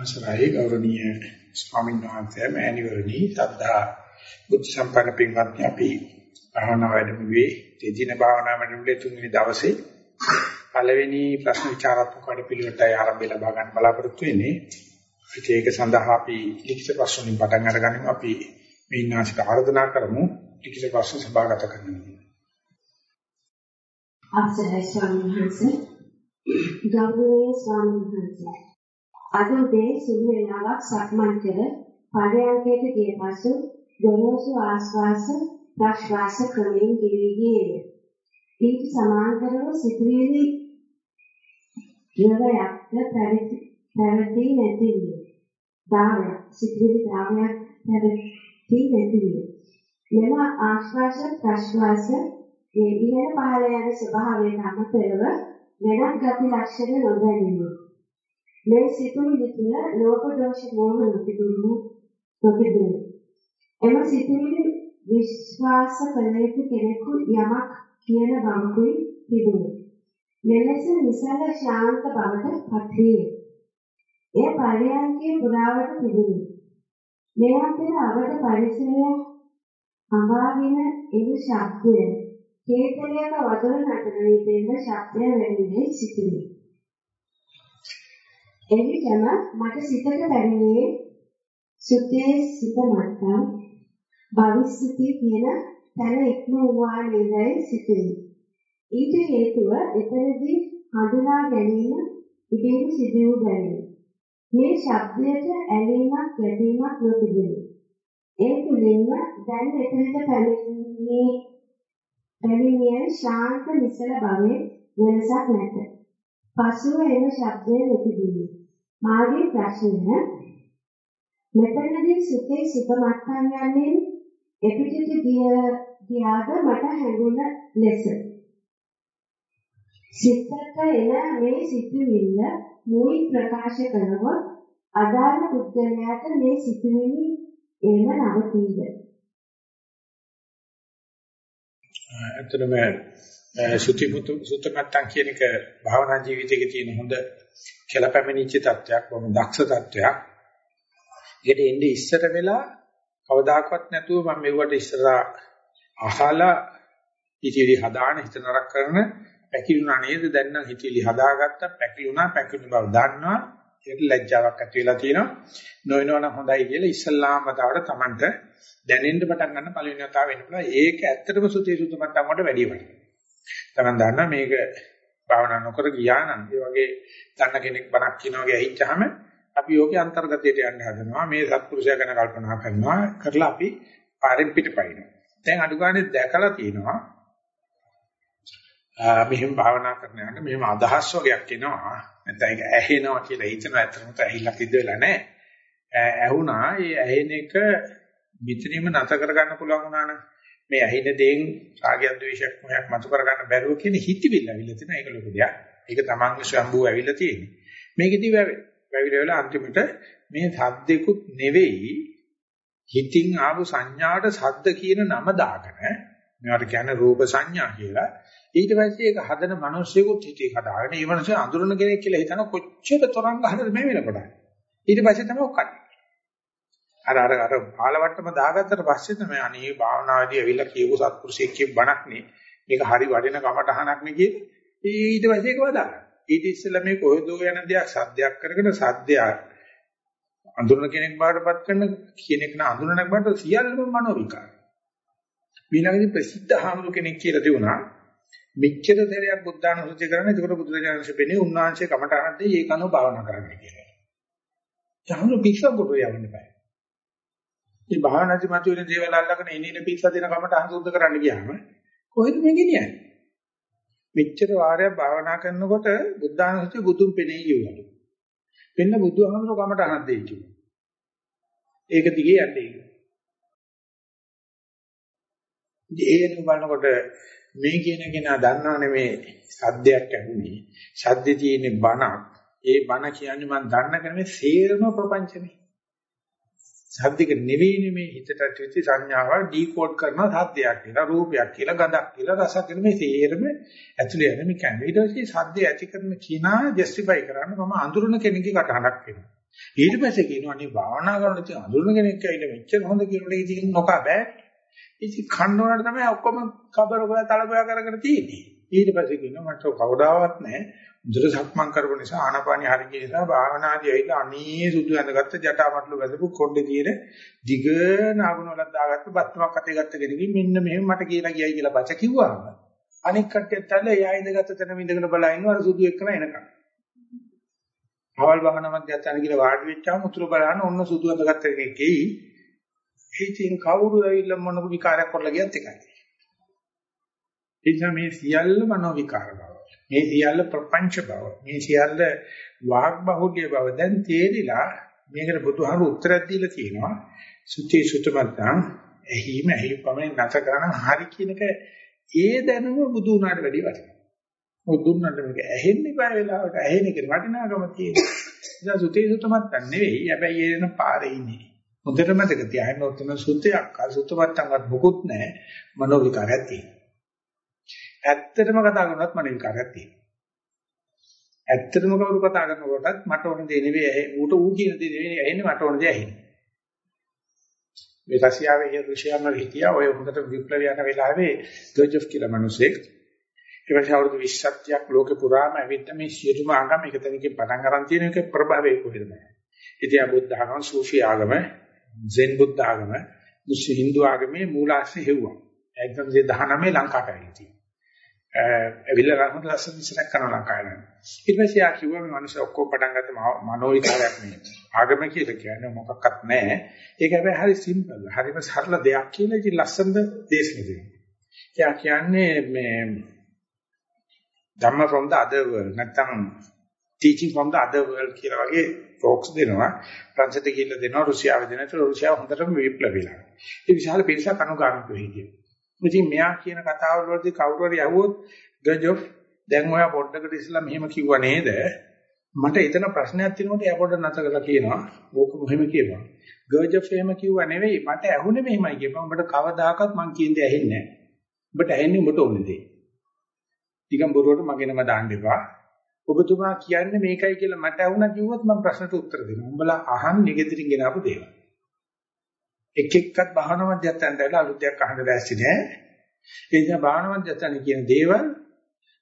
අවසරයි ගෞරවනීය ස්වාමීන් වහන්සේ මෑණිවරණි සද්ධා බුද්ධ සම්පන්න පින්වත්නි අපි භාවනා වැඩමුළුවේ දෙදින භාවනා වැඩමුළුවේ තුන්වෙනි දවසේ පළවෙනි ප්‍රශ්න විචාරාත්මක වැඩපිළිවෙලටයි ආරම්භය ලබා ගන්න බලාපොරොත්තු වෙන්නේ. ඒක සඳහා අපි ලිඛිත ප්‍රශ්න වලින් පටන් අරගනිමු. අපි මේ ඉන්නාසික ආරාධනා කරමු ලිඛිත ප්‍රශ්න සභාගත කරන්න. අවසරයි ස්වාමීන් වහන්සේ ගෞරවනීය ස්වාමීන් වහන්සේ අද උදේ සුළු වේලාවක් සක්මන් කර පරයන්කයට ගිය පසු ගොරෝසු ආස්වාස ප්‍රශ්වාස ක්‍රමයෙන් ගෙවී ගියේය. ඊට සමාන්තරව සිතුවිලි යවයක්ද පැවති නැති විය. ධාරය සිතුවිලි ධාරයක් පැවති නැති විය. මෙම ආශ්වාස ප්‍රශ්වාස ඒ ඉහළ පහළ යන ස්වභාවයට අමතරව වෙනත් ගති ලක්ෂණ නොදැනෙනවා. මේ සිතුවිලි තුළ ලෝක දෝෂ මෝහ නොතිබුණු නොතිබුණු. එම සිතුවිලි විශ්වාස කළ යුතු කෙනෙකු යමක් කියන බවකුයි තිබුණේ. මෙලෙස නිසල ශාන්ත බවට පත්විය. එය පරයන්කේ පුරාවට තිබුණේ. මේ අතර අවද පරිසරය අමාවින එන ශබ්දය කේතලයක වතුර නටන විදිහට ශබ්දය වෙන්නේ සිටිනේ. එවිටම මට සිතට දැනෙන්නේ සුත්තේ සිත මට්ටම් භවිෂ්‍යති කියන තැන ඉක්ම වූවා නේදයි සිටිනේ. ඊට හේතුව එතනදී හඳුනා ගැනීම ඉදිරි සිදු වූ බැවින්. මේ ශබ්දයට ඇලීමක් ගැටීමක් නොතිබුණි. ඒ තුලින්ම දැන් එතනට පැමිණෙන්නේ පැමිණිය ශාන්ත නිසල භවයේ වෙනසක් නැත. පසුව එන ශබ්දය නොතිබුණි. මාගේ ප්‍රශ්නය. මෙතනදී සිතේ සිත මට්ටම් යන්නේ එපිටට ගිය ගියාද මට හැඟුණ ලෙස. සිතට එන මේ සිතුවිල්ල මුයි ප්‍රකාශ කරනොත් අදාළ පුද්ගලයාට මේ සිතුවිලි එන නවතීද? ඇත්තටම සුති සුතමත්තන් කියන එක භාවනා ජීවිතයේ තියෙන හොඳ කෙලපැමිණිච්ච තත්වයක් බොහොම දක්ෂ තත්වයක්. ඒකට එන්නේ ඉස්සර වෙලා කවදාකවත් නැතුව මම මෙවට ඉස්සරහා අහලා ඉතිරි හදාන හිත නරක කරන පැකිලුණා නේද? දැන් නම් හිතවිලි හදාගත්තා පැකිලුණා පැකිලුණ බව දන්නවා. ඒකට ලැජ්ජාවක් ඇති වෙලා තියෙනවා. නොවෙනවා හොඳයි කියලා ඉස්සල්ලාම වතාවට Tamanට දැනෙන්න පටන් ගන්න පළවෙනි වතාව වෙන්න පුළුවන්. ඒක ඇත්තටම සුතේ සුතමත්තන් වලට වැඩි වෙනවා Taman දන්නා මේක භාවනා නොකර ගියා නම් ඒ වගේ දන්න කෙනෙක් බණක් කියනවා වගේ ඇහිච්චාම අපි යෝගී අන්තර්ගතයට යන්න හදනවා. මේ සත්පුරුෂයා ගැන කල්පනා කරනවා කරලා අපි පාරෙන් පිටපයින්නවා. දැන් අඩුගානේ දැකලා තියෙනවා මෙහෙම භාවනා කරන යනකොට මෙහෙම අදහස් වගේක් එනවා. නැත්නම් ඒක ඇහෙනවා කියලා හිතනවා. ඇත්තටම ඇහිලා කිද්ද වෙලා නැහැ. ඇහුණා. ඒ ඇහෙන එක මෙතනින්ම නැත කරගන්න පුළුවන් වුණා නම් මේ ඇහින දේෙන් රාගයක් ද්වේෂයක් මොහයක් මතු කරගන්න බැරුව කියන හිතවිල්ල අවිල්ල තියෙන ඒක ලොකු දෙයක්. ඒක තමන්ගේ ස්වම්බුව ඇවිල්ලා තියෙන්නේ. මේකෙදී වැවිලා වෙලා අන්තිමට මේ සද්දෙකුත් නෙවෙයි හිතින් ආපු සංඥාවට සද්ද කියන නම දාගෙන මේවට කියන්නේ රූප සංඥා කියලා. ඊට පස්සේ ඒක හදන මිනිස්සුෙකුත් හිතේ හදාගෙන ඒ මිනිස්සු අඳුරන කෙනෙක් කියලා හිතන කොච්චර තරංග හදද මේ වෙනකොට. ඊට පස්සේ තමයි ඔක්කන්නේ. අර අර අර පාලවට්ටම දාගත්තට පස්සේ තමයි අනේ භාවනාදී ඇවිල්ලා කියපු සත්පුරුෂයෙක් කියප බණක් නේ. මේක හරි වටින කමටහනක් නේ කියේ. ඊට පස්සේ ඒක වදාගන්න. ඊට ඉස්සෙල්ලා මේ කොහෙදෝ යන දෙයක් සද්දයක් කරගෙන සද්දය අඳුරන කෙනෙක් බාටපත් කරන කෙනෙක් න අඳුරනක් බාට සියල්ලම මනෝ විකාර. ඊළඟදී ප්‍රසිද්ධ හාමුදුර කෙනෙක් කියලා තියුණා මෙච්චර දෙයක් බුද්ධානුස්සතිය කරන ඒකට බුදුරජාණන්සේ පෙන්නේ උන්වහන්සේ කමටහන් දෙයි ඒක අනුව භාවනා කරන්න කියලා. යහුණු පිටසක් කොට යවන්න බෑ. මේ භාවනාදි මතුවෙන දේවල් අල්ලගෙන ඉනින පිස්ස දෙන කමට අහසුද්ධ කරන්න ගියාම කොහෙද මේ ගෙනියන්නේ? මෙච්චර වාරයක් භාවනා කරනකොට බුද්ධානුස්සති බුදුන් පෙනේ කියවලු. පෙන්න බුදුහාමර කමට අහක් දෙයි කිව්වා. ඒක දිගේ යන්නේ. ඒන බලනකොට මේ කියන කෙනා දන්නවනේ මේ සද්දයක් ඇහුනේ. සද්දේ තියෙන බණක්. ඒ බණ කියන්නේ මම දන්න කෙනේ සේරම ප්‍රපංචනේ. සද්දික නෙවෙයිනේ මේ හිතට ඇති සංඥාව ඩිකෝඩ් කරන සද්දයක් කියලා රූපයක් කියලා ගඳක් කියලා රසක් කියලා මේ තේරෙම ඇතුළේ යන මේ කැමේ ඊට පස්සේ සද්දය ඇති කරන කිනා ජස්ටිෆයි කරන්න මම අඳුරන කෙනෙක්ගේ කටහඬක් වෙනවා ඊට පස්සේ කියනවා අනේ භාවනා කරන ඉතින් අඳුරන කෙනෙක් ඇවිල්ලා මෙච්චර හොඳ කියනකොට ඉතින් නොකා බෑ. ඉතින් කන්නෝනට තමයි ඔක්කොම කබර ගොඩ තලපය කරගෙන තියෙන්නේ. ඊට පස්සේ කියනවා මට කවදාවත් නැහැ. මුදට සක්මන් කරපු නිසා ආනාපානිය හරිය නිසා භාවනාදී ඇවිල්ලා අනේ සුදු ඇඳගත්ත ජටාමට්ලු වැදපු කොණ්ඩේ තියෙන දිග නාගුණ වලක් දාගත්ත බත්තුමක් අතේ ගත්ත කෙනකින් මෙන්න මෙහෙම මට කියලා ගියයි කියලා බච කිව්වම අනික් කට්ටියත් ඇල්ල එයා ඉඳගත්ත තැන ඉඳගෙන බලා ඉන්නවා අර සුදු එක්කන එනකම්. අවල් භවන මැදයන් කියලා වාඩි වෙච්චාම උතුර බලන්න ඔන්න සුදු අඳගත්ත කෙනෙක් එයි. ඉතින් කවුරු ඇවිල්ලා මොනක විකාරයක් කරලා ගියත් එකයි. එනිසා මේ සියල්ල මනෝ විකාර බව. මේ සියල්ල ප්‍රපංච බව. මේ සියල්ල වාග් බහුල්‍ය බව දැන් තේරිලා මේකට බුදුහාරු උත්තරයක් දීලා තියෙනවා. සුචි සුතමත්නම් එහිම එහි පමණ නැත කරන හරි කියනක ඒ දැනුම බුදු වුණාට වැඩිය වටිනවා. මොකද දුන්නට මේක ඇහෙන්නේ බය වෙලාවට ඇහෙන එක වටිනාකම තියෙනවා. ඉතින් සුතේ සුතමත්නම් නෙවෙයි. හැබැයි එන පාරේ ඉන්නේ. හොඳට මතක තියාගන්න ඔතන සුතයක් අසුතමත්නම්වත් මොකුත් නැහැ. මනෝ විකාරයක් තියෙනවා. ඇත්තටම කතා කරනවත් මන විකාරයක් තියෙනවා. ඇත්තටම කවුරු කතා කරනකොටත් මට ඕන දේ නෙවෙයි ඌට ඌ කියන දේ නෙවෙයි ඇහෙන්නේ මට ඕන දේ ඇහෙන්නේ. මේ රෂ්‍යාවේ රුසියානු හිටියා ඔය හොඳට විප්ලවයන වෙලාවේ ගර්ජොෆ් කියලා මිනිසෙක් ඊපස්සේ අවුරුදු 20ක් ලෝකේ පුරාම ඇවිත් මේ සියලුම ආගම් එකතැනකින් පටන් ගන්න තියෙන එක ප්‍රභවයේ කොහෙද නැහැ. ඉතින් බුද්ධ ආගම, සූෆි ආගම, සෙන් බුද්ධ ආගම, මුස්ලිම් හින්දු ආගමේ මූලාශ්‍රය හෙව්වා. 1919 ලංකාවට ඇවිල්ලා තියෙනවා. ඇවිල්ලා රහමත ලස්සන ඉස්සරහ කරන ලංකාවේ. ඊට පස්සේ ආ කිව්වා මේ මිනිස්සු ඔක්කොම පටන් ගත්ත මනෝ විකාරයක් නේ. ආගම කියලා කියන්නේ මොකක්වත් නැහැ. ඒක හැබැයි හරි සිම්පල්. හරිම සරල දෙයක් කියලා ඉතින් ලස්සන දේශන දෙනවා. එයා කියන්නේ මේ ධම්ම from the other world නැත්නම් teaching from the other world කියලා වගේ ටොක්ස් දෙනවා. ප්‍රංශයට කියලා දෙනවා රුසියාවේ දෙනවා. රුසියාව හොඳටම විප්ලවීලා. ඒ විශාල පිරිසක් අනුගාමිකව හිටියා. ඉතින් මෙයා කියන කතාවල වලදී කවුරු හරි අහුවොත් ගජොෆ් දැන් ඔයා පොඩ්ඩකට ඉස්සලා මෙහෙම කිව්වා නේද? මට එතන ප්‍රශ්නයක් තියෙනකොට එයා පොඩ්ඩක් නැතර කරලා කියනවා. ඕක මොහෙම කියපන්. ගර්ජොෆ් එහෙම කිව්වා නෙවෙයි. මට ඇහුනේ මෙහෙමයි කියපන්. උඹට කවදාකවත් මං කියන දේ ඇහෙන්නේ නැහැ. උඹට ඇහෙන්නේ උඹට ඕනේ දේ. ටිකම් බොරුවට මගෙනම දාන්න එපා. ඔබතුමා කියන්නේ මේකයි කියලා මට ඇහුණා කිව්වොත් මම ප්‍රශ්නට උත්තර දෙනවා. උඹලා අහන්නේ ගෙදරින් ගෙන ආපු දේවල්. එක එක්කත් භාවනා මධ්‍යස්ථානට ඇවිල්ලා අලුත් දෙයක් අහන්න දැස්ති නෑ. ඒ නිසා භාවනා මධ්‍යස්ථාන කියන දේවල්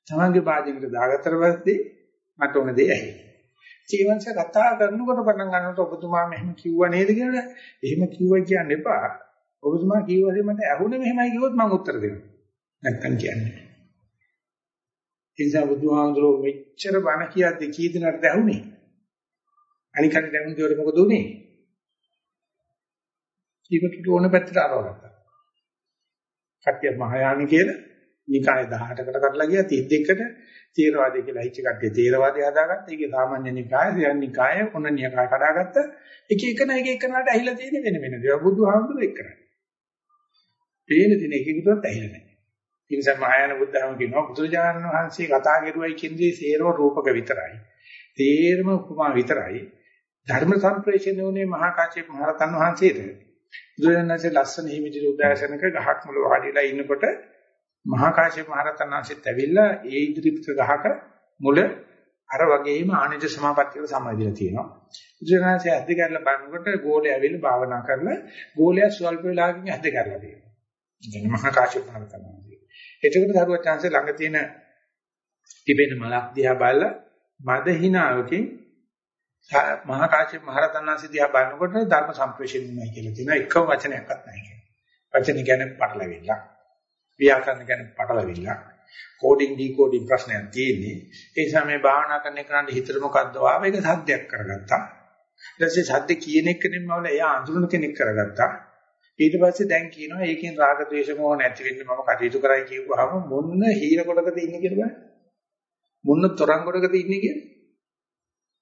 තමන්ගේ වාදනයට දාගත්තට පස්සේ මට ඕන දේ ඇහි. ජීවන්ස කතා කරනකොට පටන් ගන්නකොට ඔබතුමා මෙහෙම කිව්වා නේද කියලා එහෙම කිව්වා කියන්න එපා. ඔබතුමා කිව්වද මට ඇහුනේ මෙහෙමයි කිව්වොත් මම උත්තර දෙනවා. නැත්තම් කියන්නේ. ඒ නිසා බුදුහාමුදුරුවෝ මෙච්චර බණ කියද්දි කී දිනකට ඇහුනේ? අනිකට දැනුම් මොකද උනේ? ඊකට ඕන පැත්තට අරවගත්තා. කට්ටිය මහායාන කියලා නිකාය 18කට කඩලා ගියා 32කට තේරවාදී කියලා හිච්ච කට්ටිය තේරවාදී හදාගත්තා. ඒකේ සාමාන්‍ය නිකාය, සියන් නිකාය, ඔන්න නිකාය කඩාගත්ත. එක එකන එක එකනට ඇහිලා තියෙන වෙන වෙන දේවල් බුදුහාමුදුරුවෝ එක්කනයි. පේන දින එකකටවත් ඇහිලා නැහැ. ඒ නිසා මහායාන බුද්ධහම කියනවා බුදුරජාණන් වහන්සේ කතා කරුවයි කියන්නේ සේරම රූපක විතරයි. තේරම උපමා විතරයි. ධර්ම සම්ප්‍රේෂණය උනේ මහා කාශ්‍යප මහ රහතන් වහන්සේට. බුදුරජාණන්සේ ලස්සන හිමිදි උදාසනක ගහක් මුල වාඩිලා ඉන්නකොට මහා කාශ්‍යප මහ රහතන් වහන්සේත් ඇවිල්ලා ඒ ඉදිරිපිට ගහක මුල අර වගේම ආනිජ සමාපත්තියට සමාදිලා තියෙනවා. බුදුරජාණන්සේ අධ්‍ය කරලා බලනකොට ගෝලයේ ඇවිල්ලා භාවනා කරලා ගෝලයා ස්වල්ප වෙලාවකින් අධ්‍ය කරලා තියෙනවා. ඉතින් මහා කාශ්‍යප මහ රහතන් වහන්සේ. එතකොට දරුවත් chance ළඟ තියෙන තිබෙන මලක් දිහා බලලා මද හිනාවකින් මහා කාශ්‍යප මහ රහතන් වහන්සේ දිහා බලනකොට ධර්ම සම්ප්‍රේෂණයයි කියලා තියෙනවා එකම වචනයක්වත් නැහැ කියන්නේ. වචන කියන්නේ පටලවිල්ල. ව්‍යාකරණ කියන්නේ පටලවිල්ල. කෝඩින් ඩිකෝඩින් ප්‍රශ්නයක් තියෙන්නේ. ඒ නිසා මේ භාවනා කරන එකට හිතට මොකද්ද ආව ඒක සද්දයක් කරගත්තා. ඊට පස්සේ සද්ද කියන එක නෙමෙයි එයා අඳුරන කෙනෙක් කරගත්තා. ඊට පස්සේ දැන් කියනවා ඒකෙන් රාග ద్వේෂ මොහ නැති වෙන්න මම කටයුතු කරයි කියුවාම මොන්න හීන කොටකද ඉන්නේ කියලා බලන්න. මොන්න තරංග කොටකද ඉන්නේ කියලා.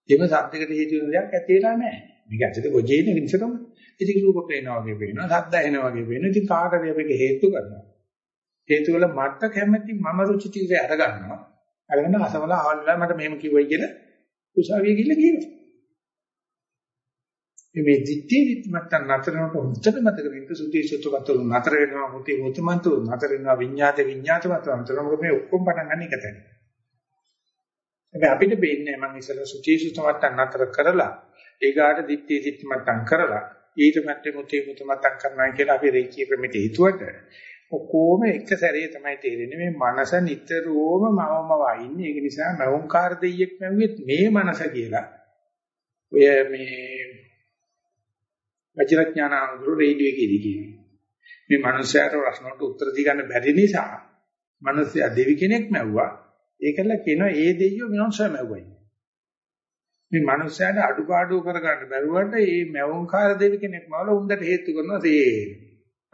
එහෙම සද්දයකට හේතු වෙන දෙයක් ඇති වෙලා නැහැ. මේක ඇත්තට ගොජේන විනිසකම. ඉතින් රූප පේනවා වගේ පේනවා, සද්ද ඇහෙනවා වගේ පේනවා. ඉතින් කාටද මේක හේතු කරනවා? හේතු වල මට කැමති මම රුචි ටික අර ගන්නවා. අරගෙන අසවල ආවල් වෙලා මට මෙහෙම කිව්වයි කියලා උසාවිය ගිහලා කියනවා. මේ දිත්තේ විත්මත්තන් නතරනට හොඳට මතක ගන්න සුති සුතුපතල නතර වෙනවා මුති මුතමන්තු නතර වෙනවා විඤ්ඤාත විඤ්ඤාතමත් නතර මොකද මේ ඔක්කොම පටන් ගන්න එක තමයි. හැබැයි අපිට බේන්නේ මම ඉස්සෙල්ලා සුචි සුතුමත්තන් නතර කරලා ඊගාට දිත්තේ දිත්ත මතං කරලා ඊට මැත්තේ මුතේ මුත මතං කරනවා කියලා අපි රේකී ක්‍රමෙට හිතුවට ඔක්කොම එක සැරේ තමයි තේරෙන්නේ. මේ මනස නිතරම මවම වයින්නේ ඒක නිසා මවුන්කාර දෙයියෙක් නැවෙත් මේ මනස කියලා. ඔය මේ වචිරඥාන අනුරු රේඩියෝ එකේදී කියනවා. මේ මනුස්සයාට ප්‍රශ්නකට උත්තර දී ගන්න බැරි නිසා මනුස්සයා දෙවි කෙනෙක් මැව්වා. ඒකල කියනවා ඒ දෙයියෝ මනුස්සයා මැව්වයි මේ මනුස්සයාට අඩුපාඩු කරගන්න බැරුවට මේ මැවුම්කාර දෙවි කෙනෙක් මවල උන්දට හේතු කරනවා තේ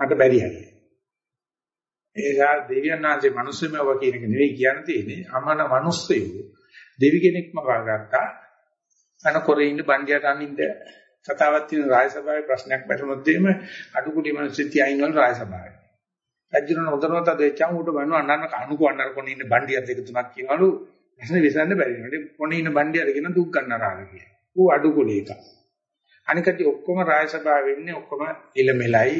මට බැරි හැටි ඒසා දෙවියන් වහන්සේ මිනිස්සුමව කියන එක නෙවෙයි කියන්න තියෙන්නේ. අමන මිනිස්සෙයෝ දෙවි කෙනෙක්ම වගත්තා. අන කොරේ ඉන්න බණ්ඩියට අනින්ද කතාවක් තියෙන රාජ සභාවේ ප්‍රශ්නයක් පැටලුනොත් එහෙම අඩුකුටි මිනිස්සු තියාගෙන වල රාජ සභාවේ. රජුන හොඳනොත් අද එච්චන් උට බණු අඬන්න කණුකෝ අඬන කොනේ ඉන්න බණ්ඩියක් දෙක තුනක් කියනවලු ප්‍රශ්න විසඳන්න බැරි වෙනවා. කොනේ ඉන්න බණ්ඩිය අරගෙන දුක් ගන්නරාග කියන. ඌ අඩුකුලි එක. අනිකට ඔක්කොම රාජ සභාවේ ඉන්නේ ඔක්කොම ඉලමෙලයි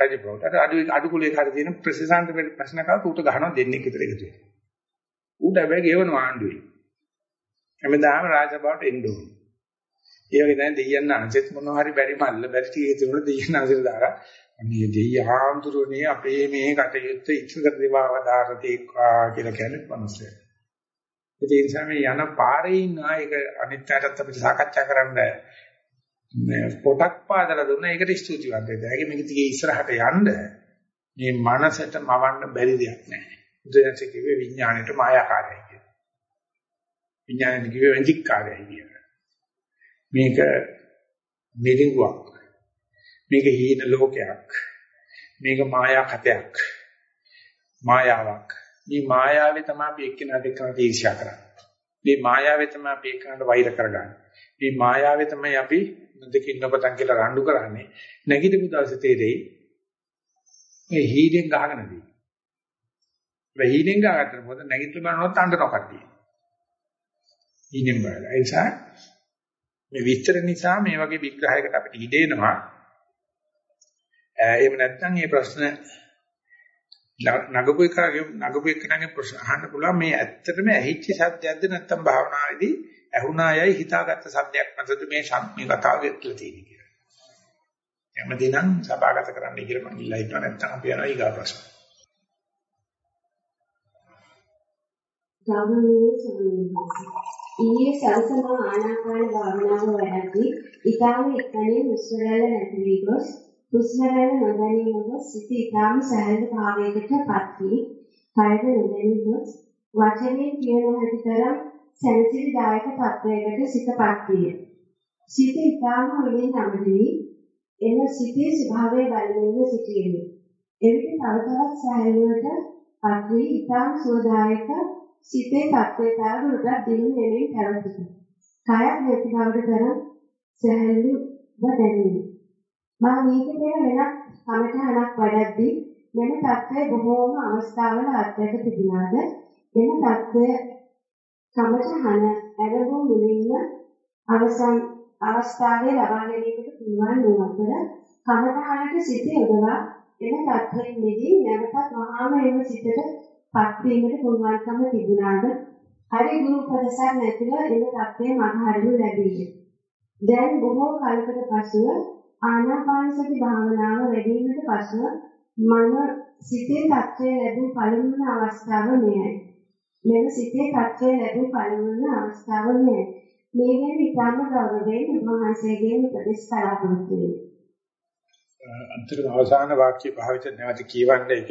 රජපෞට අඩු අඩු කුලේ කාට තියෙන ප්‍රතිසංශ ප්‍රශ්න කාට උට ගහනවා දෙන්නේ විතර එකතු වෙනවා. ඌට හැබැයි ගෙවනවා ආණ්ඩුවේ. හැමදාම රාජසභාවට එන්න ඕනේ. ඒ වගේ දැන් දෙයයන් අනසෙත් මොනවා හරි බැරි මල්ල බැරි ටිකේ තුන දෙයයන් අනසෙට දාලා අනේ දෙය ආම්තුරුනේ අපේ මේ කටයුත්ත ඉක්ෂක දේවාවදාරතේක්වා කියලා කියන්නේ මනුස්සය. ඒ නිසා මේ යන පාරේ ඉන්න ආයක අනිත් පැත්තත් අපිට සාකච්ඡා කරන්න මේ පොටක් පාදලා දුන්න ඒකට ස්තුතිවන්ත වෙන්න. ඒකෙ මේක දිගේ ඉස්සරහට යන්න මේ මනසට මවන්න බැරි දෙයක් නැහැ. බුදුන්සේ කිව්වේ විඥාණයට මායාකාරයි කියලා. විඥාණයට කිව්වේ වැංජික්කාරයි කියලා. මේක මිරිඟුවක්. මේක හීන ලෝකයක්. මේක මායා කතයක්. මායාවක්. මේ මායාවේ තමයි අපි එක්කෙනාට එක්කෙනාට ඊර්ෂ්‍යා කරන්නේ. මේ මායාවේ තමයි අපි එක්කෙනාට වෛර කරගන්නේ. මේ මායාවේ තමයි අපි දෙකින් නොපතන් කියලා රණ්ඩු කරන්නේ නැගිටපු දවසේ තේරෙයි මේ හීනෙන් ගහගෙන තියෙන්නේ. ඒ හීනෙන් ගහගත්තට මොකද නැගිටලා බලනවත් අඬනවා කට්ටිය. හීනෙන් බලලා. ඒ නිසා මේ විස්තර නිසා මේ වගේ විග්‍රහයකට අපිට ඉදේනවා. එහෙම නැත්නම් මේ ප්‍රශ්න නගපු එක නගපු එකනගේ ප්‍රශ්න අහන්න පුළුවන් මේ ඇත්තටම ඇහිච්ච සත්‍යයක්ද නැත්නම් භාවනාවේදී ඇහුණායයි හිතාගත්ත සද්දයක් මතද මේ මේ කතාව ගෙట్లా තියෙන්නේ කියලා. හැමදේනම් සභාගත කරන්න කියලා මම ඉල්ලා හිටනවා නැත්නම් අපි යනවා ඊගා ප්‍රශ්න. ගෞරවනීය ස්වාමීන් ඊයේ සරසම ආනාපාන භාවනාව වැඩි ඊටාම එක්කනේ මුස්වරල නැති වී ගොස් මුස්වරල නොදැනී ගොස් සිත ඊටාම සහැල්ලු භාවයකටපත් වී කයද නොදැනී ගොස් වචනේ කියන හැටි තරම් සැනසෙලිදායක තත්වයකට සිතපත් විය. සිත ඊටාම හොලින් නමදී එන සිතේ ස්වභාවය බලමින් සිටියෙමි. එවිට තව තවත් සහැල්ලුවට පත් වී ඊටාම සෝදායක සිතේ තත්වය තවදුරටත් දිනු වෙමින් පැවතුණා. කයක් නැති බවට තරම් සහැල්ලුව දැනුනි. මම මේක ගැන වෙනත් කමටහනක් වඩද්දී මෙම தත්ත්වය බොහෝම අවස්ථාවල අත්දැක තිබුණාද? මෙම தත්ත්වය කමටහන ඇරඹු මුලින්ම අවසන් අවස්ථාවේ ලබා ගැනීමට පුළුවන් වූ අතර කමටහනට සිට යොදවා එම தත්ත්වයෙන් මිදී නැවතත් වහාම එම සිතට පත්වීමට පුළුවන්කම තිබුණාද? හරි ගුරු උපදෙසක් නැතිව එම தත්ත්වය මම හරියට ලැබීය. දැන් බොහෝ කලකට පසුව ආනාපාන සති භාවනාව වැඩිවීමට පසුව මම සිතේ தත්ත්වය ලැබූ පළමුවන අවස්ථාව මෙයයි. මෙම සිතේ තත්ත්වය ලැබූ පළමුවන අවස්ථාව මෙය. මේ ගැන ඉතාම ගෞරවයෙන් මහන්සියගෙන් උපදෙස් බලාපොරොත්තු වෙමි. අන්තිම අවසාන වාක්‍ය භාවිත නැවත කියවන්න ඒක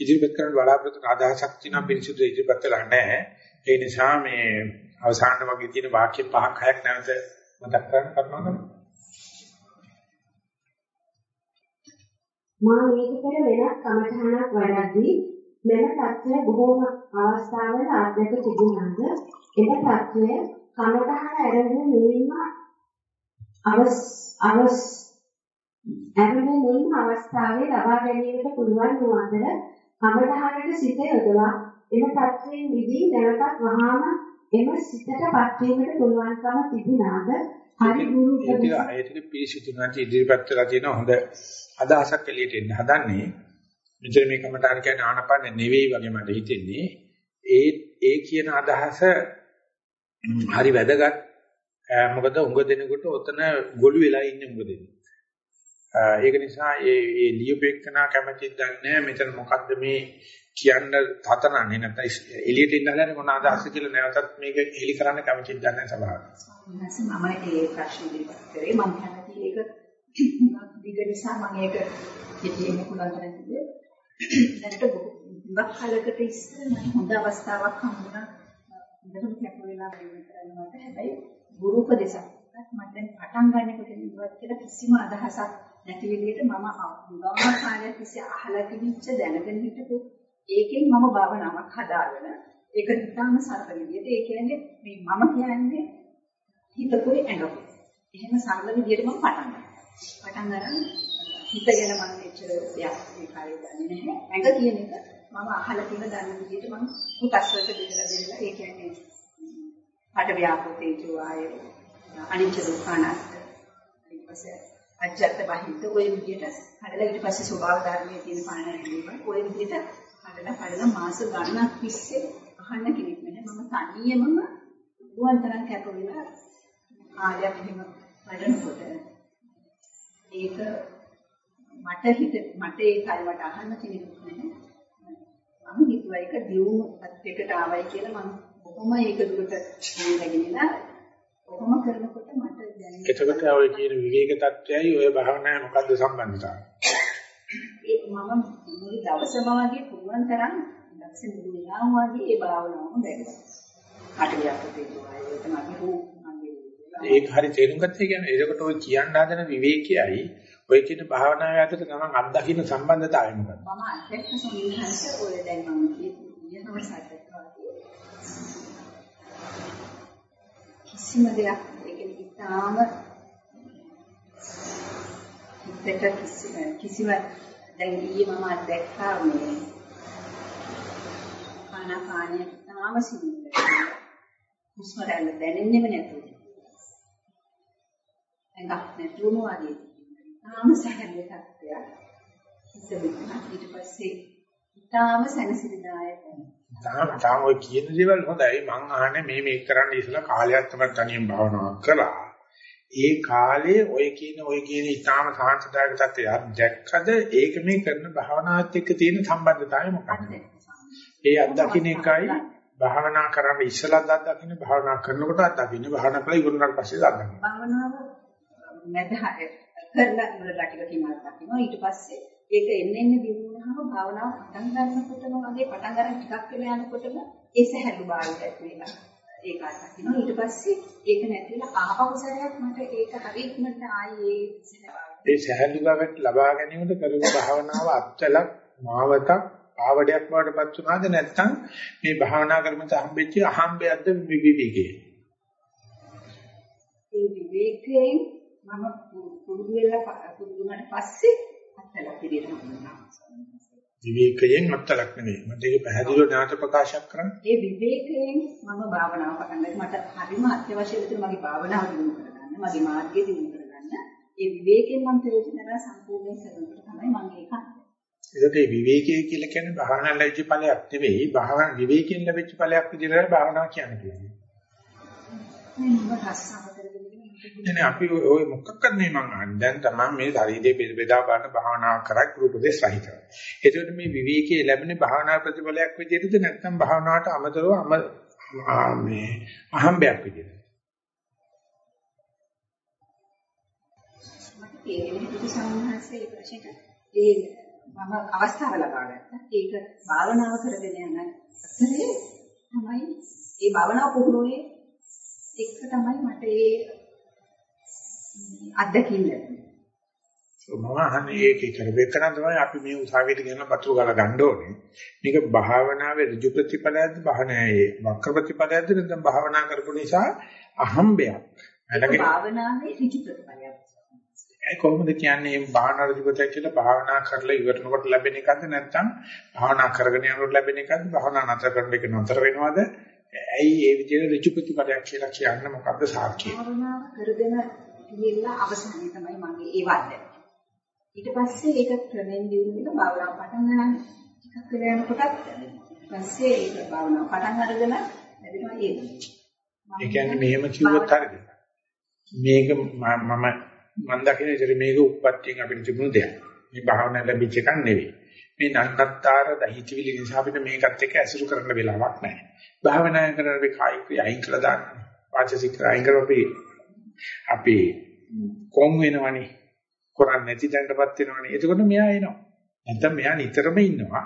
ඉදිරිපත් කරන බලාපොරොත්තු අදහසක් තියෙනවා පිළිසුදු ඉදිරිපත් කරලා නැහැ. ඒ නිසා මේ අවසාන වගේ තියෙන වාක්‍ය පහක් හයක් නැවත මතක් කරගන්න කරනවා මා මේක පෙර වෙනත් කමඨහනක් වඩද්දී මෙම தත්ත්වය බොහෝම අවස්ථාවල අත්දැක තිබුණාද? එම தත්ත්වය කමඨහන ඇරගෙන නිවීම අවස් අවස් ඇරගෙන නිවීම අවස්ථාවේ ලබා ගැනීමට පුළුවන් වූ අතර කමඨහනට සිත යොදවා එම தත්ත්වයෙන් මිදී නැවතත් වහාම එම සිතටපත් වීමට පුළුවන්කම තිබුණාද? හරි ගුරු උපදේශ ඒක පිළිසිතු නැති ඉදිරිපත් කරලා තියෙන හොඳ අදහසක් එළියට එන්න හදන්නේ මෙතන මේ කමටහන් කියන්නේ ආනපන නෙවෙයි වගේ මට හිතෙන්නේ. ඒ ඒ කියන අදහස හරි වැදගත් මොකද උඟ දෙනකොට ඔතන ගොළු වෙලා ඉන්නේ උඟ දෙන්නේ. ඒක නිසා ඒ ඒ ලියුපෙක්කනා කැමැතිද නැහැ මෙතන මොකද්ද මේ කියන්න හතනන්නේ නැත්නම් එළියට ඉන්න හදන්නේ මොන අදහස කියලා නැවතත් මේක එලි කරන්න කැමැතිද නැහැ සභාවට. මම ඒ ප්‍රශ්න ඉදිරිපත් කරේ මම කැමති ඒක දිග නිසා මම ඒක පිටින් පුළුවන් තරම් දැනට ගොඩක් කලකට ඉස්සර මම හොඳ අවස්ථාවක් හම්බුණා. හොඳටම කැප වෙලා වෙන කරනවට හැබැයි ගුරු උපදේශක් මට දැන් පටන් ගන්නකොට ඉවත් කියලා කිසිම අදහසක් නැති විදිහට මම ගාම කාලයක් තිස්සේ අහලා තිබිච්ච දැනගෙන හිටපු ඒකෙන් මම භාවනාවක් හදාගෙන ඒක නිතාම සරල විදිහට ඒ කියන්නේ මේ මම කියන්නේ හිතකුයි ඇඟකුයි. එහෙම සරල විදිහට මම පටන් ගන්නවා. පටන් ගන්න හිතගෙන මම එච්චර දෙයක් මේ කාලේ දන්නේ නැහැ. ඇඟ කියන එක මම අහලා තියෙන දන්න විදිහට මම කොටස් වලට බෙදලා බෙදලා ඒ කියන්නේ පඩ ව්‍යාපෘත තේජෝ ආය අනිච්ච දුක්ඛනාත් ඊට පස්සේ අජත්ත බහිද්ද ওই විදිහට හදලා ඊට පස්සේ ස්වභාව ධර්මයේ තියෙන පණ නැතිවම ওই විදිහට හදලා හදලා මාස ගණනක් තිස්සේ අහන්න කෙනෙක් නැහැ මම තනියමම ගුවන් තරම් කැප වෙලා ආලයක් එහෙම වැඩනකොට ඒක මට හිත මට ඒ කල්වට අහන්න කෙනෙකුත් නැහැ. මම හිතුවා ඒක දියුණුවත් එකට ආවයි කියලා මම කොහොම ඒක දුරට නැගිනලා කොහොම කරනකොට මට දැනෙන්නේ එතකොට ඔය කියන විවේක தත්වයයි ඔය භාවනාවේ මොකද්ද සම්බන්ධතාවය? මම මුළු දවසම වගේ පුළුවන් තරම් දවසේ මුළු වෙලාවම වගේ ඒ භාවනාවම දැක්කා. කටවියක් තේරුවා ඒක රූප මගේ ඒක හරි තේරුම් ගත්තේ කියන්නේ ඒකට ඔය කියන්න හදන විවේකයයි ඔය කියන භාවනාවේ අතර තමන් අත්දකින්න සම්බන්ධතාවය මොකක්ද? මම අත්‍යක්ෂ සම්හංශ ඔය දැන් මම කියනම සාකච්ඡා කිසිම දෙයක් ඒක ඉතාම හිතට කිසිම කිසිම දැන් ඊයේ මම අත්දැක්කා මේ ආනාපානිය ඉතාම සිදුයි. හුස්ම රැල්ල දැනෙන්නේම නැතුව. එංගක් නැතුවම වගේ තාම සැහැල්ලු තත්ත්වයක්. හිතෙන්න ඊට පස්සේ තාම සැනසෙලිදායක තාම තාම ඔය කියන දේවල් හොඳයි මං අහන්නේ මේ මේක කරන්න ඉස්සලා කාලයක් තමයි තනියෙන් භාවනාවක් කළා. ඒ කාලේ ඔය කියන ඔය කියන ඊටාම සාන්තදායක තත්ත්වයක් දැක්කද ඒක මේ කරන භාවනාවත් එක්ක තියෙන සම්බන්ධතාවය මොකක්ද? ඒ අත්දකින්න එකයි භාවනා කරන්න ඉස්සලා අත්දකින්න භාවනා කරනකොට අත්දකින්න භාවනා කරලා ඉවරනට පස්සේ අත්දකින්න. භාවනාව නැද කරලා ඉවරලා කිමාවක් දකිනවා ඊට පස්සේ ඒක එන්න එන්න දිනුනහම භාවනාව පටන් ගන්නකොටම වගේ පටන් ගන්න ටිකක් වෙලා යනකොටම ඒ සහැල්ලු භාවයට ඇති වෙනවා ඒක අත්දකිනවා ඊට පස්සේ ඒක නැතිලා ආපහු සැරයක් මට ඒක හරියටම ආයේ ඒ සහැල්ලු භාවයට ලබා ගැනීමට කරපු භාවනාව අත්ලක් මාවතක් ආවඩයක් වඩපත් උනාද නැත්නම් මේ භාවනා කරමින් හම්බෙච්ච අහම්බයක්ද විවිධකේ? ඒ විවේකයෙන් මම පුරුදු වෙලා පුරුදු වුණාට පස්සේ අත්හැලා පිළිරම වුණා. විවේකයෙන් අත්ලක් නෙවෙයි. මම ඒක පැහැදිලිව ඥාත ප්‍රකාශයක් කරන්න. ඒ විවේකයෙන් මම භාවනාව පටන් ගත්තා. මට හරිම අත්‍යවශ්‍ය විදිහට මගේ භාවනාව දිනු කරගන්න, මගේ මාර්ගය දිනු කරගන්න. ඒ විවේකයෙන් මම ප්‍රයෝජනලා සම්පූර්ණ කරනකොට තමයි මම ඒක ඒකට මේ විවේකයේ කියලා කියන්නේ භාවනා ලැබිච්ච ඵලයක් නෙවෙයි භාවනා විවේකයෙන් ලැබිච්ච ඵලයක් විදිහට භාවනාව කියන්නේ. මම රස්සාව කරගෙන එනේ අපි ඔය මොකක්ද මේ මං අහන්නේ දැන් තමයි මේ ශරීරයේ බෙදා ගන්න භාවනා කරක් රූපදේශ සහිතව. ඒකට මේ විවේකයේ ලැබෙන භාවනා ප්‍රතිඵලයක් විදිහටද නැත්නම් භාවනාවට අමතරව මේ අහම්බයක් විදිහටද? මට තේරෙන්නේ පිටු සම්හාසයේ ප්‍රශ්නට ඒ මම අවස්ථාව ලබා ගත්තා. ඒක භාවනාව කරගෙන යන අතරේ තමයි ඒ භාවනාව පුහුණුවේ එක තමයි මට ඒ අත්දකින්න මම අහන්නේ ඒකේ කරවෙකන තමයි අපි මේ උසාවියට ගෙන පතුරු ගාලා ගන්න ඕනේ. මේක භාවනාවේ ඍජු ප්‍රතිපලයක්ද භාවනාවේ වක්‍ර ප්‍රතිපලයක්ද නැත්නම් භාවනා කරපු නිසා අහම්බයක්. භාවනාවේ ඍජු ප්‍රතිපලයක්. ඒ කොහොමද කියන්නේ මේ භාවනා ඍජු ප්‍රතිපලයක් කියලා භාවනා කරලා ඉවරනකොට ලැබෙන එකද නැත්නම් භාවනා කරගෙන යනකොට ලැබෙන එකද භාවනා නතර කරන එක නතර වෙනවද? ඇයි ඒ විදිහට ඍජු ප්‍රතිපලයක් කියලා කියන්නේ මොකද්ද සාක්ෂිය? භාවනාව කරගෙන ගිහිල්ලා අවසානයේ තමයි මගේ ඒ වද්ද. ඊට පස්සේ ඒක ක්‍රමෙන් දිනුනොත් භාවනාව පටන් ගන්න ටිකක් වෙලා යනකොටත් පස්සේ ඒක භාවනාව පටන් අරගෙන ලැබෙනවා ඒක. ඒ කියන්නේ මෙහෙම කිව්වොත් හරියද? මේක මම මම දකින විදිහට මේක උප්පත්තියෙන් අපිට තිබුණු දෙයක්. මේ භාවනා ලැබිච්ච එකක් නෙවෙයි. මේ නන්නත්තර දහිතවිලි නිසා අපිට මේකත් එක්ක ඇසුරු කරන්න වෙලාවක් නැහැ. භාවනා කරන අපි කායික ක්‍රියා අයින් කළා දාන්න. වාචසික ක්‍රියා අයින් කරලා අපි අපි කොන් වෙනවනේ. කරන්නේ නැති තැනටපත් වෙනවනේ. එතකොට මෙයා එනවා. නැත්නම් මෙයා නිතරම ඉන්නවා.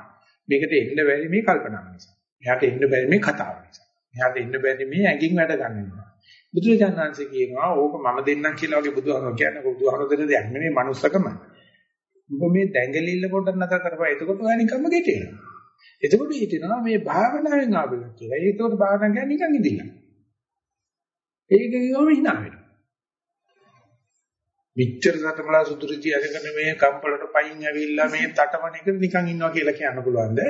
මේකට එන්න බැරි මේ කල්පනාව නිසා. මෙයාට එන්න බැරි මේ කතාව නිසා. මෙයාට එන්න බැරි මේ ඇඟින් වැඩ ගන්න නිසා. බුදුරජාණන් වහන්සේ කියනවා ඕක මම දෙන්නම් කියලා වගේ බුදුහාමෝ කියන්නේ බුදුහාමෝ දෙන දෙයක් නෙමෙයි මනුස්සකම. ඔබ මේ දැඟලිල්ල පොඩ්ඩක් නැතර කරපුවා එතකොට ඔයා නිකම්ම ගෙටේනවා. එතකොට හිතෙනවා මේ භාවනාවෙන් ආවෙල කියලා. ඒකෝට භාවනාව කියන්නේ නිකන් ඉඳිලා. ඒක කියවම hina වෙනවා. විච්චර සතමලා සුදුරුචි අරගෙන මේ කම්පලට පයින් ඇවිල්ලා මේ තටමන එක නිකන් ඉන්නවා කියලා කියන්න පුළුවන්ද?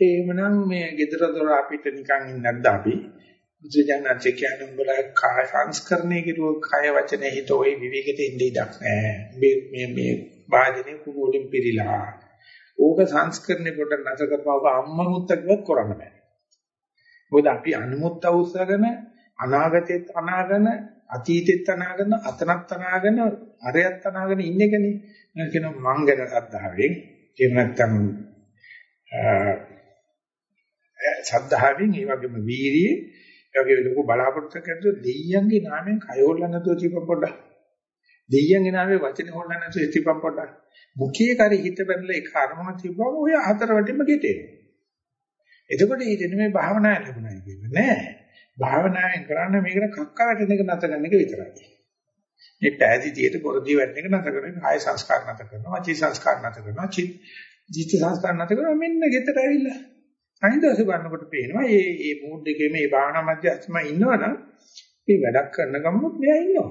එහෙමනම් මේ gedara dora අපිට නිකන් ඉන්නේ නැද්ද අපි? බුදුජානක කියන්නේ උඹලා කාය සංස්කරණය කිරුව කාය වචන හිත ওই විවේකෙට ඉඳ ඉඩක් නැහැ. මේ මේ මේ වාදිනේ කුණු වලින් පිරීලා. ඕක සංස්කරණය කොට නැතර කරපුවා අම්මා මුත්තකවත් කරන්න බෑ. මොකද අපි අනුමුත්ත උස්සගෙන අනාගතෙත් අනාගෙන අතීතෙත් අනාගෙන අතනත් අනාගෙන අරයත් අනාගෙන ඉන්න එකනේ. මම කියනවා මං ගැන අද්දාවෙන් එහෙම නැත්නම් සද්ධාවෙන් ඒ වගේම වීරියේ ඒ වගේ ලොකු බලාපොරොත්තු කරද්දී දෙයියන්ගේ නාමයෙන් කයෝල්ල නැතුව තිබ්බ පොඩ්ඩක්. දෙයියන්ගේ නාමයෙන් වචනේ හොල්ල නැතුව තිබ්බ පොඩ්ඩක්. මුඛයේ කරි හිත බැලලා ඒ කර්මම තිබ්බම ඔය හතර වටින්ම ගෙටේ. එතකොට ඊට මේ භාවනාව ලැබුණා කියන්නේ නෑ. භාවනාවෙන් කරන්නේ මේකට කක්ක වැටෙන එක නැත ගන්න එක විතරයි. මේ පෑදීතියට බොරදී වැටෙන එක නැත කරගෙන කාය සංස්කාර නැත කරනවා, වචී සංස්කාර නැත කරනවා, චිත්ත සංස්කාර නැත කරනවා මෙන්න ගෙදර ඇවිල්ලා අනිදාසේ බලනකොට පේනවා මේ මේ මූඩ් එකේ මේ භාවනා මධ්‍යස්ථම ඉන්නවනම් මේ වැඩක් කරන ගමනොත් මෙයා ඉන්නවා.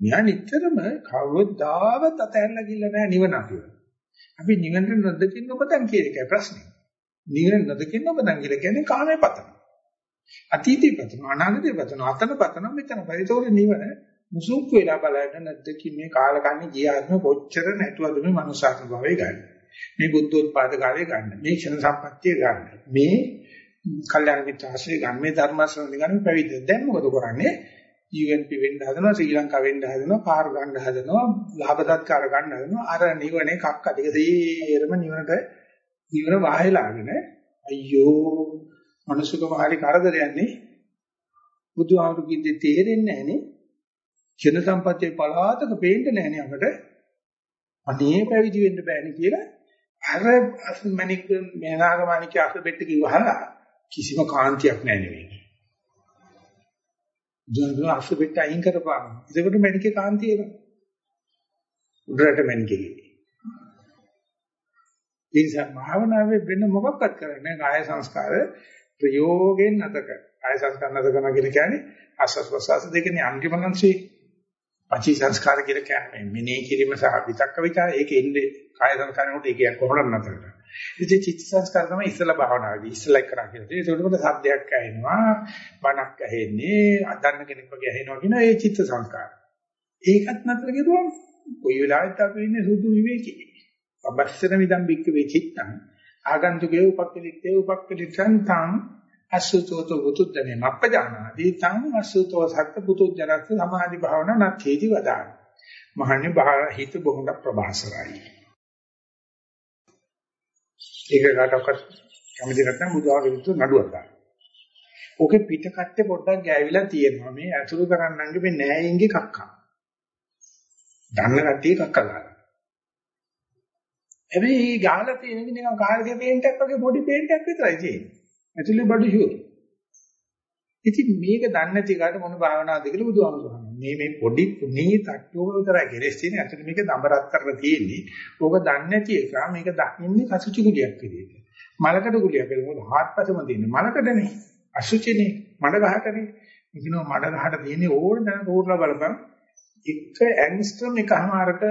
මෙයා නිතරම කවදාවත් අතහැරලා ගිල්ල නැහැ නිවන කියලා. අපි නිවනට නොදකින්න ඔබතන් කියන එකයි ප්‍රශ්නේ. නිවන නොදකින්න ඔබතන් කියලා කියන්නේ කාමයේ පතන. අතීතේ පතන, අනාගතේ පතන, අතන පතන මෙතන පරිතෝර නිවන මුසුක් වෙලා බලන්න නැද්ද මේ කාලකන්ණි ගියාත්ම කොච්චර නැතුවද මේ මනුෂ්‍යාත්ම භාවය ගන්න. මේ බුද්ධෝත්පාද කාර්යය ගන්න. මේ ක්ෂණ සම්පත්තිය ගන්න. මේ කල්යාණ මිත්‍ර ආශ්‍රය ගන්න. මේ ධර්ම ශ්‍රවණය ගන්න පැවිද්ද. දැන් මොකද කරන්නේ? UNP වෙන්න හදනවා, ශ්‍රී ලංකාව වෙන්න හදනවා, පාර ගන්න හදනවා, ලාභ සත්කාර ගන්න හදනවා. අර නිවනේ කක්ක ටික සීරම නිවනට නිවන වාහෙලාගෙන අයියෝ මනුෂ්‍යකම හරි කරදරයන්නේ බුදුහාමුදුරු කිව්වේ තේරෙන්නේ නැහනේ. චින සම්පත්තිය පලාතක පේන්න නැහනේ අපට. අනේ පැවිදි වෙන්න බෑනේ කියලා අර මණික මේනාග මණික අසබෙට්ට කිව්වහලා කිසිම කාන්තියක් නැහැ නෙවෙයි. ජනක අසබෙට්ට අයින් කරපන්. ඒකට මණිකේ කාන්තිය එනවා. උඩරට මණිකේ. ඒ නිසා භාවනාවේ වෙන මොකක්වත් කරන්නේ කාය සංස්කාර ප්‍රයෝගයෙන් නැත කර. කාය සංස්කාර නැත කරනවා කියන්නේ ආස්වාස් ප්‍රසවාස දෙකනේ අන්තිම ලංශේ. පචී සංස්කාර කියලා කියන්නේ මෙනෙහි කිරීම සහ විතක්ක විචාර ඒක එන්නේ කාය සංස්කාරනකොට ඒක කොහොමද නැතරට. ඉතින් චිත්ත සංස්කාර තමයි ඉස්සලා භාවනාවේදී ඉස්සලා කරා කියලා. ඒක උඩට සද්දයක් ඇහෙනවා, බණක් ඇහෙන්නේ, අදන්න කෙනෙක් වගේ ඇහෙනවා කියන ඒ චිත්ත සංස්කාර. ඒකත් නැතර කියපුවම කොයි වෙලාවෙත් අපි ඉන්නේ සුදු විවේකී. අබස්සර විදම් බික්ක වේ චිත්තං ආගන්තුකේ උපක්කලිතේ උපක්කලිතං තං අසුතෝතෝ බුදුද්දනේ මප්පජානාදී තං අසුතෝ සත්ත පුතුජනත් සමාධි භාවනා නැතිති වදාන. මහන්නේ හිත බොහොම ප්‍රබාසරයි. ඒක කාටවත් කැමති නැත්නම් බුදුහාමුදුරුවෝ නඩුවක් දාන්න. ඕකේ පිට කට්ටේ පොඩ්ඩක් ගෑවිලා තියෙනවා. මේ අතුරු කරන්නන්ගේ මේ නෑයින්ගේ කක්කා. දන්න කට්ටිය කක්කා ගන්නවා. හැබැයි ගාලා තියෙන නිකන් කාර්යයේ පේන්ට් එකක් වගේ පොඩි පේන්ට් එකක් විතරයි තියෙන්නේ. ඇතුලේ බඩු හිව්. ඉතින් මේක දන්නේ නැති කාට මොන භාවනාවද කියලා බුදුහාමුදුරුවෝ මේ මේ පොඩි පුණී තට්ටුවක විතරයි කෙලස් තියෙන්නේ. ඇතුලේ මේක දඹරත් කරලා තියෙන්නේ. ඕක දන්නේ නැති එක මේක දකින්නේ කසුචි කුලියක් විදිහට. මලකඩ කුලියක් කියලා මොකද හාත්පසම තියෙන්නේ මලකඩනේ. අසුචිනේ මඩ ගහකනේ. ඉතිනෝ මඩ ගහට තියෙන්නේ ඕන දැන කෝරලා බලපන්. එක ඇන්ස්ට්‍රම් එකමාරක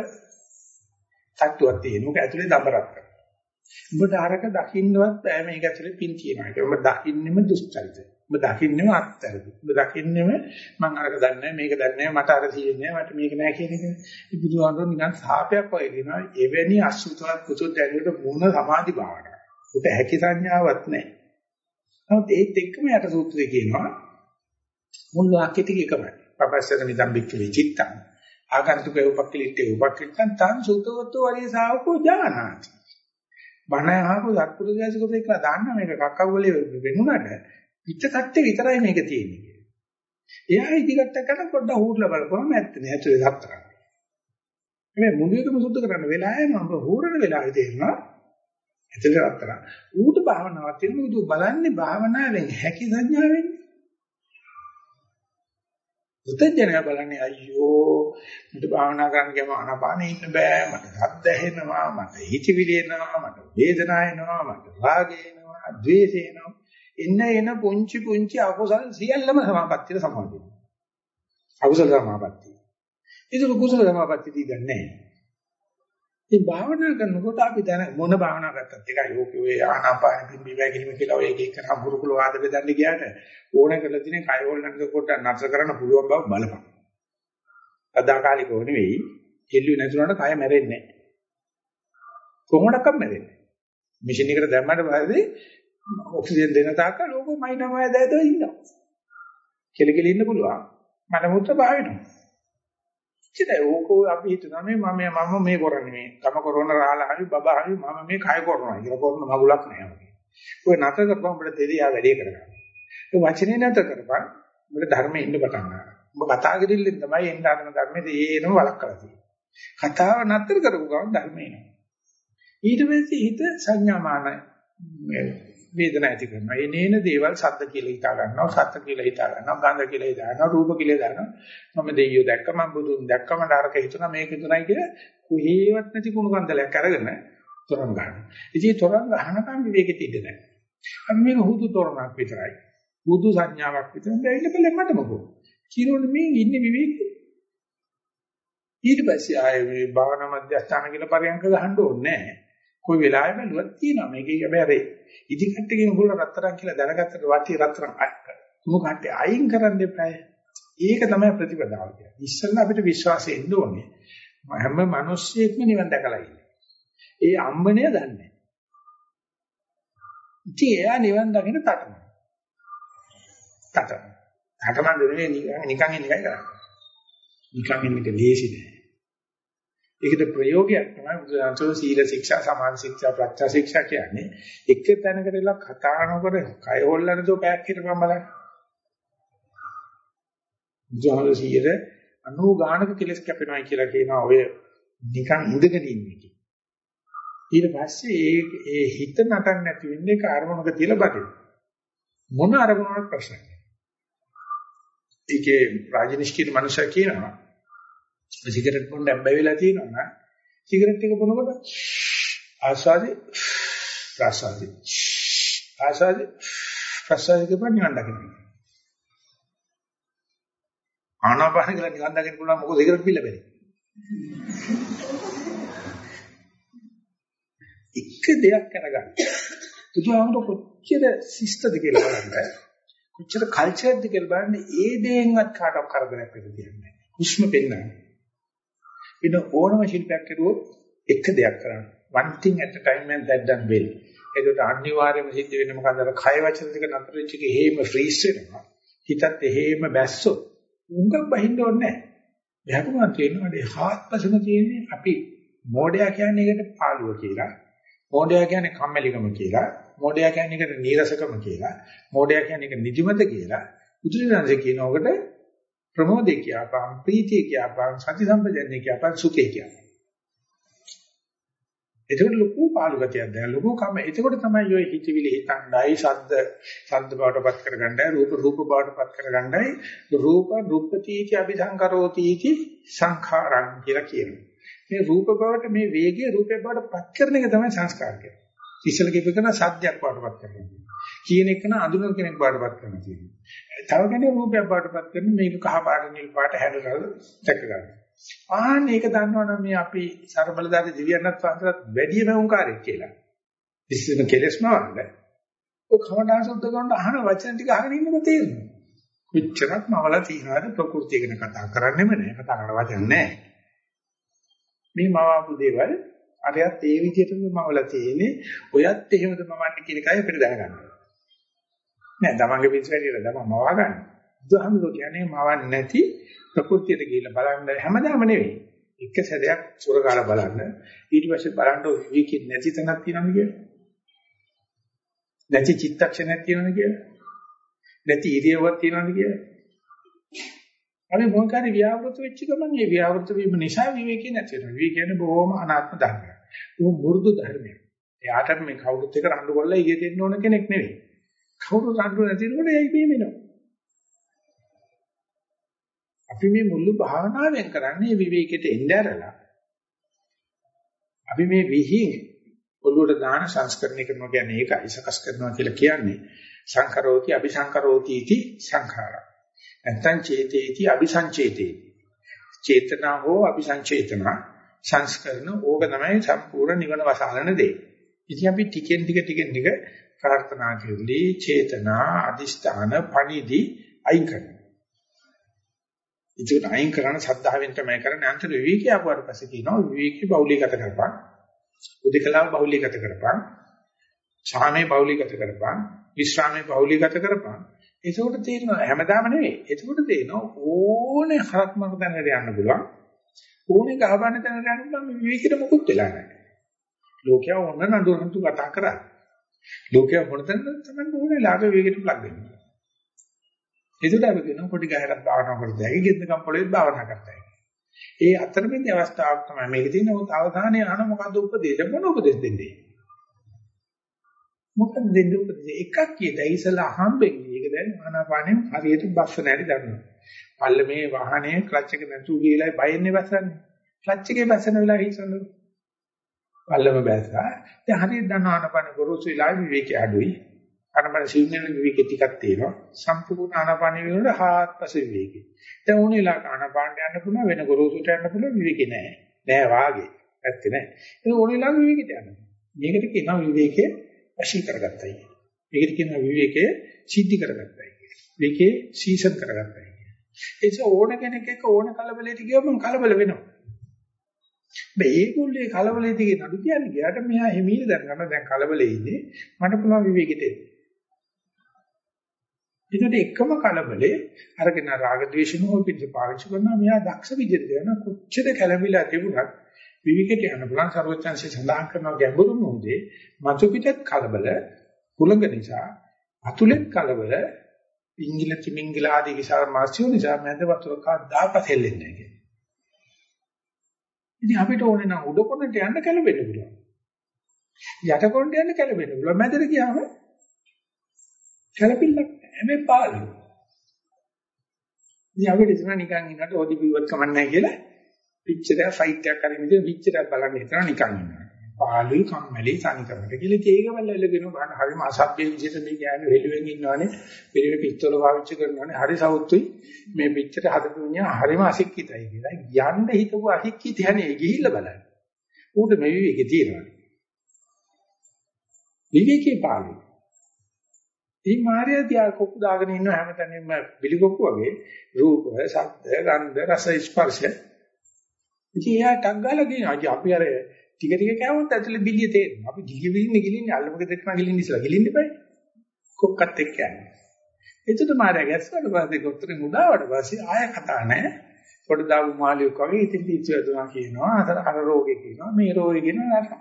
තට්ටුවක් තියෙනවා. ඒක ඇතුලේ දඹරත් කරලා. ඔබට අරක දකින්නවත් බෑ මේක ඇතුලේ පින් තියෙනවා. ඒක ඔබ දකින්නෙම දුස්චරිත. ඔබ දකින්නෙම අත්තරද. ඔබ දකින්නෙම මම අරක දන්නේ මේක දන්නේ මට අර තියෙන්නේ මට මේක නෑ කියන එක. මේ බුදුහාමුදුරුවෝ නිකන් සාපයක් වගේ කියනවා. එවැනි අසුතවත් කුසුත් දැනුවට මොන සමාධි භාවනාවක්. උට හැකි සංඥාවක් නෑ. නමුත් ඒත් එක්කම යට සූත්‍රය කියනවා මුල් වාක්‍යෙ ටික එකමයි. පපස්සර මිදම් බික්කලි චිත්තං ආගන්තුකේ උපක්ඛලිටේ උපක්ඛලිටං තං සුතවතෝ වරිය ශාවකෝ ජානාති. බණ අහපු සත්පුරුෂයාසිකෝ කියලා දාන්න මේක කක්කවලේ වෙනුනට පිට කට්ටේ විතරයි මේක තියෙන්නේ එයා ඉදිකට කරන පොඩ්ඩක් හුරලා බලපුවම ඇත්ත නෑ. ඇතුලේ හතරක් මේ මුළු එකම සුද්ධ කරන්න වෙලා යනවා. ඔබ හුරන වෙලාවේ තේරෙනවා. ඇතුලේ හතරක් ඌට භාවනාවක් තියෙනවා. ඌ බලන්නේ භාවනාවෙන් හැකි සංඥාවෙන්. පුතඥය බලන්නේ අයියෝ මට භාවනා කරන්න ගියම අනපානෙ ඉන්න බෑ මට හද්ද ඇහෙනවා මට හිතවිලි එනවා මට වේදනාව එනවා මට රාගය එනවා ද්වේෂය එනවා. එන්න එන පුංචි පුංචි අකුසල් සියල්ලම සමාපත්තියට සමාන වෙනවා අකුසල සමාපත්තිය. ඒක කුසල සමාපත්තිය දිගන්නේ නැහැ. ඉතින් භාවනා කරනකොට අපි දැන මොන භාවනා කරත්තත් එකයි ඕකේ ඔය ආනාපාන පිම්බි වැගිලිම කියලා ඔය එක එක කරා ගුරුකුල වාද බෙදන්න ගියාට ඕන කරලා තියෙන කය හොල්ලන්න කොට නතර කරන්න පුළුවන් බව බලපන්. අදාකාලිකව නෙවෙයි එල්ලුවේ නැතුනට කය මැරෙන්නේ නැහැ. කොහොමඩක්වත් මැරෙන්නේ නැහැ. මැෂින් එකට දැම්මට පස්සේ ඔක්සිජන් දෙන තාක්ක ලෝකෙ මයින්මය දැදලා ඉන්නවා. කෙලකෙල ඉන්න පුළුවන්. මන මුත්‍ර භාවෙනවා. ඉතින් ඕකෝ අපි හිතනවා මේ මම මම මේ කරන්නේ මේ තම කරන රාලා හරි බබා හරි මම මේ කය කරනවා කියලා කරන මගුලක් නෑ වගේ. ඔය නැත කරපම් අපිට දෙරියා වැඩි කරගන්න. ඒ වචනේ නැත කරපම් අපිට ධර්මයේ ඉන්න පටන් ගන්නවා. ඔබ කතා කරILLෙන් තමයි එන්න ආන ධර්මයේ ඒනම වලක් කරලා තියෙන්නේ. කතාව නැතර කරපු ගමන් ධර්මේ එනවා. ඊට පස්සේ හිත සංඥාමාන වේදන ඇති කරනවා. එනේන දේවල් සද්ද කියලා හිතා ගන්නවා, සත්ත්‍ය කියලා හිතා ගන්නවා, ගන්ධ කියලා හිතා ගන්නවා, රූප කියලා දානවා. මම දෙයියෝ දැක්ක මම බුදුන් දැක්ක මම නරක හිතුණා මේක හිතුණයි කියලා කුහේවත් නැති කුණු කන්දලයක් අරගෙන තොරන් ගන්නවා. ඉතින් තොරන් ගහනකම් විවේකෙට ඉඳ නැහැ. අපි මේක හුදු තොරණක් විතරයි. හුදු සංඥාවක් විතරයි. බැරිල බලන්න මට මොකෝ. කිරෝනේ මේ ඉන්නේ විවේකෙ. ඊට පස්සේ ආයේ මේ භාවනා මධ්‍යස්ථාන කියලා පරියන්ක ගහන්න ඕනේ නැහැ. කොයි වෙලාවෙ බැලුවත් තියෙනවා. මේකේ හැබැයි අර ඉදිකට කියන උගල රත්තරන් කියලා දැනගත්තට වටි රත්තරන් තුමු කට්ටේ අයින් කරන්න එපා. ඒක තමයි ප්‍රතිපදාව කියන්නේ. ඉස්සෙල්ලා අපිට විශ්වාසය එන්න ඕනේ. හැම මිනිස්සෙක්ම නිවන් දැකලා ඉන්නේ. ඒ අම්මනේ දන්නේ. ඉතින් එයා නිවන් දකින්න තටමන. තටමන. තටමන දෙන්නේ නිකන් නිකන් ඉන්න එකයි කරන්නේ. නිකන් ඉන්න එක ලේසි නෑ. ඒකට ප්‍රයෝගයක් තමයි බුදුරජාණන් සීල ශික්ෂා සමාධි ශික්ෂා ප්‍රත්‍යා ශික්ෂා කියන්නේ එක තැනකට ඉලා කතා නොකර කය හොල්ලන දෝ පැයක් හිටපම් බලන්න. බුදුහාම සීල අනු ගානක කෙලස් කැපෙනවා කියලා කියනවා ඔය නිකන් ඉඳගෙන ඉන්නේ. ඊට පස්සේ ඒ ඒ හිත නටන්න නැති වෙන්නේ කාර්මණක තියලා බටින්. මොන අරමුණක් ප්‍රශ්නයක්. ඒකේ රාජනිෂ්ඨිත මනුෂ්‍ය කියනවා සිගරට් බොන්න බැවිලා තියෙනවා නම් සිගරට් එක බොනකොට ආස්වාදේ ප්‍රාස්වාදේ ආස්වාදේ ප්‍රාස්වාදේ කියපන් නිවන් දකින්න. ආනාපාන කියලා නිවන් දකින්න පුළුවන් මොකද සිගරට් පිළ බැරි. එක දෙයක් කරගන්න. බුදුහාමුදුර කොච්චර ශිස්තද කියලා බලන්න. කොච්චර කල්චර්ද කියලා බලන්න ඒ දේෙන්වත් කාටවත් කරදරයක් වෙන්න දෙන්නේ නැහැ. හුස්ම පෙන්නන්නේ. වෙන ඕනම ශිල්පයක් කරුවොත් එක දෙයක් කරන්න. one thing at a time and that done well. ඒකට අනිවාර්යයෙන්ම සිද්ධ වෙන්නේ මොකද අර කය වචන දෙක නතර වෙච්ච එක හේම ෆ්‍රීස් වෙනවා. හිතත් හේම බැස්සොත් උංගක් බහින්න ඕනේ නැහැ. එහකම තියෙනවා මේ හාත්පසම තියෙන්නේ අපි මෝඩයා කියන්නේ ඒකට පාළුව කියලා. මෝඩයා කියන්නේ කම්මැලිකම කියලා. මෝඩයා කියන්නේ ඒකට නීරසකම කියලා. මෝඩයා කියන්නේ ඒක නිදිමත කියලා. බුදුරජාණන්සේ කියනකොට ප්‍රමෝදේ කියපං ප්‍රීතිය කියපං සති සම්පජන්‍ය කියපං සුඛේ කියපං එතකොට ලොකු පාලුගතයක් දැන ලොකු කම. එතකොට තමයි ඔය හිතවිලි හිතණ්ඩයි සද්ද සද්ද බවටපත් කරගන්නයි රූප රූප බවටපත් කරගන්නයි. රූප රූපතිති අபிසංකරෝති इति සංඛාරං කියලා කියනවා. මේ රූප බවට මේ වේගය රූපේ බවටපත් කරන එක තමයි සංස්කාර කියන්නේ. ඉස්සල කියපේකන සද්දයක් බවටපත් කරනවා. කියන එක න අඳුන කෙනෙක් බාටපත් කරන්න තියෙනවා. තව කෙනෙක් රූපයක් බාටපත් කරන මේක කහ පාට නිල් පාට හැඩරල දැක ගන්න. ආන්න ඒක දන්නවනම් මේ අපි ਸਰබලදාගේ දිවියන්නත් වහන්සේට වැඩිම උන්කාරයක් කියලා. විශේෂම කෙලස්ම වන්න. ඔය කමඨා සුද්ධ කරනට අහන වචන ටික අහගෙන ඉන්නම තේරෙනවා. කොච්චරක් මවලා තියනවාද ප්‍රകൃතිය ගැන කතා කරන්නෙම නෑ කතා කරන වචන නෑ. මේ මවාපු දේවල් අරයත් ඒ විදිහටම මවලා තියෙන්නේ. ඔයත් එහෙමද මමන්නේ කියන එකයි අපිට දැනගන්න. නෑ තමන්ගේ පිටු වැඩියට තමන් මවා ගන්න. බුදුහාමුදුරුවෝ කියන්නේ මවන්නේ නැති ප්‍රകൃතියට ගිහිල්ලා බලන්න හැමදාම නෙවෙයි. එක සැරයක් සුරකාල බලන්න ඊට පස්සේ බලන්න විවිකේ නැති තැනක් තියෙනවද කියලා. නැති චිත්තක්ෂණයක් තියෙනවද කියලා. නැති ඉරියව්වක් තියෙනවද කියලා. අපි මොකක්ද ව්‍යාවෘත වෙච්ච ගමන් මේ ව්‍යාවෘත වීම නිසා විවේකේ නැති වෙනවා. විවේක කියන්නේ බොහොම අනාත්ම ධර්මයක්. ඒක මුරුදු ධර්මයක්. එයාට මේ කවුරුත් එක රණ්ඩු කරලා ඊයේ දෙන්න ඕන කෙනෙක් නෙවෙයි. කවුරු රණ්ඩු නැතිනකොට එයි බීමිනවා. අපි මේ මුළු භාවනාවෙන් කරන්නේ විවේකයට එnderලා. අපි මේ විහිං ඔළුවට දාන සංස්කරණය කරනවා කියන්නේ ඒකයි සකස් කරනවා කියලා කියන්නේ. සංකරෝති අபிසංකරෝති इति සංඛාරා. නැත්නම් චේතේති අபிසංචේතේ. චේතනා හෝ අபிසංචේතනා සංස්කරණ ඕක තමයි සම්පූර්ණ නිවන වසාලන දේ. ඉතින් අපි ටිකෙන් ටික ටිකෙන් ටික ප්‍රාර්ථනා කරලි චේතනා අදිස්ථාන පණිදි අයින් කරනවා. ඉතින් අයින් කරන සද්ධාවෙන් තමයි කරන්නේ අන්තර විවේකී ආපුවාට පස්සේ කියනවා විවේකී බෞලීගත කරපන්. උදිකලාව බෞලීගත කරපන්. ඡාමේ බෞලීගත කරපන්. විශ්‍රාමේ බෞලීගත කරපන්. ඒකෝට තේරෙනවා හැමදාම නෙවෙයි. ඒකෝට තේරෙනවා ඕනේ හරක් මඟ තැනකට යන්න පුළුවන්. ඕනේ ගහබන්න තැනකට යන්න පුළුවන් මේ විවේකීට මොකුත් වෙලා නැහැ. ලෝකයා ඕන නඳුරන්තු කතා කරා. ලෝකයා මොන තැනද තමයි ඕනේ ලාභ විවේකීට ප්ලග් වෙන්නේ. ඒකට අපි කියනවා පොඩි ගහකට භාවනා කරද්දී ඇයි ගෙද්දකම් පොළේත් භාවනා කරතයි. ඒ අතරමැදි අවස්ථාවක් තමයි මේක තියෙන උත් අවධානයේ අහන මොකද්ද උපදේශ මොන උපදේශ දෙන්නේ? මොකද දෙන්නේ උපදේශ එකක් කියතයි ඉතලා හම්බෙන්නේ. ඒක දැන් ආනාපානෙම හරියට බස්ස නැරි දන්නවා. පල්ල මේ වාහනේ ක්ලච් එක නැතුව ගිහලා බයෙන්නේ බස්සන්නේ. ක්ලච් එකේ බස්සන වෙලාව හිතනවා. පල්ලම බැස්සා. දැන් හරියට දන්න ආනාපාන ගොරෝසු වෙලාව විවේකී අඩුයි. ආනපන සිව්නෙල විවේක ටිකක් තියෙනවා. සම්පූර්ණ ආනපන විවර හාත්පස විවේකේ. දැන් ඕන වෙලාවක ආනපානට යන්න පුළුවන් වෙන ගොරෝසුට යන්න පුළුවන් විවේකේ නෑ. නෑ වාගේ. ඇත්තේ නෑ. ඒක ඕන වෙලාවක විවේකයට යන්න. මේකට කියනවා විවේකයේ වශී කරගත්තයි. මේකට කියනවා විවේකයේ සිද්ධි කරගත්තයි. විවේකයේ සීසන් කරගත්තයි. ඒක ඕන කෙනෙක් එක්ක ඕන කලබලෙට ගියොත් කලබල වෙනවා. මේගොල්ලේ කලබලේ තියෙන නඩු කියන්නේ ගියාට මෙහා හිමීල දැනගන්න දැන් කලබලේ ඉන්නේ මට පුළුවන් විවේකෙට එන්න. ඒකට එකම කලබලේ අරගෙන රාග ద్వේෂ මොහ පිට පාවිච්චි කරනවා මෙයා දක්ෂ විදිහට කරන කොච්චර කලබිලා තිබුණත් විවේකෙට යන බලන් ਸਰවඥාන්සේ සඳහන් කරන ගැඹුරු මොහොතේ මතු පිටත් කලබල කුලඟ නිසා අතුලෙත් කලබල ඉංගිල චිමිංගිල ආදී විසාර මාසියෝ නිසා මැද වතුර කඩ දාපතෙල්ලෙන්නේ නැහැ. ඉතින් අපිට ඕනේ නම් උඩ කොනට යන්න කලබෙන්න පුළුවන්. යට කොනට යන්න කලබෙන්න පුළුවන්. මැදට ගියාම කලබිල්ලක් හැබැයි පාළු. ඉතින් අපිට ඉතන නිකන් ඉන්නට ඕදි බිව්වත් කමන්නේ කියලා පිච්චර ෆයිට් එකක් කරගෙන ඉතින් පිච්චරක් බලන්න හිතන නිකන් ඉන්නවා. පාළුයි කම්මැලි තනිකමට කියලා ඒක වලල්ලගෙන ගන්න හරිම අසභ්‍ය විදිහට මේ ගෑනු හෙළුවෙන් ඉන්නවනේ පිළිවෙල පිස්තෝල පාවිච්චි කරනවනේ හරි සවුත්තුයි මේ පිච්චර හදපු මිනිහා හරිම අසික්කිතයි කියලා යන්න හිතපු අසික්කිත යන්නේ ගිහිල්ලා බලන්න. ඌට මේ විවේකේ තියෙනවා. විවේකේ පාළුයි. මේ මාර්යා තියා කොක්කු දාගෙන ඉන්න හැමතැනම බිලිකොක්කු වගේ රූප, ශබ්ද, ගන්ධ, රස, ස්පර්ශ. ඉතින් එයා ටක් ගාලා කියනවා අපි අර ටික ටික කෑවොත් ඇතුලේ බිලිය තේරෙනවා. අපි ගිලි විලින්නේ ගිලින්නේ අල්ලමුක දෙකම ගිලින්නේ ඉස්සලා ගිලින්න බෑ. කොක්කත් එක්ක යන්නේ. එතකොට මාර්යා ගැස්සුවට පස්සේ කොතරේ මුදාවට පස්සේ ආය කතා නැහැ. පොඩි දාපු මාළියෙක් වගේ ඉතින් ඉච්චුවතුමා කියනවා අර අර රෝගේ කියනවා මේ රෝගේ කියනවා නරක.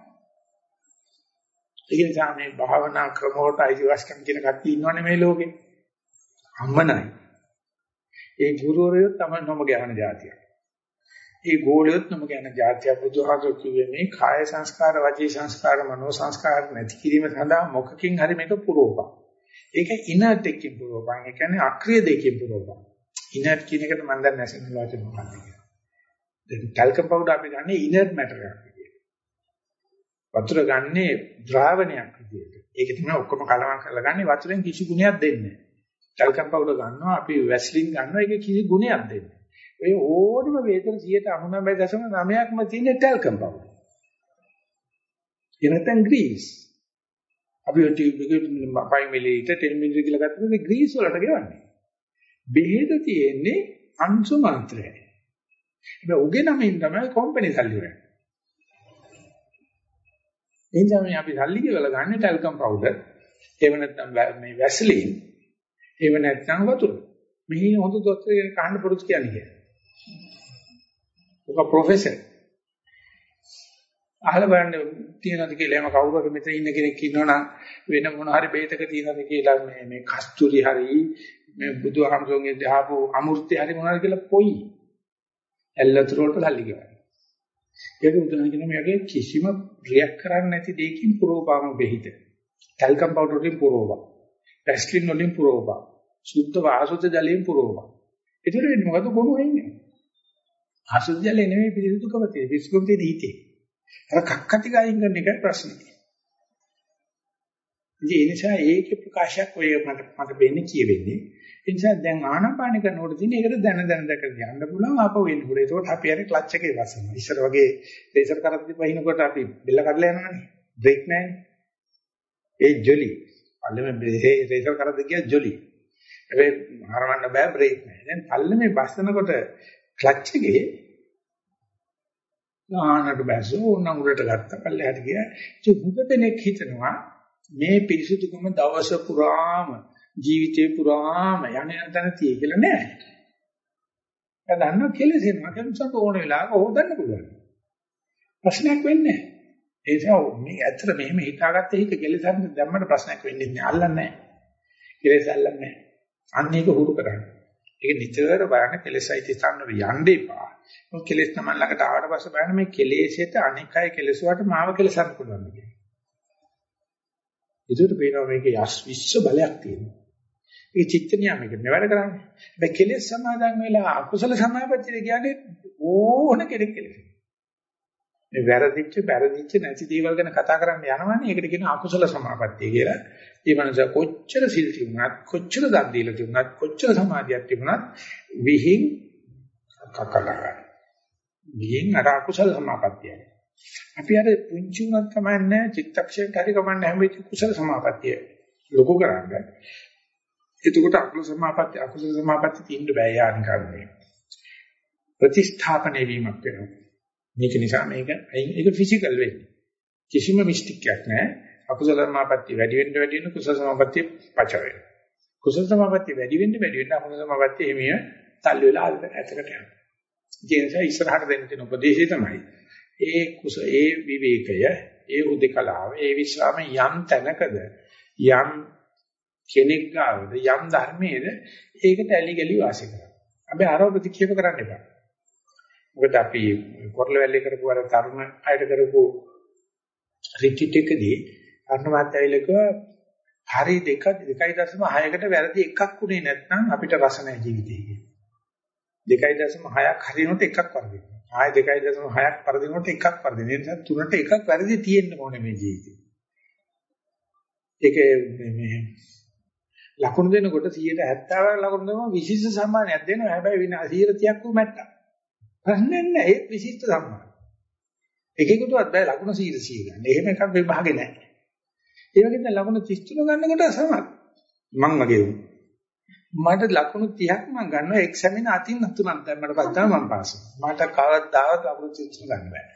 ඒ නිසා මේ භාවනා ක්‍රම වලට අයිතිවාසිකම් කියන කට්ටිය ඉන්නවනේ මේ ලෝකේ. අම්මනයි. ඒ ගුරුවරයෝ තමයි නොම ගහන જાතිය. ඒ ගෝලියොත් නොම ගහන જાතිය බුදුහාමුදුරු කිව්වේ මේ කාය සංස්කාර, වචී සංස්කාර, මනෝ සංස්කාර නැති කිරීම සඳහා මොකකින් හරි මේක පුරෝපා. ඒක ඉනර්ට් එකකින් පුරෝපා. ඒ කියන්නේ අක්‍රීය දෙකකින් පුරෝපා. ඉනර්ට් කියන එකට මම දැන් නැසෙන වචන මොකක්ද කියන්නේ. දැන් ටැල්කම් පවුඩර් අපි ගන්නේ ඉනර්ට් මැටර් එකක්. වතුර ගන්නේ ද්‍රාවණයක් විදියට. ඒක තමයි ඔක්කොම කලවම් කරලා ගන්නේ වතුරෙන් කිසි ගුණයක් දෙන්නේ නැහැ. ටල්කම් පවුඩර් ගන්නවා අපි වැස්ලින් ගන්නවා ඒක කිසි ගුණයක් දෙන්නේ නැහැ. ඒ ඕනම වේදන 99.9ක්ම තියෙන ටල්කම් පවුඩර්. එනතන් ග්‍රීස්. අපි ටියුබ් එකේ 5 මිලිලීටර් 10 මිලිලීටර් කියලා ගත්තොත් ග්‍රීස් වලට ගෙවන්නේ. බෙහෙත තියෙන්නේ අංශු මාත්‍රයයි. හැබැයි උගේ නමින් තමයි කම්පැනි සල්ලි වෙන්නේ. ඒ නිසා මේ අපි සල්ලි කියලා ගන්න ටැල්කම් පවුඩර්. එහෙම නැත්නම් මේ වැසලින්. එහෙම නැත්නම් වතුර. මෙහි හොඳ දොස්තර කෙනෙක් අහන්න පුරුදු කියන්නේ කියලා. ඔක ප්‍රොෆෙසර්. අහලා බලන්න තියනද කියලා එම කවුරු හරි මෙතන ඉන්න කෙනෙක් ඉන්නවනම් වෙන මොන හරි බේතක තියනද කියලා මේ මේ කස්තුරි හරි මේ බුදුහාමුදුරන්ගේ දහපු අමෘතය හරි මොනවද කියලා පොයි. ඇල්ලතර වලට සල්ලි ගෙවන්නේ. ඒක උදාහරණ කියන මේකේ කිසිම රියැක්ට් කරන්නේ නැති දෙයකින් පුරෝපාම බෙහිත. ටැල්කම් පවුඩර් වලින් පුරෝපා. පැස්ලින් වලින් පුරෝපා. සුද්ධ වාසුද්ධ ජලයෙන් පුරෝපා. ඒතර වෙන්නේ මොකද කොහොම වෙන්නේ? ආසුද්ධ ජලය නෙමෙයි පිරිසුදුකම තියෙන්නේ. පිරිසුදුකම තියෙන්නේ හිතේ. අර කක්කටි ගයින් කරන එකයි ප්‍රශ්නේ. ඉතින් ඒ නිසා ඒකේ ප්‍රකාශයක් ඔය මට මට වෙන්නේ කියවෙන්නේ. ඒ නිසා දැන් ආනාපාන කරනකොට තියෙන ඒකට දැන දැන දැක යන්න පුළුවන් ආපහු එන්න පුළුවන්. ඒකට අපි අර ක්ලච් එකේ වසනවා. ඉස්සර වගේ ලේසර් කරද්දී පහිනකොට අපි බෙල්ල කඩලා යනවනේ. බ්‍රේක් නැහැ. ඒ ජොලි. පල්ලෙම ලේසර් කරද්දී කිය ජොලි. හැබැයි හරවන්න බෑ බ්‍රේක් නැහැ. දැන් පල්ලෙමේ බස්සනකොට ක්ලච් එකේ ආනට බැසෝ ඕන උඩට ගත්තා පල්ලෙහාට ගියා. ඒ හුඟ දෙනෙක් හිතනවා මේ පිරිසුදුකම දවස පුරාම ජීවිතේ පුරාම යන යන තැන tie කියලා නෑ. ඒ දන්න කෙලෙසෙනවා කෙලසට ඕන වෙලාවක හොදන්න පුළුවන්. ප්‍රශ්නයක් වෙන්නේ නෑ. ඒ නිසා මේ ඇත්තට මෙහෙම හිතාගත්ත හිත කෙලෙසන්න දැම්මට ප්‍රශ්නයක් වෙන්නේ නෑ. අල්ලන්නේ නෑ. කෙලෙස අල්ලන්නේ නෑ. අන්න ඒක හුරු කරන්න. ඒක නිතර බලන්න කෙලෙසයි තිසන්න යන්න එපා. මොකද කෙලෙස් තමයි ළඟට ආවට පස්සේ බලන්න මේ කෙලෙසෙට අනිකයි කෙලෙසුවට මාව කෙලසන්න පුළුවන් කියන්නේ. ඒකට පේනවා මේකේ යස් විශ්ව බලයක් තියෙනවා. ඒ චිත්ත නියමයක නෙවෙයි කරන්නේ. හැබැයි කෙලෙස් සමාදන් වෙලා අකුසල සමාපත්තිය කියන්නේ ඕන කෙනෙක් කෙලෙස්. මේ වැරදිච්ච වැරදිච්ච නැති දේවල් ගැන කතා කරන්න යනවනේ ඒකට කියන අකුසල සමාපත්තිය කියලා. ඒ මනස කොච්චර සිල් තිබුණත් කොච්චර දන් දීලා තිබුණත් කොච්චර සමාධියක් තිබුණත් විහිං කකලගන්න. විහිං අර අකුසල සමාපත්තියයි. අපි අර පුංචි උනත් කමන්නේ චිත්තක්ෂණයට හරි කමන්නේ හැම වෙච්ච කුසල සමාපත්තිය ලොකු කරන්නේ. එතකොට අකුසල සමාපත්තිය අකුසල සමාපත්තිය තින්න බෑ යාන් කරන්නේ. ප්‍රතිස්ථාපනය වීමක් වෙනවා. මේක නිසා මේක ඒක ෆිසිකල් වෙන්නේ. කිසිම මිස්ටික් එකක් නැහැ. අකුසල සමාපත්තිය වැඩි වෙන්න වැඩි වෙන කුසල සමාපත්තිය පච වෙනවා. කුසල සමාපත්තිය වැඩි වෙන්න වැඩි වෙන අකුසල සමාපත්තිය එමිය තල්ලු වෙලා ඇතකට යනවා. ඒ නිසා ඉස්සරහට දෙන්න තියෙන උපදේශය තමයි ඒ කුස ඒ විවේකය ඒ උදකලාව ඒ විශ්‍රාම යම් තැනකද යම් කෙනෙක් ගාවද යම් ධර්මයේද ඒකට ඇලි ගලි වාසය කරනවා. අපි ආරෝ ප්‍රතික්ෂේප කරන්න එපා. මොකද අපි කොරළවැල්ලේ කරපු අර තරුණ අයට කරපු රිට්‍රීට් එකදී අර්ණමාත්‍යයිලක හරි දෙක 2.6කට වැරදි එකක් උනේ නැත්නම් අපිට රස නැහැ ජීවිතේ කියන්නේ. 2.6ක් හරිනොත් එකක් වර්ධිනවා. ආය 2.6ක් වර්ධිනොත් එකක් වර්ධිනවා. ඒ නිසා තුනට එකක් වැරදි තියෙන්න ඕනේ මේ ජීවිතේ. ඒක මේ ලකුණු දෙනකොට 170ක් ලකුණු දෙනවා විශිෂ්ට සම්මානයක් දෙනවා. හැබැයි වින 130ක් උ මැට්ටා. ප්‍රශ්නේ නැහැ. ඒ විශිෂ්ට සම්මාන. එකෙකුටවත් බෑ ලකුණු 100 100 ගන්න. එහෙම එකක් විභාගේ නැහැ. ඒ වගේ දැන් ලකුණු 33 ගන්නකොට සමත්. මං වගේ වුණා. මට ලකුණු 30ක් මම ගන්නවා එක්සැමින අතින් තුනක් දැම්මට පස්සේ තමයි මම පාස් වෙන්නේ. මට කවදාවත් ලකුණු 33 ගන්න බෑ.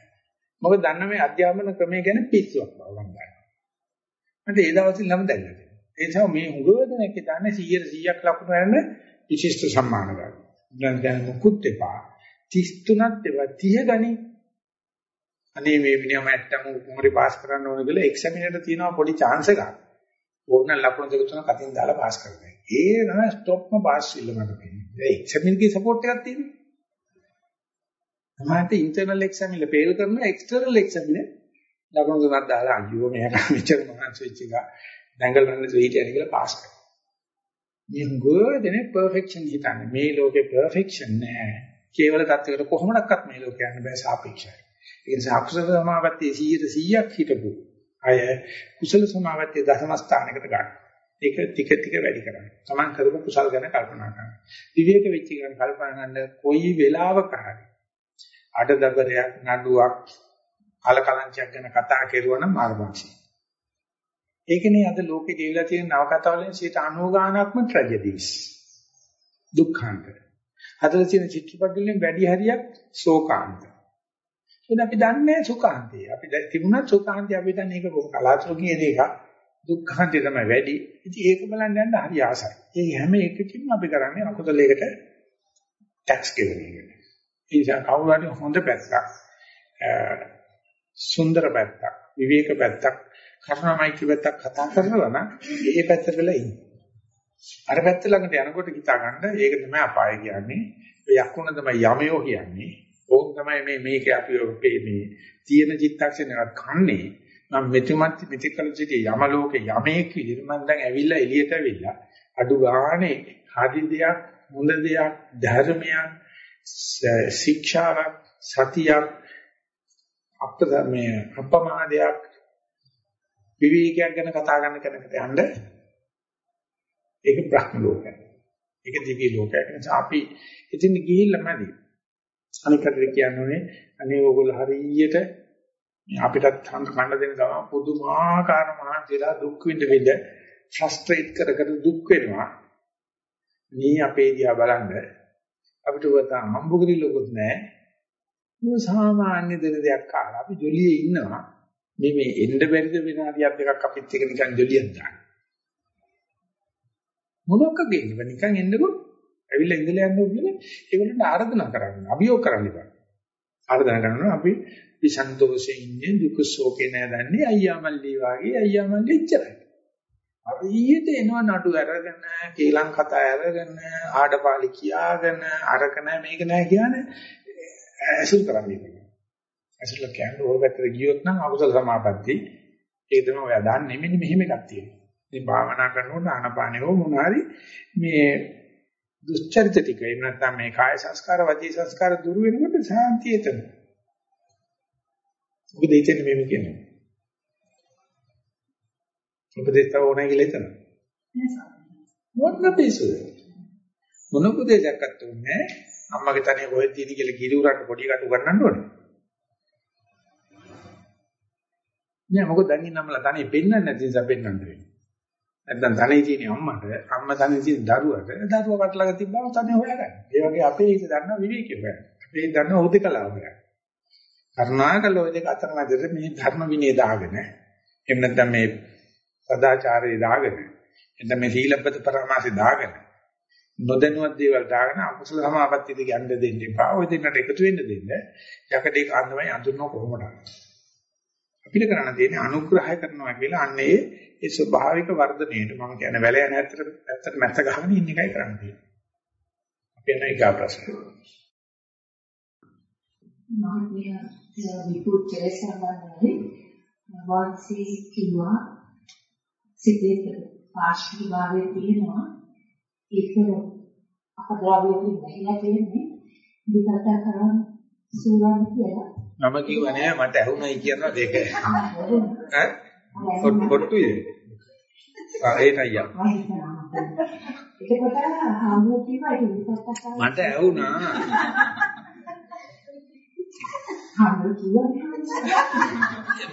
මොකද දන්න මේ අධ්‍යාපන ක්‍රමය ගැන පිස්සුවක් බව මම දන්නවා. මට ඒ දවස්වල ළම දැල්ලා තියෙනවා. ඒ නිසා මේ හුඟවදෙනෙක් හිතන්නේ 100 100ක් ලකුණු ගන්න විශිෂ්ට සම්මාන ගන්න. දැන් දැන් මුකුත් එපා. 33ත් එපා 30 ගනි. අනේ මේ මිනිහම නැත්තම් මොහොරි පාස් කරන්න ඕන කියලා එක්සැමිනේට තියෙනවා පොඩි chance එකක්. ඕන ලකුණු දෙක තුනක් අතින් දාලා පාස් කරගන්න. ඒ තමයි ස්ටොප්ම පාස් විල්ල මට පේන්නේ. ඒ එක්සැමින්ගේ සපෝට් එකක් තියෙනවා. තමයි ඉන්ටර්නල් එක්සැමින් එක පේල් කරන එක්ස්ටර්නල් එක්සැමින් ලකුණු තුනක් දාලා අයියෝ මෙයා මෙච්චර මහන්සි වෙච්ච එක දැඟල් ගන්න දෙවිතියන කියලා පාස් කරනවා. මේ ගොඩනේ පර්ෆෙක්ෂන් හිතන්නේ. මේ ලෝකේ පර්ෆෙක්ෂන් නෑ. කේවල தත්වයකට කොහොමඩක්වත් මේ ලෝකේ යන්න බෑ සාපේක්ෂයි. ඒ නිසා අකුසල සමාපත්තියේ 100ට 100ක් හිටපු අය කුසල සමාපත්තියේ දශම ස්ථානයකට ගන්න. ඒක ටික ටික වැඩි කරන්න. Taman කරපු කුසල් ගැන කල්පනා කරන්න. විවේක වෙච්ච ගැන කල්පනා කරන්න කොයි වෙලාවක හරි අඩදබරයක් නඩුවක් කලකලංචයක් ගැන කතා කරුවා නම් මාර්ගාක්ෂි. ඒකනේ අද ලෝකේ දීලා තියෙන නවකතාවලින් 90 ගාණක්ම ට්‍රැජඩිස්. දුක්ඛාන්ත. අදලා තියෙන චිත්‍රපට වලින් වැඩි හරියක් ශෝකාන්ත. එහෙනම් අපි දන්නේ සුඛාන්තය. අපි තිබුණත් සුඛාන්තය අපි දන්නේ ඒක කලාතුරකින් දෙකක්. දුක්ඛාන්තය තමයි වැඩි. ඉතින් ඒක බලන්න යන්න හරි ආසයි. ඒ හැම එකකින්ම අපි කරන්නේ අකුසලයකට ටැක්ස් ගෙවන එක. ඒ නිසා කවුරු හරි හොඳ පැත්තක් සුන්දර පැත්තක් විවේක පැත්තක් කරුණාමයික පැත්තක් කතා කරනවා නම් ඒ පැත්තට වෙලා ඉන්න. අර පැත්ත ළඟට යනකොට හිතා ගන්න ඒක තමයි අපාය කියන්නේ. ඒ යකුණ තමයි යමයෝ කියන්නේ. ඕක තමයි මේ මේක අපි මේ තියෙන චිත්තක්ෂණයක් කන්නේ. මම මෙතුමත් මෙතිකල සිටි යම ලෝකේ යමේක විදිහට මම දැන් ඇවිල්ලා එළියට ඇවිල්ලා අඩු ගානේ හරි දෙයක් මුල දෙයක් ධර්මයක් ශික්ෂාවක් සතියක් අප්‍රධර්මයේ අපමාදයක් විවේකයක් ගැන කතා කරන කෙනෙකුට යන්න ඒක බ්‍රහ්ම ලෝකයක්. ඒක දිවි ලෝකයක්. නිසා අපි ඉතින් ගිහිල්ලා මදි. අනිකට කියන්නේ අනේ ඕගොල්ලෝ හරියට අපිටත් හඳ කන්න දෙන ගමන් පුදුමාකාර මහන්සියලා දුක් විඳ විඳ ෆ්‍රස්ට්‍රේට් කර කර දුක් වෙනවා. මේ අපේ දිහා බලන්න අපිට වතා හම්බුගිරි ලොකුත් නැහැ. මේ සාමාන්‍ය දෙන දෙයක් කාලා අපි ජොලියේ ඉන්නවා. මේ මේ එන්න බැරිද විනාඩියක් දෙකක් අපිත් එක නිකන් ජොලියක් දාන්න. මොනක ගේන්න නිකන් එන්නකො ඇවිල්ලා ඉඳලා යන්න ඕනේ ඒගොල්ලන්ට ආරාධනා කරන්න අභියෝග කරන්න ඉතින්. ආරාධනා කරනවා අපි විසන්තෝෂේ ඉන්නේ දුක ශෝකේ නෑදන්නේ අයියා මල්ලි වාගේ අයියා මල්ලි ඉච්චරයි. හරියට එනවා නඩු අරගෙන කේලම් කතා අරගෙන ආඩපාලි කියාගෙන අරක නෑ මේක නෑ කියන්නේ ඇසුරු කරන්නේ. ඇසුර කියන්නේ ඕක පැත්තට ගියොත් නම් අකුසල සමාපatti ඒක තමයි ඔයා දන්නේ මෙන්න මෙහෙම එකක් තියෙනවා. ඉතින් භාවනා කරනකොට ආනපානෙව මොනවාරි මේ දුස්චරිත ටික එහෙම නැත්නම් මේ කාය සංස්කාර වචී සංස්කාර දුරු වෙනකොට සාන්තිය එතන. මොකද හිතන්නේ මෙහෙම කියන්නේ. උපදේශ ඕනයි කියලා හිතනවා. මොන පිසුද? මොන උපදේශයක්වත් උන්නේ අම්මගේ තනිය කොහෙද තියෙන්නේ කියලා කිරි උරන්න පොඩි කට උගන්නන්න ඕනේ. නෑ මොකද දැන් ඉන්නම්ලා තනිය පෙන්වන්න නැති නිසා පෙන්වන්න වෙන්නේ. නැත්නම් තනිය තියෙන අම්මට අම්මා තනිය තියෙන දරුවට දරුවා කටලක තිබ්බම තනිය හොයාගන්න. ඒ වගේ අපේ හිත දන්න විවේකය හොයන්න. අපේ හිත දන්න උදිකලාව හොයන්න. කරුණාකර ඔය දෙක අතර මැදට මේ ධර්ම විනය දාගෙන එහෙම නැත්නම් මේ සදාචාරය දාගෙන එතන මේ සීලබ්බත පරමාසි දාගෙන නොදැනුවත් දේවල් දාගෙන අකුසල සමාපත්තියද යන්න දෙන්න එපා. ඔය දෙන්නට එකතු වෙන්න දෙන්න. යකඩේ කාන්දමයි අඳුරන කොහොමද? අපිට කරන්න තියෙන්නේ අනුග්‍රහය කරනවා කියලා අන්නේ ඒ ස්වභාවික වර්ධනයට. මම කියන්නේ වැල යන හැත්තට පැත්තට මැස්ස ගහගෙන ඉන්න එකයි කරන්න තියෙන්නේ. අපි යන එක ප්‍රශ්න. මහත්මිය විපුච්චේ සම්බන්ධයි. වාක්සී කිව්වා සිතේ පාර්ශ්වී භාවයේ තියෙනවා. ඒක අපද්‍රව්‍යකින් බැහැලා තියෙන්නේ. විකල්ප කරන සූරාන් කියලා. මම කිව්වා නෑ මට ඇහුණයි කියනවා දෙක. ඈ? කොට්ටුයි. ආ ඒට අයියා. එතකොට හාමුදුරුවෝ කිව්වා ඒක විපස්සක මට ඇහුණා.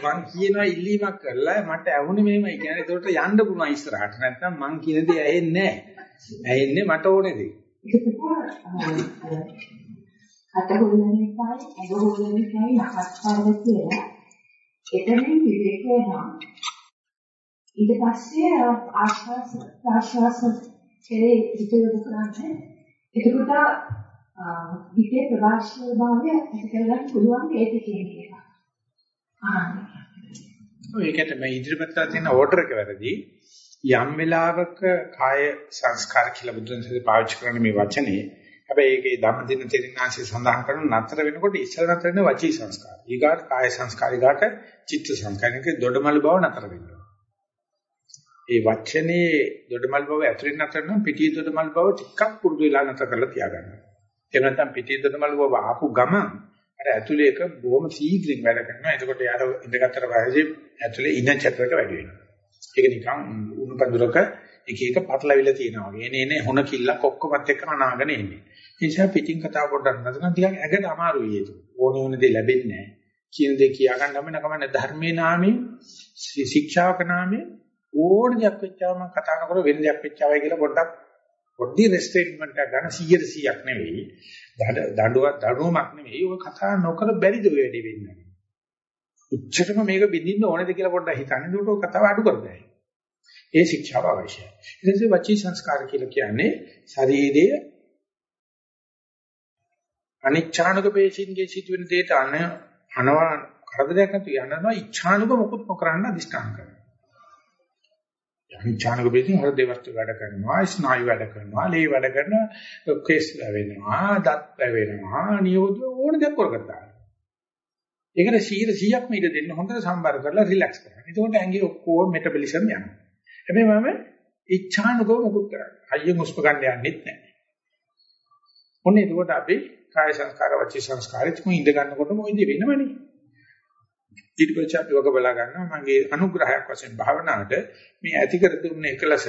මං කියනවා ඉල්ලීමක් කරලා මට ඇහුනේ මෙහෙමයි කියන්නේ. ඒකට යන්න පුළුවන් ඉස්සරහට. නැත්නම් මං කියන දේ ඇහෙන්නේ නෑ. ඇහෙන්නේ මට ඕනේ දේ. අත හොල්ලන එකයි ඇඟ හොල්ලන එකයි නහස්කාරද කියලා. එතනින් විවේක වෙනවා ඊට පස්සේ ආශ්වාස ප්‍රාශ්වාස කෙරේ හිත යොමු කරන්නේ. එතකොට විකේ ප්‍රවාහශීල භාවය ඇති කරගන්න පුළුවන් ඒක කියන එක. ඒකට මේ ඉදිරිපත් තියෙන ඕඩර් එක වැරදි. යම් වෙලාවක කාය සංස්කාර කියලා බුදුන් සසුනේ පාවිච්චි කරන මේ වචනේ. හැබැයි ඒකේ ධම්මදින තෙරිනාංශය සඳහන් කරන නතර වෙනකොට ඉස්සර නතර වෙන වචී සංස්කාර. ඊගාට කාය සංස්කාර ඊගාට චිත්ත සංස්කාරයක දොඩමල් බව නතර වෙනවා. ඒ වචනේ දොඩමල් බව ඇතුලෙන් නතර නම් පිටි දොඩමල් බව ටිකක් පුරුදු වෙලා නතර කරලා තියාගන්න. ඒ නැත්නම් පිටි දොඩමල් බව ආපු ගමන් අර ඇතුලේ එක බොහොම සීඝ්‍රින් වැඩ කරනවා. එතකොට යාර ඉඳගත්තර පස්සේ ඇතුලේ ඉන චක්‍රක වැඩි වෙනවා. ඒක නිකන් උණු පඳුරක එක එක පටලවිලා තියෙනවා වගේ. එනේ එනේ හොන කිල්ලක් ඔක්කොමත් එක්ක අනාගෙන එන්නේ. ඒ නිසා පිටින් කතා පොඩ්ඩක් නැත්නම් ටිකක් ඇඟට අමාරුයි ඒක. ඕනේ ඕනේ දේ ලැබෙන්නේ නැහැ. කියන දේ කියා ගන්න නම් කමන්නේ ධර්මයේ නාමයෙන් ශික්ෂාවක නාමයෙන් ඕන දෙයක් වෙච්චාම කතා කරන වෙන දෙයක් වෙච්චාවයි කියලා පොඩ්ඩක් පොඩි රෙස්ට්‍රේන්මන්ට් එකක් ගන්න 100 100ක් නෙවෙයි. දඬුවක් දඬුවමක් නෙවෙයි. ඔය කතා නොකර බැරිද ඔය වැඩි වෙන්නේ. උච්චටම මේක බින්දින්න ඕනේද කියලා පොඩ්ඩක් හිතන්න. ඒකට කතාව අඩු කරගන්න. ඒ ශික්ෂාව අවශ්‍යයි. ඊට පස්සේ වචී සංස්කාර කියලා කියන්නේ ශරීරයේ අනිච්ඡානුක පේශින්ගේ සිදුවෙන දෙයට අන අනවා කරදරයක් නැතු යනවා ඉච්ඡානුක මොකුත් නොකරන්න අදිෂ්ඨාන කරනවා. අනිච්ඡානුක පේශින් හෘද දේවස්තු වැඩ කරනවා, ස්නායු වැඩ කරනවා, ලේ වැඩ කරනවා, කේස් වෙනවා, දත් වෙනවා, නියෝජ ඕන දෙයක් කරගත්තා. ඒකට 100ක් මීට දෙන්න හොඳට සම්බර කරලා රිලැක්ස් කරන්න. එතකොට ඇඟේ ඔක්කොම මෙටබොලිසම් යනවා. හැබැයි මම ඉච්ඡානුකව මොකුත් කරන්නේ. අයියෙන් උස්ප ගන්න යන්නෙත් නැහැ. ඔන්න එතකොට අපි කාය සංස්කාර වචී සංස්කාරෙත් මො ඉඳ ගන්නකොටම ඔය ඉඳ වෙනවනේ. ඊට පස්සේ අපි වග බලා ගන්නවා මගේ අනුග්‍රහයක් වශයෙන් භාවනාවට මේ ඇති කර දුන්න එකලස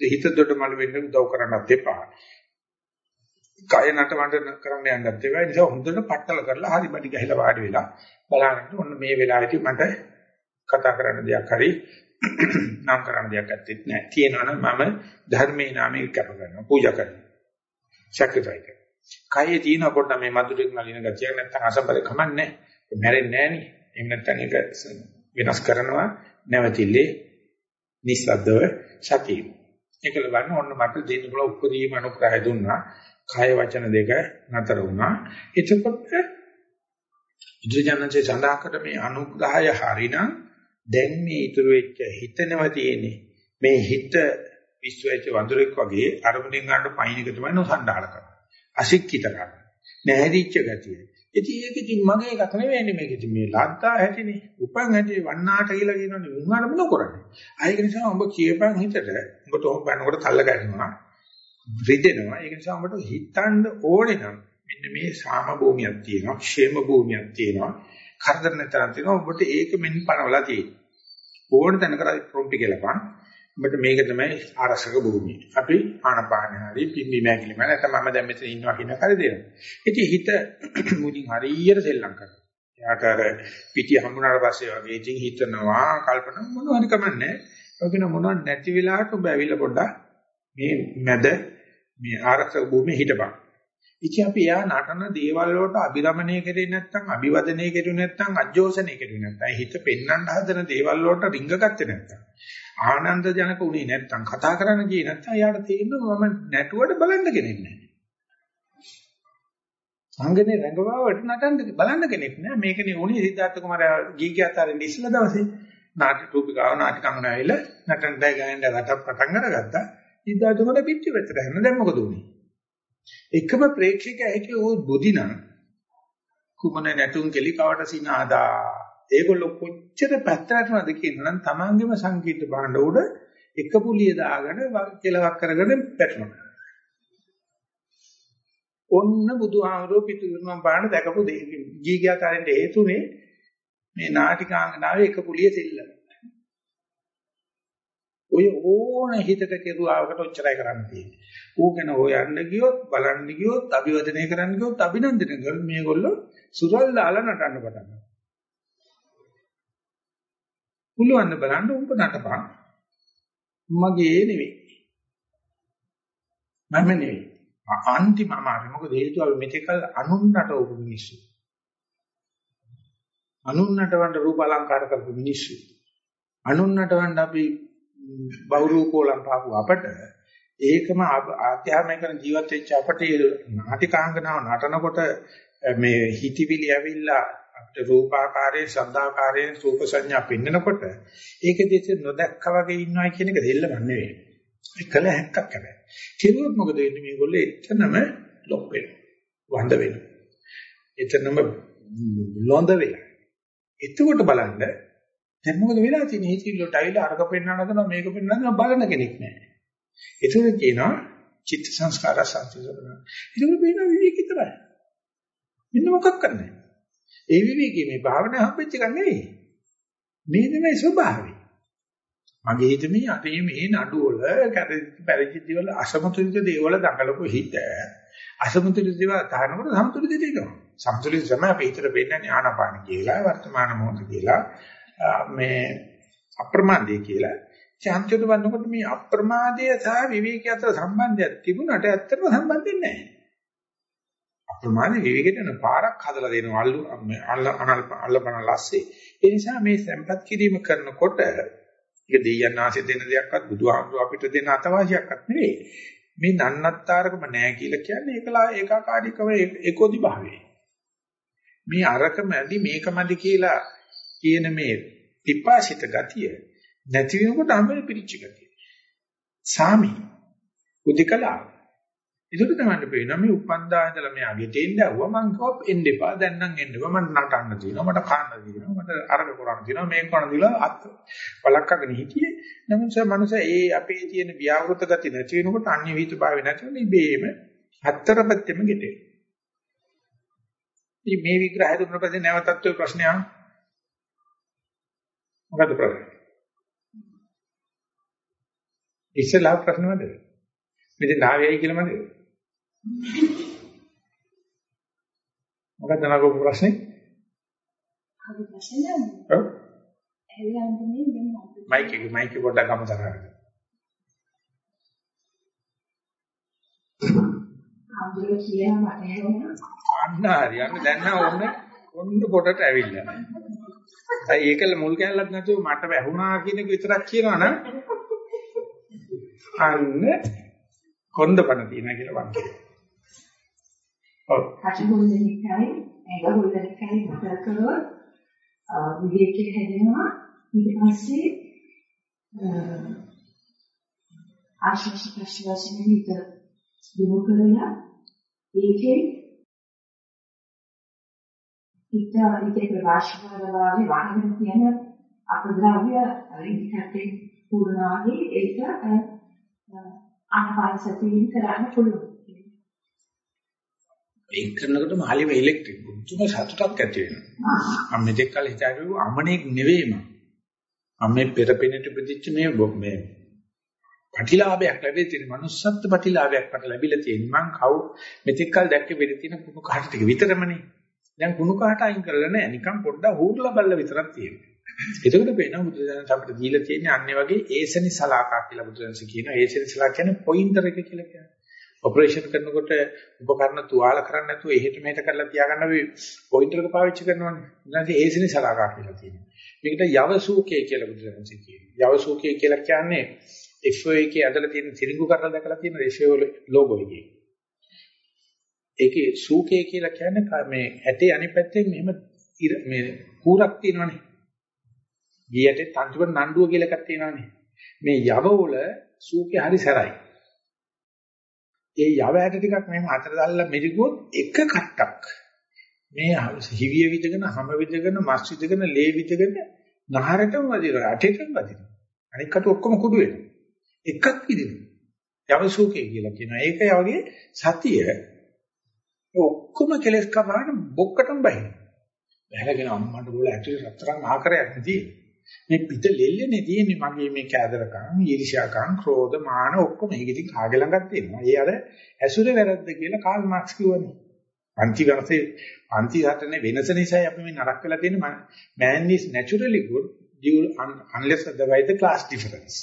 හිත දොඩ මල වෙන්න උදව් කරන්නත් එපා. කය නටවන්න කරන්න යන්නත් එපා. ඒ නිසා හොඳට පట్టල කරලා හරි බඩි ගහලා වාඩි වෙලා බලන්න ඔන්න මේ වෙලාවේදී මට කතා කරන්න දෙයක් හරි නම් කරන්න දෙයක් ඇත්තෙත් නැහැ. තියෙනවනම් මම ධර්මයේ නාමයෙන් කර කරනවා. පූජා කරනවා. sacrifice කරනවා. කයේ තියෙන පොඩ්ඩ මේ මధుරෙක් නලින ගතියක් නැත්තම් අසබල කමන්නේ නැහැ. මැරෙන්නේ නැහැ නේ. එහෙම නැත්තම් ඒක වෙනස් කරනවා නැවතිලේ නිස්සද්දව සතිය. ඒකල වන්න ඔන්න මට දෙන්න පුළුවන් උපදීම අනුග්‍රහය දුන්නා. කය වචන දෙක නතර වුණා. එතකොට බුදුජානකේ සඳහන් මේ අනුග්‍රහය හරිනම් දැන් මේ ඉතුරු වෙච්ච හිතනවා තියෙන්නේ. මේ හිත විශ්වයේ වඳුරෙක් වගේ අරමුණෙන් ගන්න පයින් එක තමයි නොසන්ඩාල කරන්නේ. අසික්කිත කරන්නේ. නැහැදිච්ච ගතිය. ඉතින් ඒක ඉතින් මගේ එකක් නෙවෙයිනේ මේක ඉතින් මේ ලද්දා හැටිනේ. උපන් හැටි වන්නාට කියලා කියනවනේ උන්වහන්සේ මොන කරන්නේ. ආයෙක නිසා ඔබ කියපන් හිතට ඔබට ඔහොම බනකොට තල්ල ගන්නවා. රිදෙනවා. ඒක නිසා ඔබට හිතන්න ඕනේ නම් මෙන්න මේ සාම භූමියක් තියෙනවා, ക്ഷേම භූමියක් තියෙනවා. කරදර නැතරම් තියෙනවා. ඔබට ඒක මෙන්න පනවලා තියෙනවා. ඕන තැනකට ප්‍රොම්පි කියලාපන්. ඔබට මේක තමයි ආරසක භූමිය. අපි ආනපාන හරි පිම්බි මෑගිලි මම නැත්නම් මම දැන් මෙතන ඉන්නවා කියන කරේ දෙනවා. ඉතින් හිත මුලින් හරියට සෙල්ලම් කරනවා. එයාට අර පිටිය හම්බුනාට පස්සේ වගේ ඉතින් හිතනවා කල්පනා මොනවා හරි කමන්නේ. ඔකින මොනවත් නැති වෙලාවට ඔබ ඇවිල්ලා පොඩ්ඩක් මේ මැද මේ ආරක්ෂක භූමියේ හිටපන්. ඉතින් අපි යා නටන දේවල් වලට අභිරමණය කෙරේ නැත්නම් අභිවදනය කෙරේ නැත්නම් අජෝසනය කෙරේ නැත්නම් හිත පෙන්වන්න හදන දේවල් වලට රිංග ගත්තේ නැත්නම් ආනන්ද ජනක උනේ නැත්නම් කතා කරන්න ගියේ නැත්නම් යාට තේරෙනවා මම නැටුවට බලන්න කෙනෙක් නැහැ. සංගනේ රංගවාවට නටන්න බලන්න කෙනෙක් නැහැ. මේකනේ උනේ සිද්ධාර්ථ කුමාරයා ගීගේ අතරින් ඉස්සලා දවසේ නාට්‍ය රූපිකාව නාටිකම් නැවිලා නටන දැය ගහන්න රට පටන් අරගත්තා. සිද්ධාර්ථ කුමාරයා පිටි වෙතට හැම දැන් මොකද උනේ? එකම ප්‍රේක්ෂකයා හිටිය ඕ බුදිනා. කුමන නැටුම් කෙලි කවට සිනාදා ඒගොල්ලෝ කොච්චර පැත්තටනද කියනනම් තමන්ගේම සංකීර්ණ භාණ්ඩ උඩ එක පුලිය දාගෙන කෙලවක් කරගෙන පැටලෙනවා ඔන්න බුදුහාමරෝ පිටුරුමන් බාන දැකපු ගීගයාතරෙන්ට හේතුනේ? මේ නාටිකාංගනාවේ එක පුලිය සෙල්ලන. ඔය ඕන හිතට කෙරුවාවකට ඔච්චරයි කරන්න තියෙන්නේ. ඌ ගැන හොයන්න ගියොත් බලන්න ගියොත් අභිවදනය කරන්න ගියොත් අභිනන්දනය කරන මේගොල්ලෝ සුරල් දාලා නටන්න පටන් ගන්නවා. පුළුවන් ද බලන්න උඹ නටපන්. මගේ නෙවෙයි. මම නෙවෙයි. අන්තිම අමාරු මොකද හේතුව මෙතකල් අනුන් නටවපු මිනිස්සු. අනුන් නටවන්න රූප අලංකාර කරපු මිනිස්සු. අනුන් නටවන්න අපි බහුරූපෝලම් පාපු අපට ඒකම ආධ්‍යාත්මික කරන ජීවත් වෙච්ච අපට නාටිකාංගනාව නටනකොට මේ හිතවිලි ඇවිල්ලා අපිට රූපාකාරයේ සන්දාකාරයේ රූප සංඥා පෙන්නකොට ඒක දෙස නොදැක්කා වගේ ඉන්නවා කියන එක දෙල්ලම නෙවෙයි. එකල හැක්කක් හැබැයි. කිව්වොත් මොකද වෙන්නේ මේගොල්ලෝ එතනම ලොක් වෙනවා. වඳ වෙනවා. එතනම ලොඳ වෙනවා. එතකොට බලන්න දැන් මොකද වෙලා තියෙන්නේ? හිතිල්ලට ඇවිල්ලා අරක පෙන්වන්න හදනවා මේක පෙන්වන්න හදනවා බලන කෙනෙක් නැහැ. ඒකෙන් කියනවා චිත්ත සංස්කාර සංසිඳනවා. ඒක වෙන විවේකී තමයි. මෙන්න මොකක් කරන්නේ? ඒ විවේකී මේ භාවනා හම්බෙච්ච එක නෙවෙයි. මේ නෙමෙයි ස්වභාවය. මගේ හිත මේ අතේ මේ නඩුවල පැරදිච්ච දේවල් අසමතුලිත දේවල් දඟලපු හිත. අසමතුලිත දේවල් තානකොට සමතුලිත දෙනවා. සමතුලිත තමයි අපේ හිතට වෙන්නේ ආනාපාන කියලා වර්තමාන මොහොත කියලා මේ අප්‍රමාදය කියලා. චාන්තියට වන්නකොට මේ අප්‍රමාදය සහ විවේකය අතර සම්බන්ධයක් තිබුණාට ඇත්තටම සම්බන්ධෙන්නේ නැහැ. අප්‍රමාද විවේකයට යන පාරක් හදලා දෙනවා අල්ලු අල්ල අල්ලපන ලස්සේ. ඒ නිසා මේ සම්පත් කිරීම කරනකොට ඒක දෙයයන් ආසේ දෙන දෙයක්වත් බුදුහාමුදුරුවෝ අපිට දෙන අතවාසියක්වත් නෙවෙයි. මේ නන්නත්තරකම නැහැ කියලා කියන්නේ ඒකලා ඒකාකාරීකම ඒකෝදි භාවයේ. මේ අරකමැදි මේකමදි කියලා කියන මේ පිපාසිත ගතිය නැති වෙනකොට හැමෝම පිරිච්ච ගතිය. සාමි උදිකලා. ඒකට තමයි පේනවා මේ උපන්දා ඉඳලා මෙයා ගෙටෙන්න ආවා මං කව එන්න එපා දැන් නම් එන්න එපා මට නටන්න තියෙනවා මට කන්න තියෙනවා මට අරක කරන්න තියෙනවා මේක කරන්න දිලා අත් බලක්කගෙන හිටියේ. නමුත් මනුස්ස ඒ අපේ තියෙන ව්‍යාවෘත ගති නැති වෙනකොට අන්‍ය විහිිත භාවය නැති වෙන ඉබේම හතර පැත්තෙම ගෙටේ ඉතින් මේ විග්‍රහය දුන්න පස්සේ නැවතත් ඔය ප්‍රශ්නය මොකද ප්‍රශ්නේ ඉස්සලා ප්‍රශ්න වලද මෙතන ආවේයි කියලා මන්ද මොකක්ද නගපු ප්‍රශ්නේ? හරි ප්‍රශ්නේ. ඔව්. එළියන්නේ දැන් මයික් එක මයික් එක පොඩ්ඩක් ගමු තරහට. අඳුර කියන මට ඇහුණා. අන්න දැන් නම් ඔන්න ඔන්න පොඩට ඇවිල්ලා. අය ඒකල මුල් කැලලක් නැතුව මට වැහුණා කියන එක විතරක් කියනවනම් අන්න කොන්දපණ තියෙනවා කියලා වන් කියනවා. ඔව්. කටහොල්ලෙනිකයි ඇඟහොල්ලෙනිකයි මතක කරොත් විවේකයේ හැදෙනවා ඊට පස්සේ ආශිෂ් ප්‍රශ්වාසයෙන් විතර දිනු කරලා ඒකේ ඉත ඉතේ ප්‍රවාශවලවාගේ වහගෙන තියෙන අපද්‍රව්‍ය ඉදිකටේ පුරනාගේ ඒක සතියෙන් කරන්න පුළුවන්. ඒක කරනකොටම හලිම ඉලෙක්ට්‍රික් මුතුම සතුටක් ඇති වෙනවා. මම මෙතෙක් කල හිතාගියු අමනෙක් නෙවෙයි මම. මම මේ පෙරපෙනට ප්‍රතිච්ච මේ මේ ප්‍රතිලාභයක් ලැබෙයි තියෙන manussත්ත්ව ප්‍රතිලාභයක් මට ලැබිලා තියෙන මං කවු මෙතෙක් කල දැක්කේ වෙද තියෙන කුණු කහට ටික විතරමනේ. දැන් කුණු කහට අයින් කරලා නැහැ නිකන් පොඩ්ඩක් හූර්ලා බලලා විතරක් තියෙනවා. එතකොට පේනවා බුදුදහම අපිට දීලා තියෙන අන්නේ වගේ ඒසනි සලාකා කියලා බුදුදහම කියනවා. ඒසනි සලාක කියන්නේ පොයින්ටර් එක කියලා කියන්නේ. ඔපරේෂන් කරනකොට උපකරණ තුවාල කරන්නේ නැතුව එහෙට මෙහෙට කරලා තියාගන්න අපි පොයින්ටර් එක පාවිච්චි කරනවානේ. ඊළඟට ඒසනි සලාකා කියලා කියනවා. මේකට යවසූකේ කියලා බුදුදහම කියනවා. යවසූකේ කියලා කියන්නේ FO එකේ ඇදලා තියෙන තිරිඟු කරලා දැකලා තියෙන FO ලෝගෝ එකේ. ඒකේ සූකේ කියලා කියන්නේ මේ ඇටේ අනිත් පැත්තෙන් මෙහෙම මේ කූරක් තියෙනවනේ. ගියටේ තන්තිපර නණ්ඩුව කියලා එකක් තියෙනවානේ. මේ යවවල සූකේ හරි සැරයි. ඒ යව ඇට ටිකක් මෙහෙම අතර දාලා මෙරිගුවොත් එක කට්ටක්. මේ හිවිය විදගෙන, හැම විදගෙන, මස් විදගෙන, ලේ විදගෙන නහරටම වදිනවා. අටේටම වදිනවා. අනික කට ඔක්කොම කුඩු වෙනවා. එකක් විදිනවා. යව සූකේ කියලා කියනවා. ඒක යවගේ සතිය ඔක්කොම කෙලස් කපාන බොක්කටම බහින. බහැලගෙන අම්මන්ට බෝල ඇතුලේ රත්තරන් ආකාරයක් නෙදී. මේ පිට ලෙල්ලනේ තියෙන්නේ මගේ මේ කෑදරකම්, ඊර්ෂ්‍යාකම්, ක්‍රෝධ, මාන ඔක්කොම මේක ඉතින් කාගේ ළඟත් තියෙනවා. ඒ අර ඇසුරේ වැරද්ද කියලා කාල් මාක්ස් කිව්වනේ. පන්ති වර්ෂේ පන්ති හතරනේ වෙනස නිසායි අපි මේ නරක වෙලා තියෙන්නේ. man is naturally good due unless otherwise the class difference.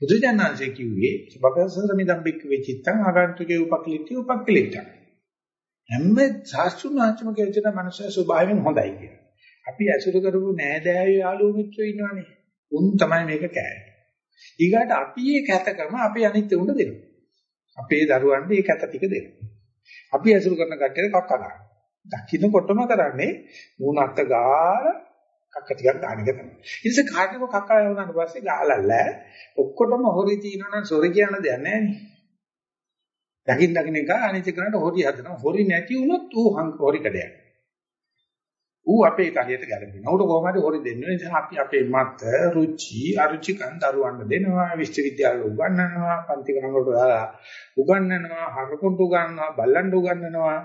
බුදුජානනාංශයේ කිව්වේ සබකසර මිදම්බික් වෙචිත්තං ආගන්තුකේ උපක්ලිටි උපක්ලිටං. හැම ශාස්ත්‍රුන් වහන්සේම කියන මනුෂ්‍ය ස්වභාවයෙන් හොඳයි කියලා. අපි ඇසුරු කරපු නෑදෑයෝ යාළුවෝ මිත්‍රයෝ ඉන්නවනේ. උන් තමයි මේක කෑවේ. ඊගාට අපි මේ කැතකම අපි අනිත් උන්ට දෙනවා. අපේ දරුවන්ට මේ කැත ටික දෙනවා. අපි ඇසුරු කරන කට්ටියට කක්ක ගන්න. දකින්නකොටම කරන්නේ මූණත් ගාල කක්ක ටිකක් ගන්න එක තමයි. ඊට පස්සේ කාටක කක්ක වුණාට පස්සේ ගාලල්ල ඔක්කොටම හොරි තියෙනවනම් සොරි කියන දෙයක් නැහැ නේ. දකින් දකින්න එක අනිත් එකනට හොරි හදනවා. හොරි නැති වුණොත් ඌ හොරි කඩයක්. ඌ අපේ කලියට ගැලපෙනවා. ඌට කොහොම හරි හොරි දෙන්න නිසා අපි අපේ මත, රුචි, අරුචිකන් දරුවන්ට දෙනවා, විශ්වවිද්‍යාල උගන්වනවා, පන්ති කනකට දාලා උගන්වනවා, හරකුන්ට උගන්වනවා, බල්ලන්ට උගන්වනවා.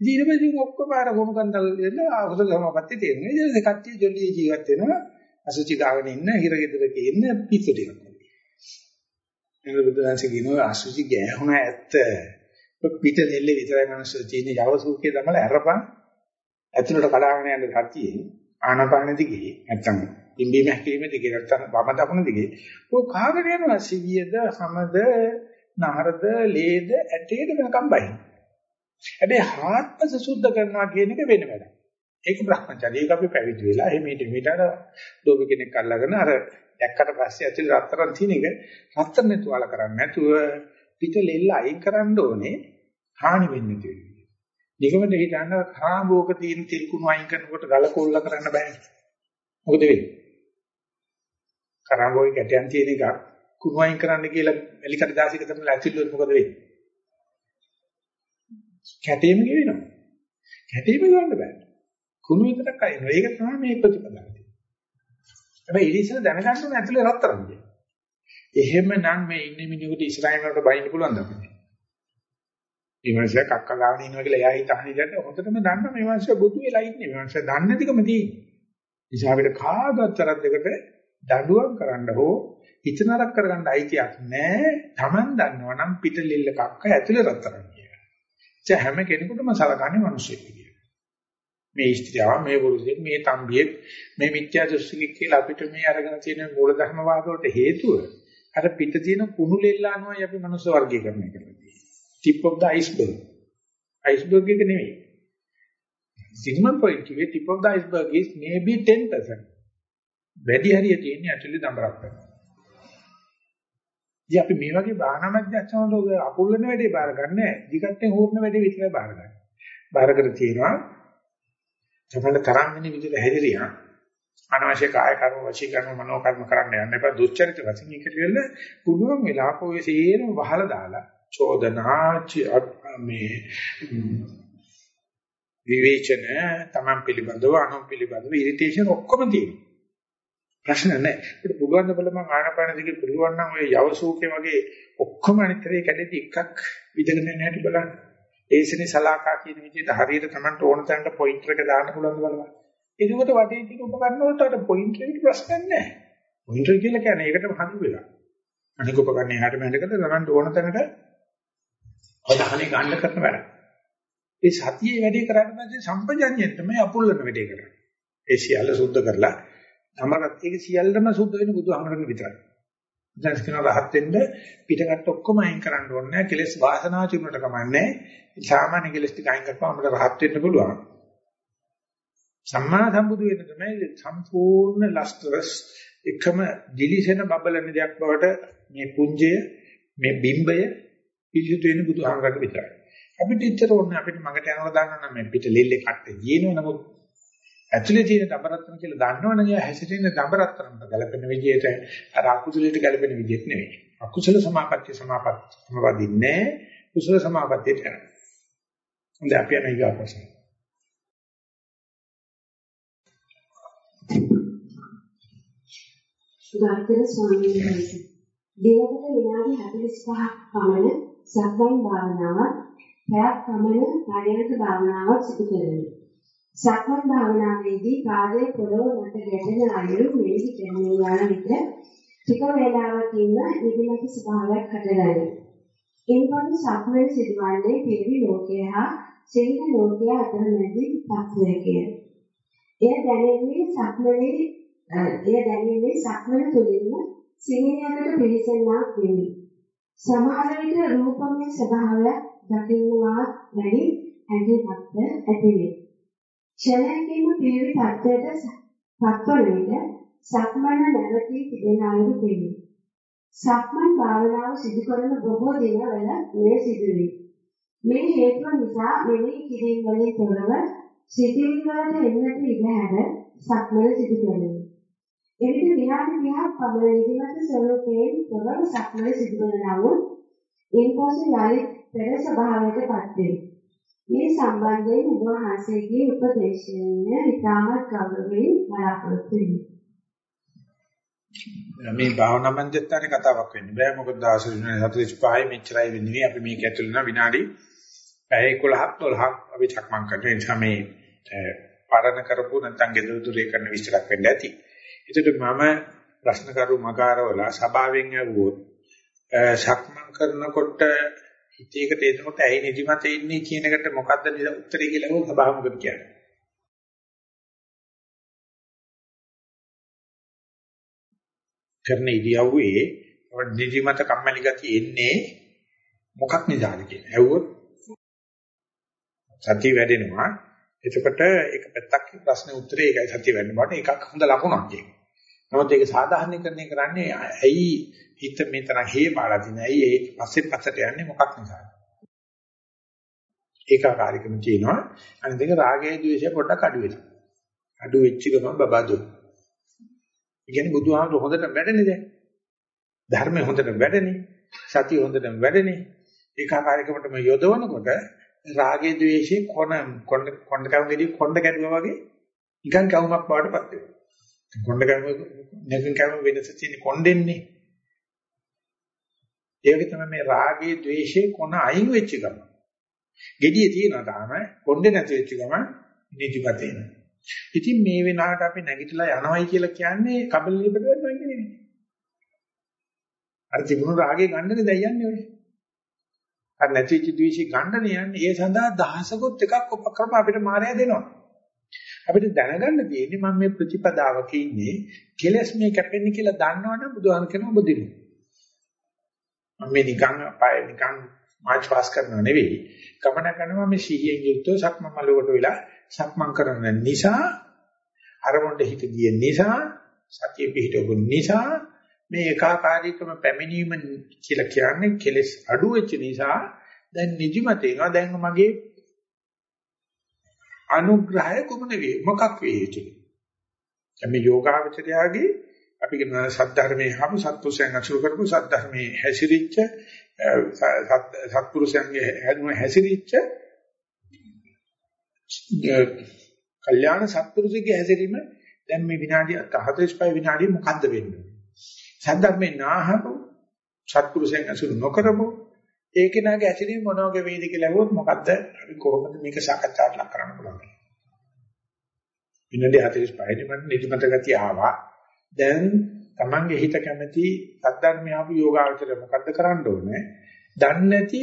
ඊට පස්සේ ඔක්කොම අර ගොනු කන්දල් දෙන්න ආහුද ගමපත්තේ තියෙනවා. ඊට පස්සේ කට්ටිය ජොලි ජීවත් වෙනවා. අසුචි ගාගෙන ඉන්න, හිරගෙදරක ඉන්න පිස්සු ටිකක්. එන බුදුන්සේ කියනවා අසුචි ගෑහුණ ඇත්ත. පිට දෙල්ලේ විතරයි මනස තියෙන යවසූකේ තමයි අරපන් ඇතුළට කඩාගෙන යන ගතියේ ආනාපාන දිගේ නැත්තම් ඉම්බීම හැකීම දිගේ නැත්තම් වම දකුණ දිගේ ඔය කාගෙන යනවා සිවියද සමද නහරද ලේද ඇටේද වෙනකම් බයි. හැබැයි හාත්පස සුද්ධ කරනවා කියන එක වෙන වැඩක්. ඒක Brahmacharya. ඒක අපි පැවිදි වෙලා එහෙම ඊට මීටර දෝබි කෙනෙක් අල්ලගෙන අර දැක්කට පස්සේ ඇතුලේ රත්තරන් තියෙන එක රත්තරන් නැතුවල කරන්නේ නැතුව පිට ලෙල්ල අයින් කරන්න ඕනේ හානි වෙන්නේ නැති වෙන්නේ. නිගමන හිතන්න කාමෝක තියෙන තිල් කුණු අයින් කරනකොට ගල කොල්ල කරන්න බෑ. මොකද වෙන්නේ? කරාංගෝයි කැටයන් තියෙන එක කුණු අයින් කරන්න කියලා එලිකට දාසික තමයි ඇතුළේ මොකද වෙන්නේ? කැටේම ගෙවෙනවා. කැටේම ගන්න බෑ. කුණු විතරක් අයින්නවා. ඒක තමයි මේ ප්‍රතිපදාව. හැබැයි ඉලිසල දැනගන්න ඕනේ ඇතුලේ රත්තරන් කියන්නේ. එහෙමනම් මේ ඉන්නේ මිනිහට ඉස්රායිල් වලට බයින්න පුළුවන් ද අපිට? මේ මිනිස්සු කක්ක ගාගෙන ඉන්නවා කියලා එයා හිතන ඉතින් හොඳටම දන්න මේ මිනිස්සු බුදු වෙලා ඉන්නේ. මේ මිනිස්සු දන්නේ නැතිකම තියෙන්නේ. නිසා අපිට කාගවත් තරක් දෙකට දඬුවම් කරන්න හෝ හිත නරක කරගන්න අයිතියක් නැහැ. Taman දන්නවා නම් පිටලිල්ල කක්ක ඇතුලේ රත්තරන් කියලා. ඒ හැම කෙනෙකුටම සලකන්නේ මිනිස්සෙක් කියලා. මේ ස්ත්‍රියව මේ පුරුෂයෙක් මේ තම්බියෙක් මේ මිත්‍යා දෘෂ්ටික කියලා අපිට මේ අරගෙන තියෙන මූලධර්ම වාද වලට හේතුව අර පිට තියෙන කුණු ලෙල්ල අනුවයි අපි මනුස්ස වර්ගීකරණය කරලා තියෙන්නේ. tip of the iceberg. iceberg එක නෙවෙයි. Sigmund Freud කිව්වේ tip of the iceberg is maybe 10%. වැඩි හරිය තියෙන්නේ ඇක්චුලි දඹරක් කරනවා. ඉතින් අපි මේ වගේ භාවනා මධ්‍යස්ථාන වල අකුල්ලන වැඩේ බාර ගන්න නැහැ. දිගට්ටෙන් හොරන වැඩේ විතරයි බාර ගන්න. බාර කර තියෙනවා තමයි තරම් වෙන විදිහට හැදිරියා. අනවශ්‍ය කාය කර්ම වචී කර්ම මනෝ කර්ම කරන්න යන්න එපා. දුස්චරිත වශයෙන් එකට වෙල පුළුවන් වෙලාවක ඔය සේරම වහලා දාලා චෝදනා මේ විවේචන තමන් පිළිබඳව අනුන් පිළිබඳව ඉරිටේෂන් ඔක්කොම තියෙනවා. ප්‍රශ්න නැහැ. ඒකට පුළුවන් නම් බලමන් ආනපාන දිගේ පුළුවන් නම් ඔය යවසූකේ වගේ ඔක්කොම අනිතරේ කැඩෙදි එකක් විදගෙන යන හැටි බලන්න. ඒසනේ සලාකා කියන විදිහට හරියට තමන්ට ඕන තැනට පොයින්ටර් එක දාන්න පුළුවන් බලන්න. එතකොට වටේ තියෙන උපකරණ වලට අර පොයින්ටර් එකට ප්‍රශ්නයක් නැහැ. පොයින්ටර් කියලා කියන්නේ ඒකටම හඳු වෙලා. අනික උපකරණ එහාට මෙහෙට තමන්ට ඕන තැනට අවධානය ගන්න කරන වැඩ. ඒ සතියේ වැඩේ කරන්නේ නැත්නම් සම්පජඤ්ඤයෙන් තමයි අපුල්ලන වැඩේ කරන්නේ. ඒ සියල්ල සුද්ධ කරලා තමරත් ඒක සියල්ලම සුද්ධ වෙන බුදුහමරගෙන විතරයි. දැන් කියන රහත් වෙන්න පිටකට ඔක්කොම අයින් කරන්න ඕනේ නැහැ. කෙලස් වාසනාව තිබුණට කමන්නේ. සාමාන්‍ය කෙලස් ටික අයින් කරපුවාම අපිට රහත් වෙන්න පුළුවන්. සම්මා සම්බුදු වෙන තමයි සම්පූර්ණ ලස්තරස් එකම දිලිසෙන බබලන දෙයක් බවට මේ පුංජය මේ බිම්බය පිළිසුදු වෙන බුදුහාමරට විතරයි. අපිට ඉතර ඕනේ අපිට මගට යනවා දාන්න නම් මේ පිට ලෙල්ලේ කට්ටේ ජීනව නමුත් ඇතුලේ තියෙන දඹරත්න කියලා දන්නවනේ යා හැසිරෙන දඹරත්නට ගැලපෙන විදිහට අර අකුසලයට ගැලපෙන විදිහට නෙවෙයි. අකුසල සමාපත්තිය සමාපත්තිය සමවදින්නේ කුසල සමාපත්තියට යනවා. හොඳ අපි යන ඊගා ප්‍රශ්න. ගායතර ස්වාමීන් වහන්සේ දිනකට විනාඩි 45ක් පමණ සක්මන් භාවනාවක් පැයක් පමණ කායයක භාවනාවක් සිදු කරනවා. සක්මන් භාවනාවේදී පාදයේ පොළොව මත ගැටෙන අයුරු මෙහි දැනෙන යන විට ටික වේලාවකින් නිදිමත ස්වභාවයක් හටගනී. එන්පසු සක්මන් සිදුවන්නේ පිරිවි ලෝකය හා සිංහ ලෝකය අතර මැදි තත්වයකය. එය දැනෙන්නේ සක්මනේ එය දැනෙන්නේ සක්මන තුළින්ම සිංහයකට පිළිසෙන්නාක් වෙමි. සමහර විට රූපමය ස්වභාවයක් දකින්නවා වැනි හැඟීමක් ඇති වේ. ක්ෂණයකින්ම පිරිවි තත්ත්වයට පත්වන විට සක්මන නැවතී තිබෙන අයුරු පෙනේ. සක්මන් භාවනාව සිදු කරන බොහෝ දිනවල මේ සිදුවේ. මේ හේතුව නිසා මෙලෙහි කිරීම වලින් තොරව සිතිවිලි වලට එන්නට ඉඩ හැර සක්මන සිදු කරනවා. එවිට විනාඩි 30ක් පමණ නිදිමත ස්වરૂපයෙන් තොරව සක්මන සිදු කරන නමුත් ඉන්පසු යලි පෙර ස්වභාවයට පත් වේ. මේ සම්බන්ධයෙන් ඔබ වහන්සේගේ උපදේශයෙන් ඉතාමත් ගෞරවයෙන් බලාපොරොත්තු වෙමි. මේ භාවනා මන්දිරයේ කතාවක් වෙන්නේ බෑ මොකද ආසුරුනේ 45 මෙච්චරයි වෙන්නේ අපි මේක ඇතුළේ න විනාඩි පැය 11ක් 12ක් අපි චක්මන් කරන නිසා මේ පාරණ කරපු නැත්නම් ගෙදර දුරේ කරන විස්තරයක් වෙන්න ඇති. ඒකට මම ප්‍රශ්න කරු මකාරවල සභාවෙන් ඇහුවොත් සක්මන් කරනකොට හිතේකට එනකොට ඇයි නිදිමත ඉන්නේ කියන එකට මොකද්ද උත්තරේ කියලා අහුවොත් සභාව මොකද කියන්නේ? කරන ඉරියව්වේ නිදිමත කම්මැලි ගතිය එන්නේ මොකක් නිසාද කියලා. ඇහුවොත් සතිය වැඩෙනවා. එතකොට එක පැත්තක් ප්‍රශ්නේ උත්තරේ ඒකයි සත්‍ය වෙන්න බට එකක් හොඳ ලකුණක් ඒක. නමුත් ඒක සාධාරණීකරණය කරන්නේ ඇයි හිත මෙතන හේ බාලා තියෙන ඇයි ඒ පස්සේ පස්සට යන්නේ මොකක් නිසාද? ඒකාකාරීකම තියෙනවා. අනිත් එක රාගය ද්වේෂය පොඩ්ඩක් අඩු වෙනවා. අඩු වෙච්ච ගමන් බබදු. ඉතින් බුදුහාමුදුර හොඳට වැඩනේ දැන්. ධර්මය හොඳට වැඩනේ. සතිය හොඳට වැඩනේ. ඒකාකාරීකමටම යොදවනකොට රාගයේ ද්වේෂයේ කොන කොණ්ඩ කොණ්ඩ කවුගෙදී කොණ්ඩ කැඩුවා වගේ නිකන් කවුමක් වඩටපත් වෙනවා. කොණ්ඩ කැවුම නිකන් කැවුම වෙනස තියෙන කොණ්ඩෙන්නේ. ඒක තමයි මේ රාගයේ ද්වේෂයේ කොන අයින් වෙච්ච ගම. gediye තියෙනවා තාම කොණ්ඩේ නැති වෙච්ච ගම නිදිමත එනවා. ඉතින් මේ වෙනාට අපි නැගිටලා යනවයි කියලා කියන්නේ කබල ලිපට වෙනවා කියන්නේ නෙවෙයි. අර තිබුණු රාගේ ගන්නනේ දැන් යන්නේ ඔය. අර නැතිච්ච ද්වේෂي ගන්න යන්නේ ඒ සඳහා දහසකොත් එකක් උපක්‍රම අපිට මායя දෙනවා. අපිට දැනගන්න තියෙන්නේ මම මේ ප්‍රතිපදාවක ඉන්නේ කෙලස් මේ කැපෙන්නේ කියලා දන්නවනම් බුදුහාම කියන ඔබ දිනු. මම මේ නිකන් අපාය නිකන් මාච් පාස් කරනව නෙවෙයි. ගමන කරනවා මේ සිහියෙන් යුක්තව සක්මන් මළුවට වෙලා සක්මන් කරන නිසා අරමුණට හිත ගිය නිසා සතිය පිහිටවු නිසා මේ ඒකාකාරීකම පැමිණීම කියලා කියන්නේ කෙලස් අඩු වෙච්ච නිසා දැන් නිදිමත එනවා දැන් මගේ අනුග්‍රහය කුමන වේ මොකක් වේ යුතුද? මේ යෝගාවචරයාගේ අපි කියන සද්ධර්මයේ හමු සත්පුරුෂයන් අසුර කරපු සද්ධර්මයේ හැසිරිච්ච සත්පුරුෂයන්ගේ හැදුන හැසිරිච්ච කල්යාණ සත්පුරුෂගේ හැසිරීම දැන් මේ විනාඩිය 45 විනාඩිය මොකද්ද වෙන්නේ? සද්ධර්මේ නාහපු සත්පුරුෂයන් අසුර නොකරපු ඒකේ නාගේ ඇසිරීම මොන වගේ වේද කියලා ඇහුවොත් මොකද්ද? අපි කොහොමද මේක සාකච්ඡාට ලක් කරන්න පුළුවන්? විනාඩි 45 මට නිදිමත ගතිය ආවා. දැන් Tamange හිත කැමති සද්ධර්මය ආපු යෝගාවචර මොකද්ද කරන්න ඕනේ? දන්නේ නැති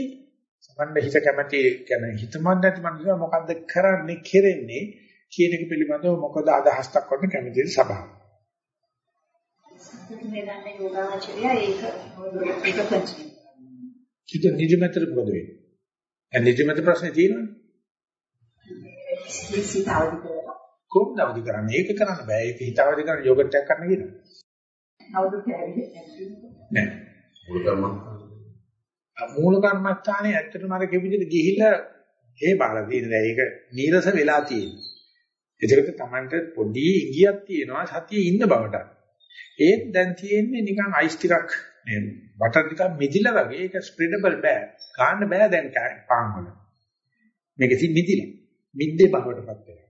සමන්න හිත කැමති කියන්නේ හිතමත් නැති මනුස්සය මොකද්ද කරන්නේ කෙරෙන්නේ කියන එක පිළිබඳව මොකද අදහස් දක්වන්න කැමති සභාව? මේ දන්නේ යෝගාචරය ඒක ඒක කිත නිදිමතට මොකද වෙන්නේ? දැන් නිදිමත ප්‍රශ්නේ තියෙනවනේ. සිත අවදි කරලා. කොහොමද අවදි කරන්නේ? ඒක කරන්න බෑ. ඒක හිත අවදි කරන යෝගට් එකක් කරන්න කියනවා. අවදි කරන්නේ නෑ. මුල කර්මස්ථාන. මූල කර්මස්ථානේ ඇත්තටම අර කෙවිදිට ගිහිල්ලා ඒ බාලා තියෙන දැන් ඒක නීරස වෙලා තියෙනවා. ඒකට Tamanට පොඩි ඉඟියක් තියෙනවා සතියේ ඉන්න බවට. ඒත් දැන් තියෙන්නේ නිකන් අයිස් ටිකක් මේ බටර් ටිකක් මිදිලා වගේ ඒක ස්ප්‍රෙඩබල් බෑ. ගන්න බෑ දැන් පාන් වල. මේක ඉතින් මිදිලා. මිද්දේ බවටපත් වෙනවා.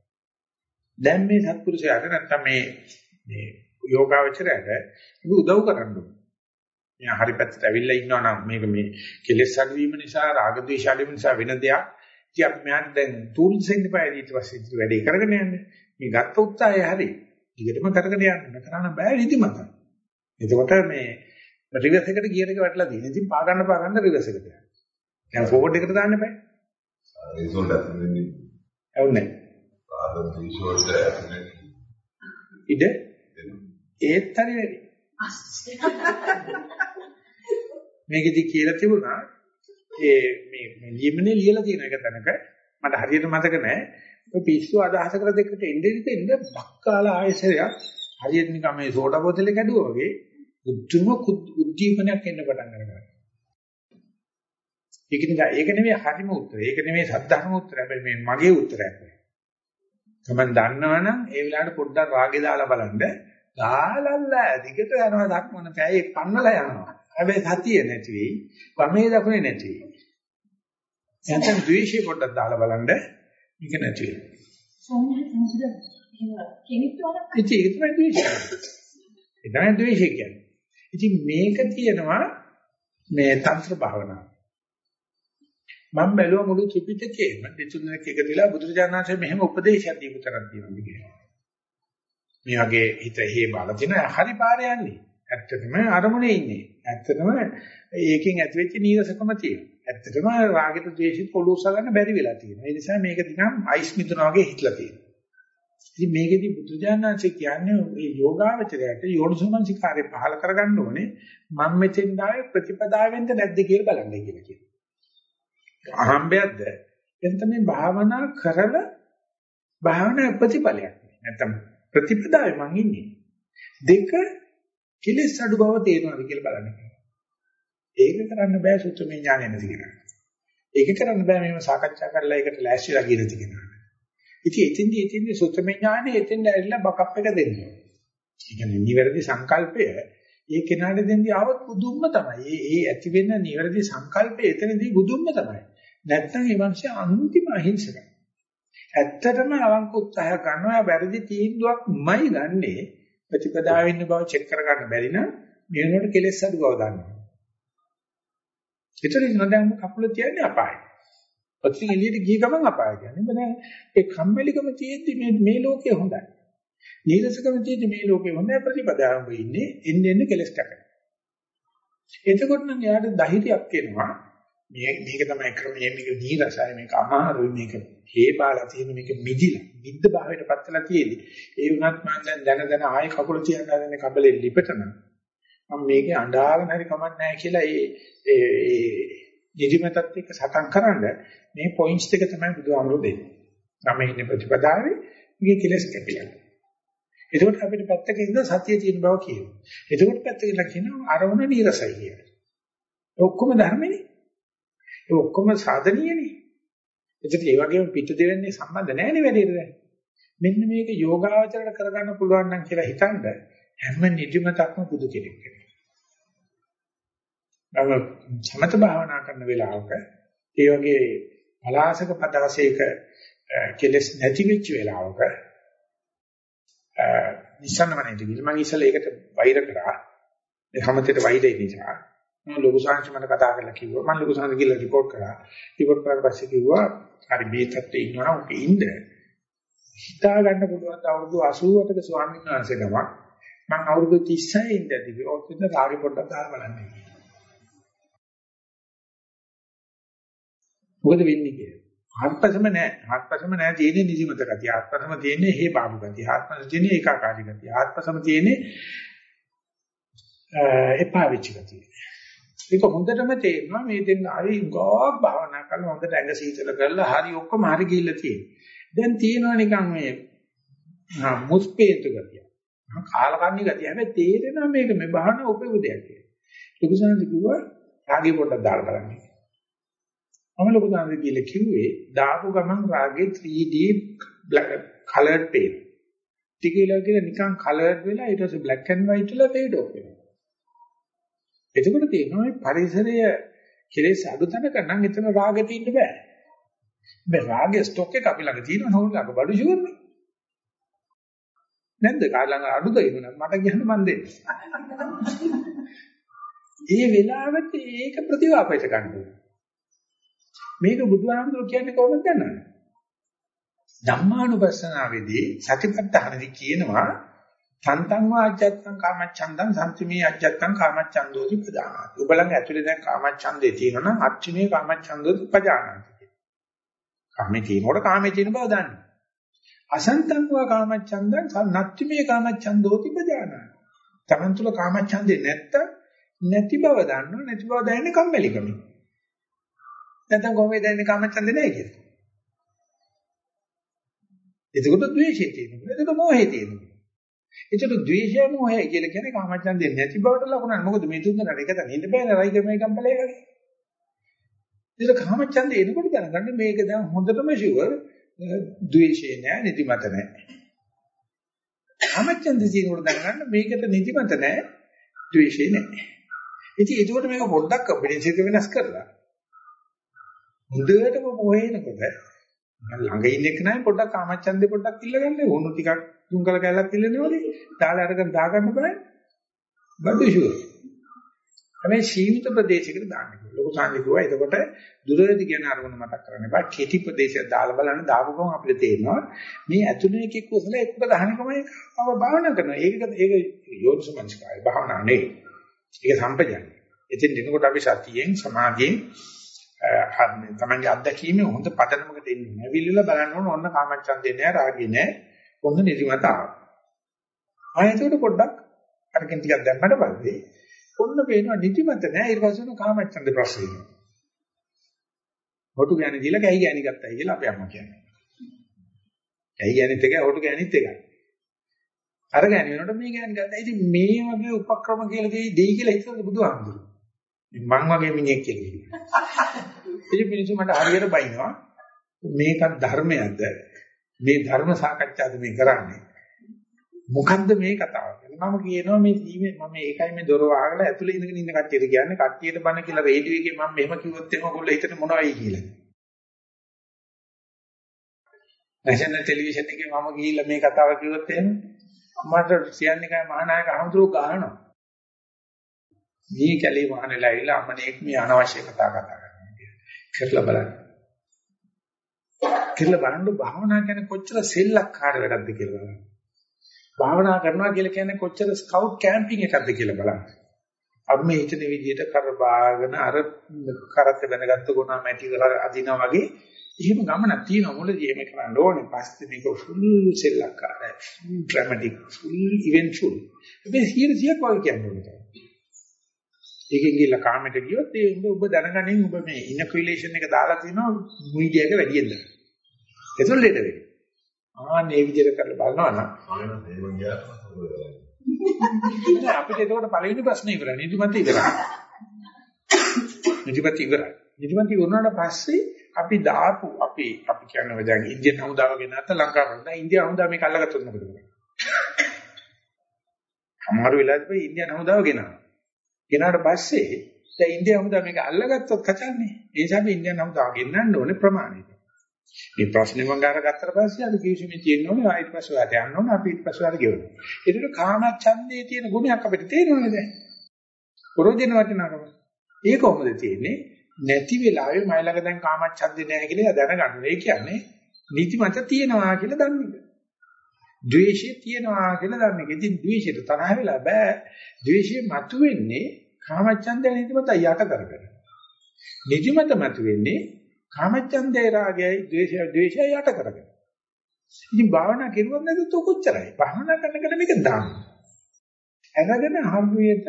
දැන් මේ සත්පුරුෂයාට නැත්තම් මේ මේ යෝගාවචරයට උදව් කරන්න ඕනේ. මෙයා හරි පැත්තට ඇවිල්ලා ඉන්නවා නම් මේක මේ කෙලෙස් අඩුවීම නිසා රාග ద్వේෂ අඩුවීම නිසා වෙන දෙයක්. ඉතින් අපි මෙයාට දැන් tools එන්න බෑ ඊට පස්සේ ඉතින් වැඩේ කරගෙන යන්නේ. මේ ගත්ත උත්සාහය හරි. ඊටම කරගෙන යන්න කරන්න බෑ නිදිමත. එතකොට මේ රිවර්ස් එකට ගියර් එක වැටලා තියෙන. ඉතින් පා ගන්න පා ගන්න රිවර්ස් එකට යනවා. දැන් ෆෝවර්ඩ් එකට දාන්න බෑ. ඒසොල්ට ඇතුලේ ඇවුන්නේ. ආදම් දීෂෝල්ට ඇතුලේ ඉඩ ඒත් හරි වැඩි. මේකෙදි කියලා තිබුණා ඒ මේ මේ ලියමනේ ලියලා තියෙන එක තැනක මට හරියට මතක නැහැ. ඔය පිස්සු අදහස කර දෙකට එන්නේ ඉතින් බක්කාලා ආයසරයක් හරියට නිකන් මේ සෝඩා බෝතලේ කැඩුවා වගේ උද්දුම උද්දීපනයක් එන්න පටන් ගන්නවා. ඒක නිසා ඒක නෙමෙයි හරිම උත්තරය. ඒක නෙමෙයි සද්ධර්ම උත්තරය. හැබැයි මේ මගේ උත්තරයක්. තමන් දන්නවනම් ඒ වෙලාවට පොඩ්ඩක් රාගේ දාලා බලන්න. දාලල්ලා දිගට යනවා දක්මන පැයේ පන්නලා යනවා. හැබැයි සතිය නැති වෙයි. වමේ දකුණේ නැති වෙයි. එතන ද්වේෂය පොඩ්ඩක් දාලා බලන්න මේක නැති වෙයි. ඉතින් ඒක තමයි ද්වේෂය. ඒ තමයි ද්වේෂය කියන්නේ. ඉතින් මේක තියෙනවා මේ තන්ත්‍ර භාවනාව. මම බැලුවා මුළු ත්‍රිපිටකයේම දෙතුන්දෙනෙක් එකදලා බුදුරජාණන් වහන්සේ මෙහෙම උපදේශයක් දීපු තරම් තියෙනවා කියලා. මේ වගේ හිත හේ බල දින හරි පාරේ යන්නේ. ඇත්තටම අරමුණේ ඉන්නේ. ඇත්තටම ඒකෙන් ඇතිවෙච්ච නීරසකම තියෙනවා. ඇත්තටම රාගෙට ද්වේෂෙට පොළොස්ස ගන්න බැරි වෙලා තියෙනවා. ඒ නිසා මේක නිකන් අයිස් මිදුනා වගේ හිටලා තියෙනවා. ඉතින් මේකෙදි බුදුජානනාංශ කියන්නේ මේ යෝගාවචරයට යෝනිසෝමනසිකාරය පහල කරගන්න ඕනේ. මම මෙතෙන් ආවේ ප්‍රතිපදාවෙන්ද නැද්ද කියලා බලන්න කියලා කියනවා. අහම්බයක්ද? එතන මේ භාවනා කරලා භාවනා ප්‍රතිඵලයක්. නැත්තම් ප්‍රතිපදාවේ මං ඉන්නේ. දෙක කෙලෙස් අඩු බව තේරෙනවද කියලා බලන්න. ඒක කරන්න බෑ සුත්තමේ ඥානය නැති කෙනා. ඒක කරන්න බෑ මේව සාකච්ඡා කරලා ඒකට ලෑස්තිලා ගිය නැති කෙනා. ඉතින් එතින්දී එතින්දී සුත්තමේ ඥානය එතෙන්ද ඇවිල්ලා බකප් එක දෙන්නේ. ඒ කියන්නේ නිවැරදි සංකල්පය ඒ කෙනාට දෙන්නේ ආවත් බුදුන්ම තමයි. ඒ ඒ ඇති වෙන නිවැරදි සංකල්පය එතනදී බුදුන්ම තමයි. නැත්තම් ඒ වංශය අන්තිම අහිංසකයි. ඇත්තටම අවංක උත්සාහ කරනවා වැරදි තීන්දුවක්මයි ගන්නේ ප්‍රතිපදාවේ ඉන්න බව චෙක් කරගන්න බැරි නම් මේ වෙනකොට කෙලෙස් අඩු බව දන්නවා. ඒතර ඉන්න දැන් කකුල තියන්නේ අපායයි. ඔතින් එළියට ගිය ගමන් අපාය කියන්නේ නෑ ඒ කම්මැලිකම තියෙද්දි මේ මේ ලෝකේ හොඳයි. නීරසකම තියෙද්දි මේ ලෝකේ හොඳයි ප්‍රතිපදාවම ඉන්නේ එන්නේ එන්නේ කෙලස් කරගෙන. එතකොට නම් යාට ධෛර්යයක් එනවා මේ මේක තමයි ක්‍රමයේ මේක නීරසයි මේක අමාරුයි මේක හේබාලා තියෙන මේක මිදිලා මිද්ද භාවයට පත් වෙලා තියෙන්නේ. ඒ වුණත් මම දැන් දැන දැන ආයෙ කකුල තියන්න හදන්නේ කබලේ ලිපටන. මම මේකේ අඬාගෙන හරි කමක් නැහැ කියලා ඒ ඒ නිදිමතත් එක්ක සටන් කරන්න මේ පොයින්ට්ස් දෙක තමයි බුදුහාමුදුරු දෙන්නේ. නම් ඉන්නේ ප්‍රතිපදාවේ මේකේ කෙලස් කැපිලා. එතකොට අපිට පැත්තක ඉඳලා සතිය තියෙන බව කියනවා. එතකොට පැත්තකින් කියනවා අරමුණ නීරසයි කියලා. ඔක්කොම ධර්මනේ. ඒ ඔක්කොම සාධනීයනේ. එතකොට ඒ වගේම පිට දෙවෙන්නේ සම්බන්ධ නැහැනේ වැඩේට දැන්. මෙන්න මේක යෝගාවචරණ කරගන්න පුළුවන් නම් කියලා හිතනද හැම නිදිමතක්ම බුදු කෙනෙක් වෙනවා. සමත භාවනා කරන වෙලාවක ඒ වගේ පලාසක පදාසයක කෙලස් නැති වෙච්ච වෙලාවක නිසන්නමනේ දෙවිල මම ඉස්සෙල්ලා ඒකට වෛර කරා. ඒ හැමතේට වෛරය නිසා. මම ලොකු සංහස මට කතා කරලා කිව්වා. මම ලොකු සංහස කියලා report කරා. report කරාට පස්සේ කිව්වා හරි මේ තත්ත්වයේ ඉන්නවා නම් ඔකේ ඉන්න. හිතා ගන්න පුළුවන් අවුරුදු 88ක ස්වාමීන් වහන්සේ නමක් මම අවුරුදු 36 ඉඳදී ඔක්කොද රාගි පොඩ්ඩක් දාලා බලන්න. මොකද වෙන්නේ කියලා ආත්පසම නැහැ. ආත්පසම නැහැ තියෙන්නේ නිදිමත ගතිය. ආත්පසම තියෙන්නේ හේ බාබු ගතිය. ආත්පසම තියෙන්නේ ඒකාකාරී ගතිය. ආත්පසම තියෙන්නේ එපා වෙච්ච ගතිය. ඒක හොඳටම තේරෙනවා මේ දෙන්න ආයි ගෝක් භාවනා කරලා හොඳට ඇඟ සීතල කරලා හරි ඔක්කොම හරි ගිහිල්ලා තියෙන්නේ. දැන් තියෙනවා නිකන් මේ මුස්පේන්තු ගතිය. කාලකන්ණි ගතිය. හැබැයි තේරෙනවා මේක මේ භාවනා උපයුදයක් කියලා. ලොකු සංහස කිව්වා රාගේ පොඩ්ඩක් දාලා බලන්න. මම ලොකු දාන්න කියලා කිව්වේ දාපු ගමන් රාගේ 3D colored paint. ටිකේලා කියලා නිකන් colored වෙලා ඊට පස්සේ black and white වල fade off වෙනවා. එතකොට තියෙනවා මේ පරිසරය කෙලෙස් අඩු තැනක නම් එතන රාගෙ තියෙන්න බෑ. මේ රාගේ ස්ටොක් එක අපි ළඟ තියෙනවා නෝන ළඟ බඩු ෂුවර් නේ. නැද්ද කාලංග අඩුද එනවා මට කියන්න මන් දෙන්නේ. ඒ වෙලාවට ඒක ප්‍රතිවාපයට ගන්න ඕනේ. මේක බුදුහාමුදුරුවෝ කියන්නේ කොහොමද දන්නවද? ධම්මානුපස්සනාවේදී සතිපට්ඨානදී කියනවා තන්තං වාජ්ජත්තං කාමච්ඡන්දං සම්තිමේ අජ්ජත්තං කාමච්ඡන්දෝති පදානාති. උඹලන් ඇතුලේ දැන් කාමච්ඡන්දේ තියෙනවා නම් අච්චිමේ කාමච්ඡන්දෝති පදානාති. කාමේ තියෙනකොට කාමේ තියෙන බව දන්න. අසන්තං වා කාමච්ඡන්දං නත්තිමේ කාමච්ඡන්දෝති පදානාති. තමන් තුල කාමච්ඡන්දේ නැත්තම් නැති බව දන්නව නැති බව දැනන්නේ කම්මැලිකම. නැත්නම් කොහොමද දැනන්නේ කාමච්ඡන්දේ නැහැ කියලා. එතකොට ද්වේෂය තියෙනවා. එතකොට මෝහය තියෙනවා. එතකොට ද්වේෂය මෝහය කියලා කියන්නේ කාමච්ඡන්දේ නැති බවට ලකුණක්. මොකද මේ තුන් දෙනාට එක තැන ඉන්න බෑනේ රයික මේ කම්පලේ වගේ. ඒක කාමච්ඡන්දේ එනකොට දැනගන්න මේක දැන් හොඳටම ෂුවර් ද්වේෂය නෑ නිදිමත නෑ. කාමච්ඡන්දේ තියෙනකොට දැනගන්න මේකට නිදිමත නෑ ද්වේෂය නෑ. ඉතින් ඒකට මේක පොඩ්ඩක් කම්බිනේෂන් එක වෙනස් කරලා හොඳටම මොහේනකොට ළඟ ඉන්න එක නෑ පොඩ්ඩක් කාමච්ඡන්දේ පොඩ්ඩක් ඉල්ලගන්න ඕනු ටිකක් තුන්කල කැලක් ඉල්ලනවලු දාලා අරගෙන දාගන්න බෑ. බඩු ෂුවර් හැබැයි සීමිත ප්‍රදේශයකට දාන්න ලොකු සාන්ති කිව්වා. එතකොට දුරදි කියන අරමුණ මතක් කරන්න එපා. කෙටි ප්‍රදේශයක් දාලා බලන්න දාපු ගමන් අපිට තේරෙනවා මේ ඇතුළේ එකෙක් කුසල එක්ක ගහනකමයි අපව භාවනා කරනවා. ඒක ඒක යෝනිසමංස්කාරය භාවනා නෙවෙයි. ඒක සම්පජන්‍ය එතෙන් දෙනකොට අපි සතියෙන් සමාධියෙන් තමන්ගේ අත්දැකීමේ හොඳ පදනමකට එන්නේ. නැවිල්ලා බලන්න ඕන ඔන්න කාමච්ඡන්දේ නෑ රාගේ නෑ. ඔන්න නිදිමත ආවා. ආයෙත් පොඩ්ඩක් අරකින් ටිකක් දැම්මට පස්සේ ඔන්න පේනවා නිදිමත නෑ ඊට පස්සේ කාමච්ඡන්ද ප්‍රශ්නේ. හොටු ගෑණි දීලා කැහි ගෑණි ගත්තයි කියලා අපේ අම්මා කියන්නේ. ඇයි ගෑනිත් එකයි හොටු ගෑනිත් එකයි. අර ගෑනි වෙනකොට මේ ගෑනි ගත්තා. ඉතින් මේ වගේ උපක්‍රම කියලා දෙයි දෙයි කියලා හිතන බුදුහාමුදුරුවෝ. මං වගේ මිනිහෙක් කියලා කියනවා. ඉතින් මිනිස්සු මට හරියට බයිනවා. මේකත් ධර්මයක්ද? මේ ධර්ම සාකච්ඡාද මේ කරන්නේ? මොකද්ද මේ කතාව? මම කියනවා මේ ජීවේ මම ඒකයි මේ දොර වහගෙන ඇතුලේ ඉඳගෙන ඉන්න කට්ටියට කියන්නේ කට්ටියට බන කියලා රේඩියෝ එකේ මම මෙහෙම කිව්වොත් එහෙම ඔයගොල්ලෝ හිතන මොනවයි කියලා. නැෂනල් ටෙලිවිෂන් එකේ මම ගිහිල්ලා මේ කතාව කිව්වොත් එහෙම මට කියන්නේ කයි මහානායක අහමුදුරෝ ගහනවා. මේ කැලේ මහානෙලා ඇවිල්ලා අමනේක් මේ අනවශ්‍ය කතා කතා කරනවා කියලා. කරලා බලන්න. කරලා බලන්න භාවනා කියන්නේ කොච්චර සෙල්ලක්කාර වැඩක්ද කියලා බලන්න. භාවනා කරනවා කියලා කියන්නේ කොච්චර ස්කවුට් කැම්පින් එකක්ද කියලා බලන්න. අපි මේ හිතන විදිහට කරබාගෙන අර කරත් බැඳගත්තු ගුණා මැටි කර අදිනා වගේ එහෙම ගමනක් තියෙනවා මුලදී එහෙම කරන්න ඕනේ. පස්සේ මේක ෆුල් සෙල්ලක්කාරයි. Dramatic, full eventful. මේ 100ක් වගේ කියන්නේ. ඒකෙන් ගිහලා කාමයට ගියොත් ඒ උඹ ඔබ දැනගනින් ඔබ මේ ඉනොකියුලේෂන් එක දාලා තිනවා මීඩියා එක වැඩියෙන් දාලා. ඒතොල් ලෙඩ වෙන්නේ. ආන්නේ විදිහට කරලා බලනවා නම් ආයෙත් එහෙම ගියාම නෑ අපිට ඒකට පළවෙනි ප්‍රශ්නේ ඉවරයි. නිදිමත ඉවරයි. නිදිමත ඉවරයි. නිදිමත ඉවරනාට පස්සේ අපි දාපු අපි අපි කියන්නේ දැන් ඉන්දියන් හමුදාව ගෙනත් ලංකාවට දැන් ඉන්දියානු හමුදාව මේක අල්ලගත්තොත් මොකද කරන්නේ? අමාරු වෙලාවට මේ ඉන්දියන් හමුදාව ගෙනවා. ගෙනාට පස්සේ දැන් ඉන්දියානු හමුදාව මේක අල්ලගත්තොත් කචන්නේ. ඒ නිසා අපි ඉන්දියන් හමුදාව ගෙන්නන්න ඕනේ ප්‍රමාණයට. මේ ප්‍රශ්නේ මම ගන්නගත්තට පස්සේ අද කිවිසුමේ තියෙන්න ඕනේ ආයෙත් පස්සේ වාට යන්න ඕනේ අපි ඊට පස්සේ වාට ගෙවනවා. ඒකට කාමච්ඡන්දේ තියෙන ගුණයක් අපිට තේරෙන්නේ දැන්. ප්‍රෝජන වටිනාකම. ඒක කොහොමද තියෙන්නේ? නැති වෙලාවේ මයි ළඟ දැන් කාමච්ඡන්දේ නැහැ කියලා දැනගන්න. ඒ කියන්නේ නිතිමත තියෙනවා කියලා දන්න එක. ද්වේෂය තියෙනවා කියලා දන්න එක. ඉතින් ද්වේෂයට තරහ වෙලා බෑ. ද්වේෂය මතුවෙන්නේ කාමච්ඡන්දය නිතිමත යට කරගෙන. නිතිමත මතුවෙන්නේ කාමච්ඡන්දේ රාගයයි ද්වේෂය ද්වේෂය යට කරගෙන. ඉතින් භාවනා කරුවත් නැත්නම් તો කොච්චරයි. භාවනා කරනකොට මේක දාන්න. අරගෙන හම්බුවේට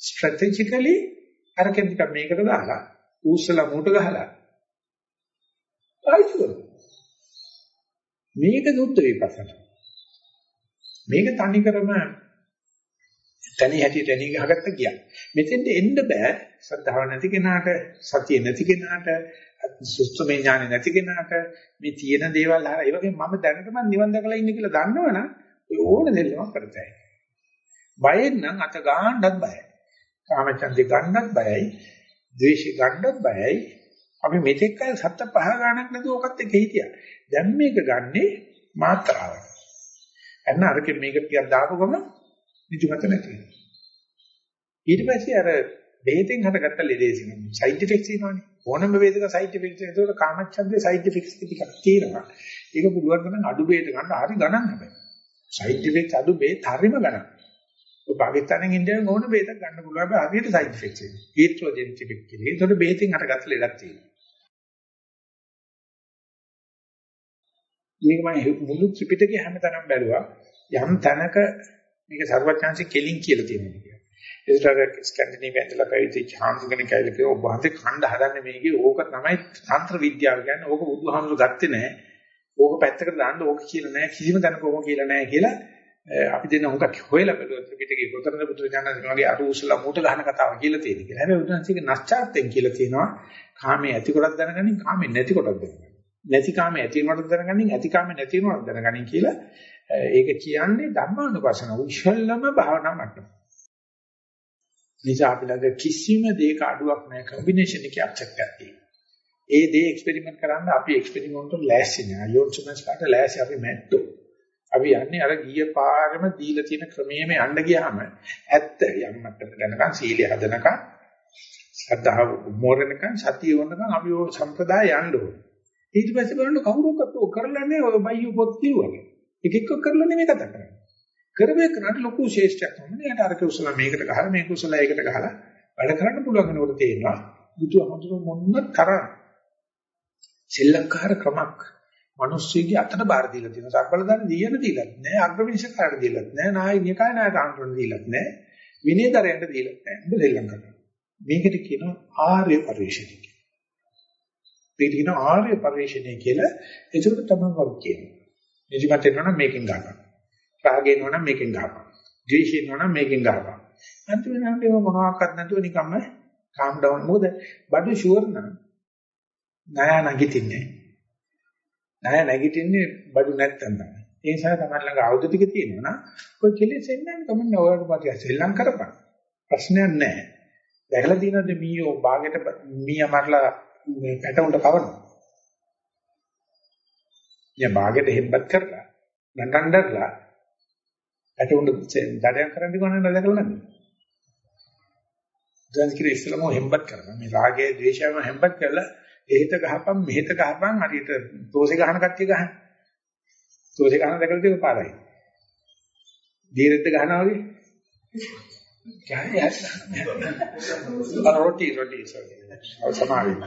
ස්ට්‍රැටජිකලි අරකින් ටික මේකට දාලා ඌස්සලා මූට ගහලා ආයිත් මේක දුක්ඛ විපස්සනා. මේක තනිකරම තනි හැටි තනි ගහගත්ත ගියා. මෙතෙන්ට එන්න බෑ සද්ධාව නැති කෙනාට සතිය නැති කෙනාට සුස්තමේ ඥානෙ නැති කෙනාට මේ තියෙන දේවල් අර ඒ වගේ මම දැනටම නිවන් දැකලා ඉන්නේ කියලා දන්නවනම් ඕන දෙල්ලම කරතයි. බයෙන් නම් අත ගන්නත් බයයි. කාමචන්දේ ගන්නත් බයයි. ද්වේෂය ගන්නත් බයයි. අපි මෙතෙක් කල සත්‍ය පහ ගන්නක් නැතුව ඔකත් එක හිටියා. දැන් මේක ගන්නේ මාත්‍රාවට. එන්න අරකින් මේක ටිකක් දාපු ගමන් නිදිමත නැති වෙනවා. ඊට පස්සේ අර බෙහෙතෙන් හටගත්ත ලෙඩේ සිනවා. සයිඩ් ඉෆෙක්ට්ස් තියෙනවානේ. ඕනම වේදක සයිඩ් ඉෆෙක්ට්ස් ඒකට කාමච්ඡන්දේ සයිඩ් ඉෆෙක්ට්ස් ටිකක් තියෙනවා. ඒක පුළුවන් නම් අඩු බෙහෙත ගන්න හරි ගණන් හැබැයි. සයිඩ් ඉෆෙක්ට්ස් අඩු බෙහෙත් හරිම ගණන්. ඔය පාකිස්තානෙන් ඉන්දියාවෙන් ඕන බෙහෙතක් ගන්න පුළුවන් හැබැයි හරියට සයිඩ් ඉෆෙක්ට්ස් එන්නේ. ඊට්‍රෝජන් ටිපික් කියන්නේ. ඒකට බෙහෙතෙන් හටගත්ත ලෙඩක් තියෙනවා. මේක මම මුළු ත්‍රිපිටකය හැමතැනම බැලුවා. යම් තැනක මේක සර්වඥාන්සේ කෙලින් කියලා තියෙනවා කියලා. ඒකට අර ස්කැන්ඩිනේවියා ඉඳලා පැවිදි චාන්සුගෙන කයිල කිව්ව ඔබ වහන්සේ ඛණ්ඩ හදන්නේ මේකේ ඕක තමයි තන්ත්‍ර විද්‍යාව කියන්නේ. ඕක බුදුහාමුදුරු ගත්තේ නැහැ. ඕක පැත්තකට දාන්න ඕක කියලා නැහැ. කිසිම තැනක ඕක කියලා නැහැ කියලා අපි දෙන්න හුඟක් හොයලා බලුවා ත්‍රිපිටකේ කොතරම්ද බුදුරජාණන් වහන්සේ අර උසලා මූට ගහන කතාව කියලා තියෙන කියලා. හැබැයි බුදුන්සේගේ නැස්චාර්තෙන් කියලා තියෙනවා කාමයේ ඇති කොටක් දැනගනින් කාමයේ නැති කොටක් දැනගනින්. නැති කාමයේ ඇති වෙනකොට දැනගනින් ඇති කාමයේ නැති වෙනකොට දැනගනින් කියලා ඒක කියන්නේ ධර්මානුපස්සන උෂ්ණලම භාවනා මට්ටම. නිසා අපි ළඟ කිසිම දෙයක අඩුවක් නැහැ කම්බිනේෂන් එකේ අක්ෂරයක් තියෙනවා. ඒ දේ එක්ස්පෙරිමන්ට් කරන්න අපි එක්ස්පෙරිමන්ට් වල ලෑස්ති නෑ. යෝන්සමස් කාට ලෑස්ති අපි මැට්ටෝ. අපි යන්නේ අර ගිය පාරම දීලා තියෙන ක්‍රමයේම යන්න ගියාම ඇත්ත යම් මට්ටමකට යනකම් සීලය හදනකම් ශ්‍රද්ධාව මොරණකම් සතිය වුණකම් අපි ඔය සම්ප්‍රදාය යන්න ඕනේ. ඊට පස්සේ බලන්න කවුරුකත් ඔය කරලා නැහැ ඔය බයියෝ පොත් කිව්වනේ. එක එක කරලා නෙමෙයි කතා කරන්නේ. කරවේ කරාට ලොකු ශේෂ්ඨයක් තමයි. එයාට අර කුසල මේකට ගහලා මේ කුසල ඒකට ගහලා වැඩ කරන්න පුළුවන් වෙනකොට තේරෙනවා. බුදුහමඳුර මොන්න තරම් සෙල්ලක්කාර ක්‍රමක් මිනිස්සුගේ අතට බාර දීලා තියෙනවා. සර්බලදාන දීයන දීලත් නෑ. අග්‍රවිංශකාරට දීලත් නෑ. නායකයකයි නායකාන්තරට දීලත් නෑ. විනයදරයන්ට දීලත් නෑ. උඹ දෙල්ලම් කරනවා. මේකට කියනවා ආර්ය පරිශ්‍රණය කියලා. මේකට කියනවා ආර්ය පරිශ්‍රණය කියලා. ඒක තමයි වගේ කියනවා. නිදිමත එනවනම් මේකෙන් ගන්නවා. රාගය එනවනම් මේකෙන් ගන්නවා. ද්වේෂය එනවනම් මේකෙන් ගන්නවා. අන්තිමට නම් ඒක මොනවාක්වත් නැතුව නිකම්ම calm down මොකද බඩු ෂුවර් නම් ණය නැගිටින්නේ. ණය නැගිටින්නේ බඩු නැත්තම් තමයි. ඒ නිසා තමයි ළඟ ආයුධ ටික තියෙනවා නම් ඔය කෙලෙස් එන්නේ නැහැ කමන්න ඔයාලට පාටිය සෙල්ලම් කරපන්. ප්‍රශ්නයක් නැහැ. දැකලා තියෙනවද මීයෝ බාගෙට මීයා මරලා මේ පැටවුන්ට කවනවා. යා බාගෙට හෙම්බත් කරලා නටන්නදලා පැටවුන්ට දඩයන් කරන්න ගොනන දැකලා නැද්ද? දැන් කිරි ඉස්සලම හෙම්බත් කරනවා. මේ රාගය, ද්වේෂයම හෙම්බත් කරලා එහෙත ගහපන් මෙහෙත ගහපන් හරියට දෝෂේ ගහන කට්ටිය ගහන. දෝෂේ ගහන දැකලා තියෙන පාරයි. දීරෙද්ද ගහනවා වගේ. කියන්නේ රොටි රොටි සමාවෙන්න.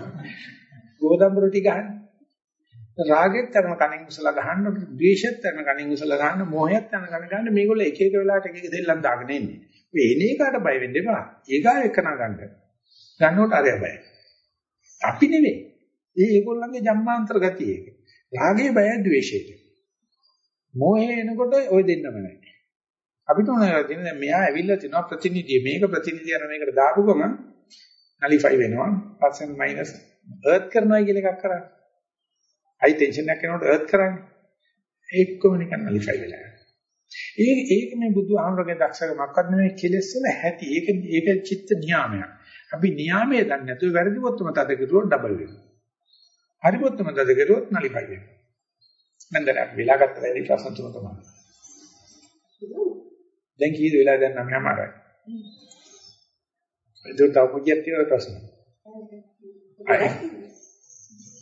ගෝදම් රොටි ගහන. රාගෙත් තරම කණින් උසලා ගහන්න, ද්වේෂෙත් තරම කණින් උසලා ගහන්න, මොහයත් තරම කණින් ගහන්න මේගොල්ලෝ එක එක වෙලාවට එක එක දෙල්ලම් දාගෙන ඉන්නේ. මේ එන එකට බය වෙන්න එපා. ඒගා එකන ගන්න. ගන්නකොට අරය බය. අපි නෙවෙයි. ඒ ඒගොල්ලන්ගේ ජම්මාන්තර ගතිය ඒක. රාගේ බය ද්වේෂයට. මොහේ එනකොට ওই දෙන්නම නැහැ. අපිට උනාලා තියෙන දැන් මෙහා ඇවිල්ලා තිනවා ප්‍රතිනිධිය මේක ප්‍රතිනිධිය යන මේකට දාපු ගමන් නලිෆයි වෙනවා පස්සෙන් මයිනස් අර්ත් කරනවා කියන එකක් කරන්නේ. හයි ටෙන්ෂන් එකක් එනකොට අර්ත් කරන්නේ. ඒකම නිකන් නලිෆයි වෙලා. ඒක ඒක මේ බුදු ආමරගේ දක්ෂකමක්වත් නෙමෙයි කෙලෙස් වල හැටි. ඒක ඒක චිත්ත නියාමයක්. අපි නියාමයේ දන්නේ නැතුව වැරදි පොත්තම තද කරුවොත් ඩබල් වෙනවා. හරි පොත්තම තද කරුවොත් නලිෆයි වෙනවා. මම දැන් වෙලා ගත්ත වැඩි ප්‍රශ්න තුන තමයි. දැන් කීයද වෙලා දැන් 9:00මාරයි. ඒක තව පොඩ්ඩක් තියෙන ප්‍රශ්න. අය.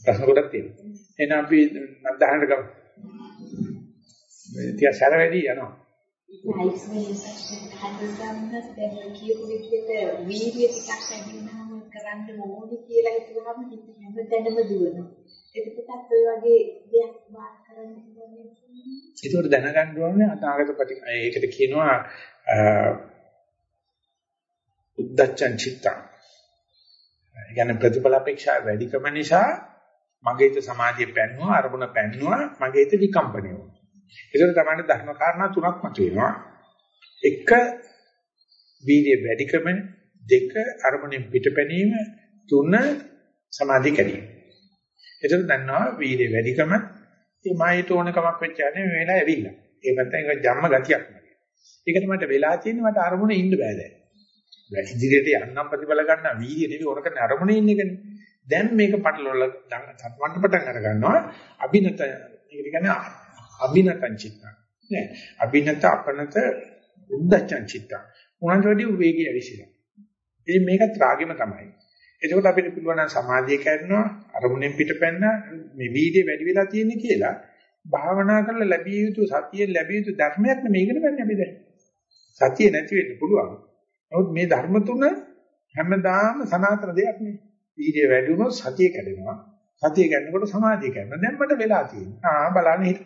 ප්‍රශ්න කොටක් තියෙනවා. එහෙනම් අපි 9000ට ගමු. තියා සැර වැඩි යනවා. මේ කරන්න ඕනේ කියලා හිතුවම හිත හැමතැනම දුවනවා. එතකොටත් ඔය වගේ දෙයක් වාස් කරන්න ඕනේ. ඒකට දැනගන්න ඕනේ අනාගත ප්‍රති ඒකට කියනවා උද්දච්චං චිත්තං. ඒ කියන්නේ ප්‍රතිඵල අපේක්ෂා වැඩිකම නිසා මගේ හිත සමාධිය පැන්නුවා අරමුණ පැන්නුවා මගේ හිත විකම්පණය වුණා. ඒකට තමයි ධර්ම කාරණා තුනක් මතුවෙනවා. එක වීර්ය වැඩිකම දෙක අරමුණෙන් පිටපැනීම තුන සමාධි කැඩීම. ඒකට දන්නවා වීර්ය වැඩිකම මේ මායට ඕනකමක් වෙච්ච යන්නේ මේ වෙලාව ඇවිල්ලා. ඒක නැත්නම් ඒක ජම්ම ගතියක් නෙවෙයි. ඒකට මට වෙලා තියෙන්නේ මට අරමුණේ ඉන්න බෑ දැන්. දැන් ඉදිරියට යන්නම් ප්‍රතිඵල ගන්න වීර්ය නෙවෙයි ඕනකන අරමුණේ ඉන්න එකනේ. දැන් මේක පටලවල සම්වන්න පටන් අර ගන්නවා. අභිනත ඒකට කියන්නේ අභිනතං චිත්තං. නෑ. අභිනත අපනත උද්දච්චං චිත්තං. උනන්ට වැඩි වේගය ඇවිසිලා. ඉතින් මේකත් රාගෙම තමයි. එතකොට අපිට පුළුවන් නම් සමාධිය කරනවා අරමුණෙන් පිටපැන්න මේ වීර්යය වැඩි වෙලා තියෙන්නේ කියලා භාවනා කරලා ලැබිය යුතු සතිය ලැබිය යුතු ධර්මයක් නෙමෙයි ඉගෙන ගන්න අපි දැන්. සතිය නැති වෙන්න පුළුවන්. නමුත් මේ ධර්ම තුන හැමදාම සනාතන දෙයක් නේ. වීර්යය වැඩි වුණොත් සතිය කැඩෙනවා. සතිය කැඩෙනකොට සමාධිය කැඩෙනවා. දැන් මට වෙලා තියෙනවා. ආ බලන්න හිට.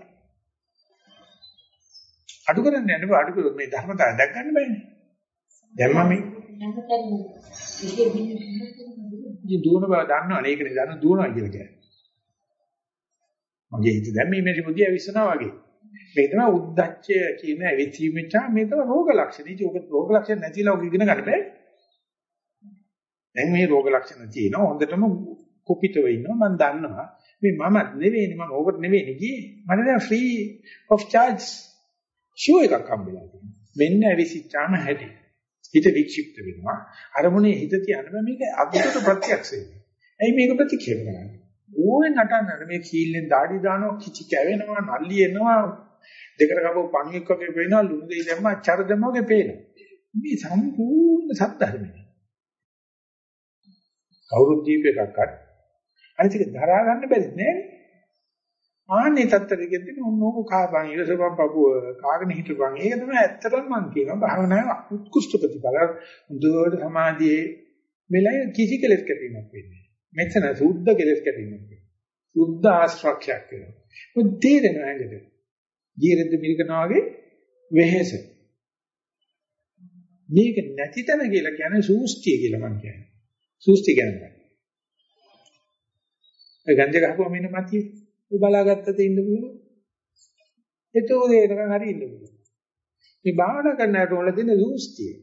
අඩු කරන්න යන්න බෑ අඩු කරොත් මේ ධර්මතාවය දැක් ගන්න බෑනේ. දැන් මම මේ ඉතින් දුවන බව දන්නවනේ ඒකනේ දන්න දුවනවා කියලා කියන්නේ. මගේ හිත දැන් මේ මේ මුදිය විශ්නවා වගේ. මේක තමයි උද්දච්චය කියන විචීමචා මේ තමයි රෝග ලක්ෂණ. ඉතින් ඔබ රෝග ලක්ෂණ නැතිලා ඔක ඉගෙන ගන්න බෑ. දැන් මේ රෝග ලක්ෂණ තියෙනවා හොඳටම කුපිතව ඉන්නවා මම දන්නවා. මේ මමත් නෙවෙයිනේ මම ඕකට නෙවෙයිනේ ගියේ. මට දැන් ෆ්‍රී ඔෆ් චාර්ජ් ෂෝ එකක් හම්බෙලා තියෙනවා. මෙන්න ඇවිසිච්චාම හැටි. හිත වික්ෂිප්ත වෙනවා. අරමුණේ හිත තියන්න බෑ මේක අද්භූත ප්‍රත්‍යක්ෂ වෙනවා. ඇයි මේක ප්‍රතික්ෂේප කරන්නේ? ඕනේ නටන්න මේ කීල්ලෙන් দাঁඩි දානවා කිචි කැවෙනවා නල්ලි එනවා දෙකට කපව පණියෙක් වගේ පේනවා ලුණු දෙයි දැම්ම අච්චර දැම්ම වගේ පේනවා. මේ සම්පූර්ණ සත්‍යධර්මයි. කවුරුත් දීපේකක්වත් අනිත් එක දරා ගන්න බැරි නෑ. ආන්නේ තත්ත්වෙකදී ඕනෝක කාපන් ඉරසපන් පපුව කාගෙන හිටපන්. ඒක තමයි ඇත්තටම මම කියනවා භාවනාවේ උත්කෘෂ්ඨ ප්‍රතිඵල. හොඳට සමාධියේ මෙලයි කිසි කෙලෙස් කැපීමක් වෙන්නේ. මෙතන සුද්ධ කෙලෙස් කැපීමක් සුද්ධ ආශ්‍රක්ෂයක් වෙනවා. මුද්දේ දෙනවා ඇඟට? ජීරෙද්ද මිරිකනවා වගේ වෙහෙස. මේක නැති තැන කියලා කියන්නේ සූස්තිය කියලා මම කියන්නේ. සූස්ති කියන්නේ. ඒ ගංජ ගහපුවම ඉන්න මතියේ. බලාගත්තද ඉන්න පුළුවන්. එතකොට ඒකෙන් හරි ඉන්න පුළුවන්. මේ භාවනා කරන්නට වල දෙන සූස්තිය.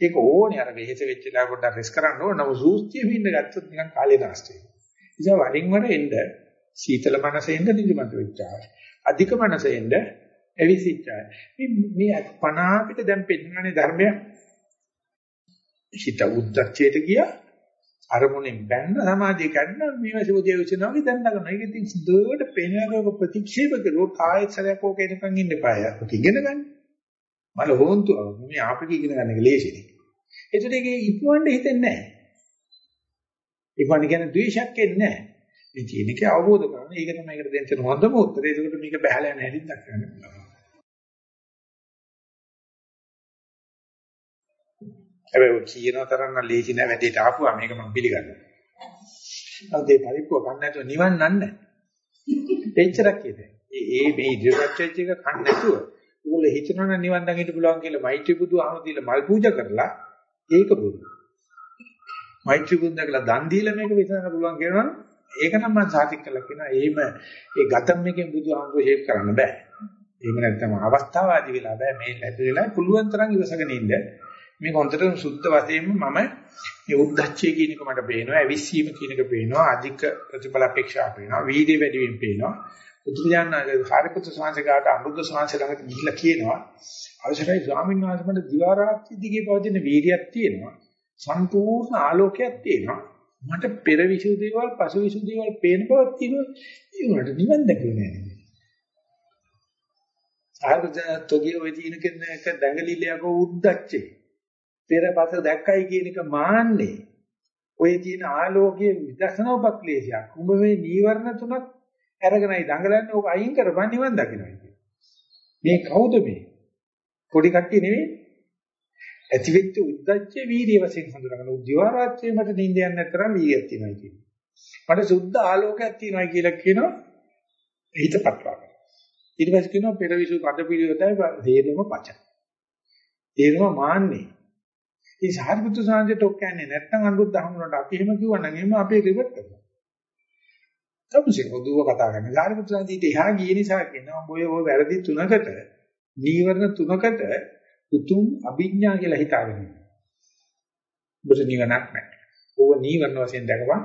ඒක ඕනේ අර වෙහෙස වෙච්ච ලා පොඩ්ඩක් රෙස් කරන්න ඕන. නමුත් සූස්තිය විඳ ගත්තොත් නිකන් කාලේ නාස්ති වෙනවා. ඉතින් වරින් වර එන්න සීතල මනසෙන්ද නිදිමත වෙච්චා. අධික මනසෙන්ද එවිසිච්චා. මේ මේ පණ අපිට දැන් පෙන්නන්නේ ධර්මයක්. හිත උද්දච්චයට ගියා අරමුණෙන් බැන්න සමාධිය කන්න මේවා සෝදිය විචනවා වගේ දැන් නගන. ඒක ඉතින් සිද්ධවට පේනක ප්‍රතික්ෂේප කරුවොත් ආයෙත් සරයක් ඕක එනකන් ඉන්න එපා. ඔක ඉගෙන ගන්න. මල හොන්තු මේ ආපිට ඉගෙන ගන්න එක ලේසියි. ඒකට ඒක ඉක්මවන්න හිතෙන්නේ නැහැ. ඉක්මවන්න කියන්නේ ද්වේෂයක් එන්නේ නැහැ. මේ තියෙන එක අවබෝධ කරගන්න. ඒක තමයි ඒකට දෙන්න තියෙන හොඳම උත්තරේ. ඒකට මේක බහැලා යන හැටි දක්වන්න පුළුවන්. හැබැයි කියන තරම් නම් ලේසි නෑ වැඩේට ආපුවා මේක මම පිළිගන්නවා. නමුත් ඒ පරිප්පුව ගන්න නැතුව නිවන් නන්නේ. එච්චරක් කියන්නේ. ඒ ඒ මේ ඉදිරියට වෙච්ච එක කන්න නැතුව ඒගොල්ලෝ හිතනවා නිවන් දකින්න පුළුවන් කියලා මෛත්‍රී බුදු ආම දීලා මල් පූජා කරලා ඒක බුදු. මෛත්‍රී බුදු දකලා දන් දීලා මේක විසඳන්න පුළුවන් කියනවා ඒක නම් මම සාතික් කළා කියනවා. එහෙම ඒ ගතම් එකෙන් බුදු ආමෝ ෂේප් කරන්න බෑ. එහෙම නැත්නම් අවස්ථාවාදී වෙලා බෑ මේ ලැබෙලා පුළුවන් තරම් ඉවසගෙන ඉන්න. මේක හොඳට සුද්ධ වශයෙන්ම මම මේ උද්දච්චය කියන එක මට පේනවා අවිස්සීම කියන එක පේනවා අධික ප්‍රතිඵල අපේක්ෂා පේනවා වීර්ය වැඩි වීම පේනවා උතුම්ඥානගේ කාර්යපුත්‍ර ස්වාමීන්සේට අනුරුද්ධ ස්වාමීන්සේ ළඟට ගිහිල්ලා කියනවා අවශ්‍යයි ස්වාමීන් වහන්සේ මට දිවා රාත්‍රී දිගේ පවතින වීර්යයක් තියෙනවා. සම්පූර්ණ ආලෝකයක් තියෙනවා. මට පෙර විසු දේවල් පසු විසු දේවල් පේන බවක් තියෙනවා. ඒ උනට නිවන් දැකලා නෑ ආර්ගත තෝගිය වෙ දිනක දැඟලිලයක උද්දච්චේ පෙරපස දැක්කයි කියන එක මාන්නේ. ඔය තියෙන ආලෝකයේ විදර්ශනා උපක්ලේශයක්. උඹ මේ නීවරණ තුනක් අරගෙනයි දඟලන්නේ. ඕක අයින් කරපන් නිවන් දකින්නයි කියන්නේ. මේ කවුද මේ? පොඩි කට්ටිය නෙවෙයි. ඇතිවෙච්ච උද්දච්ච වීර්ය වශයෙන් හඳුනගන්න. උද්‍යවරාත්‍රයේ මට නිින්ද යන්නේ නැතරම් වීර්යයක් තියෙනවා කියන්නේ. මට සුද්ධ ආලෝකයක් තියෙනවා කියලා කියනවා හිත පටලවා ගන්න. ඊට පස්සේ කියනවා පෙරවිසු කඩ පිළිවෙතයි හේදම පච. හේදම මාන්නේ. ඒ සාරිපුත්‍ර සාන්දේ ටොක් කියන්නේ නැත්නම් අනුරුද්ධ හමුනට අපි එහෙම කිව්වනම් එහෙම අපේ රිවර්ට් කරනවා. සම්සික පොදුව කතා කරන්නේ. සාරිපුත්‍ර සාන්දීට එහා ගිය නිසා කියනවා ඔය ඔය වැරදි තුනකට නීවරණ තුනකට උතුම් අභිඥා කියලා හිතාගෙන ඉන්නවා. ඔබට නිවනක් නැහැ. ඕව නීවරණ වශයෙන් දැකපන්.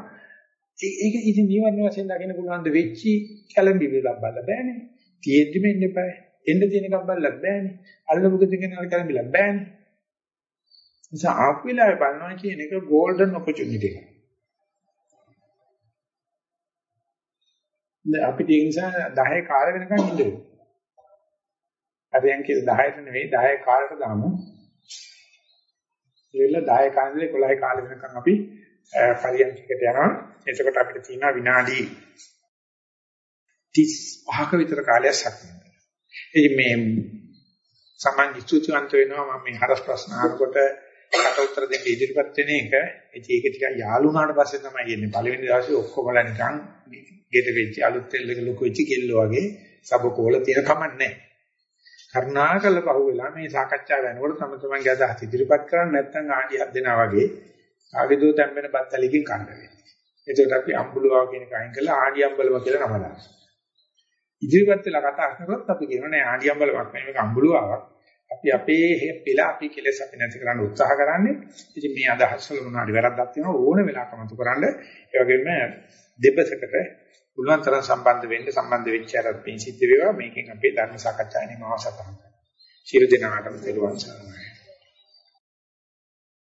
ඒක ඉතින් නීවරණ වශයෙන් දකින්න පුළුවන් ද වෙච්චි කැළඹි වෙලා බලන්න බෑනේ. තියෙද්දි මෙන්න එපා. එන්න තියෙන එකක් බලන්න බෑනේ. අල්ලපු ගෙදගෙන අර කැළඹිලා බෑනේ. නිසා ආපු වෙලාවේ බලනවා කියන එක golden opportunity එක. දැන් අපිට ඒ නිසා 10 කාලෙ වෙනකන් ඉන්න වෙනවා. අපි යන් කියලා 10ට නෙවෙයි 10 කාලෙට දාමු. ඒල 10 කාලේ 11 කාලෙ වෙනකන් අපි පරියන්කයට යනවා. එතකොට අපිට තියෙනවා විනාඩි 35ක විතර කාලයක් සක්මන. ඉතින් මේ සමන් ඉස්තුතිවන්ත වෙනවා මම මේ හරස් ප්‍රශ්න අහනකොට කට උතර දෙන්න ඉදිරිපත් වෙන එක. ඉතින් ඒක ටිකක් යාළු වුණාට පස්සේ තමයි එන්නේ පළවෙනි දවසේ ඔක්කොමලා නිකන් ගෙට වෙච්ච අලුත් තෙල් එක ලොකු වෙච්ච කෙල්ල වගේ සබකෝල තියෙන කමක් නැහැ. කරුණාකර පහුවෙලා මේ සාකච්ඡාව වෙනකොට තම තමන්ගේ අදහස් ඉදිරිපත් කරන්න නැත්නම් ආඩි හත් දෙනා වගේ ආගදෝ තැම්බෙන බත්තලියකින් කන්න වෙනවා. එතකොට අපි අම්බුලුවා කියන එක අයින් කරලා ආඩි අම්බලම කියලා නම දානවා. ඉදිරිපත් වෙලා කතා කරනකොට අපි කියනවා නෑ ආඩි අම්බලමක් නෙමෙයි මේක අම්බුලුවාවක්. අපි අපේ පෙළ අපි කෙලෙස් අපි නැති කරන්න උත්සාහ කරන්නේ. ඉතින් මේ අදහස් වල මොනවාරි වැරද්දක් තියෙනවා ඕන වෙලාවක මතු කරන්න. ඒ වගේම දෙබසකට පුළුවන් තරම් සම්බන්ධ වෙන්න සම්බන්ධ වෙච්ච අර පින් සිද්ධ වේවා මේකෙන් අපේ ධර්ම සාකච්ඡාවේ නිමාව සටහන් කරනවා. ශිරු දිනාටම දරුවන් සරණයි.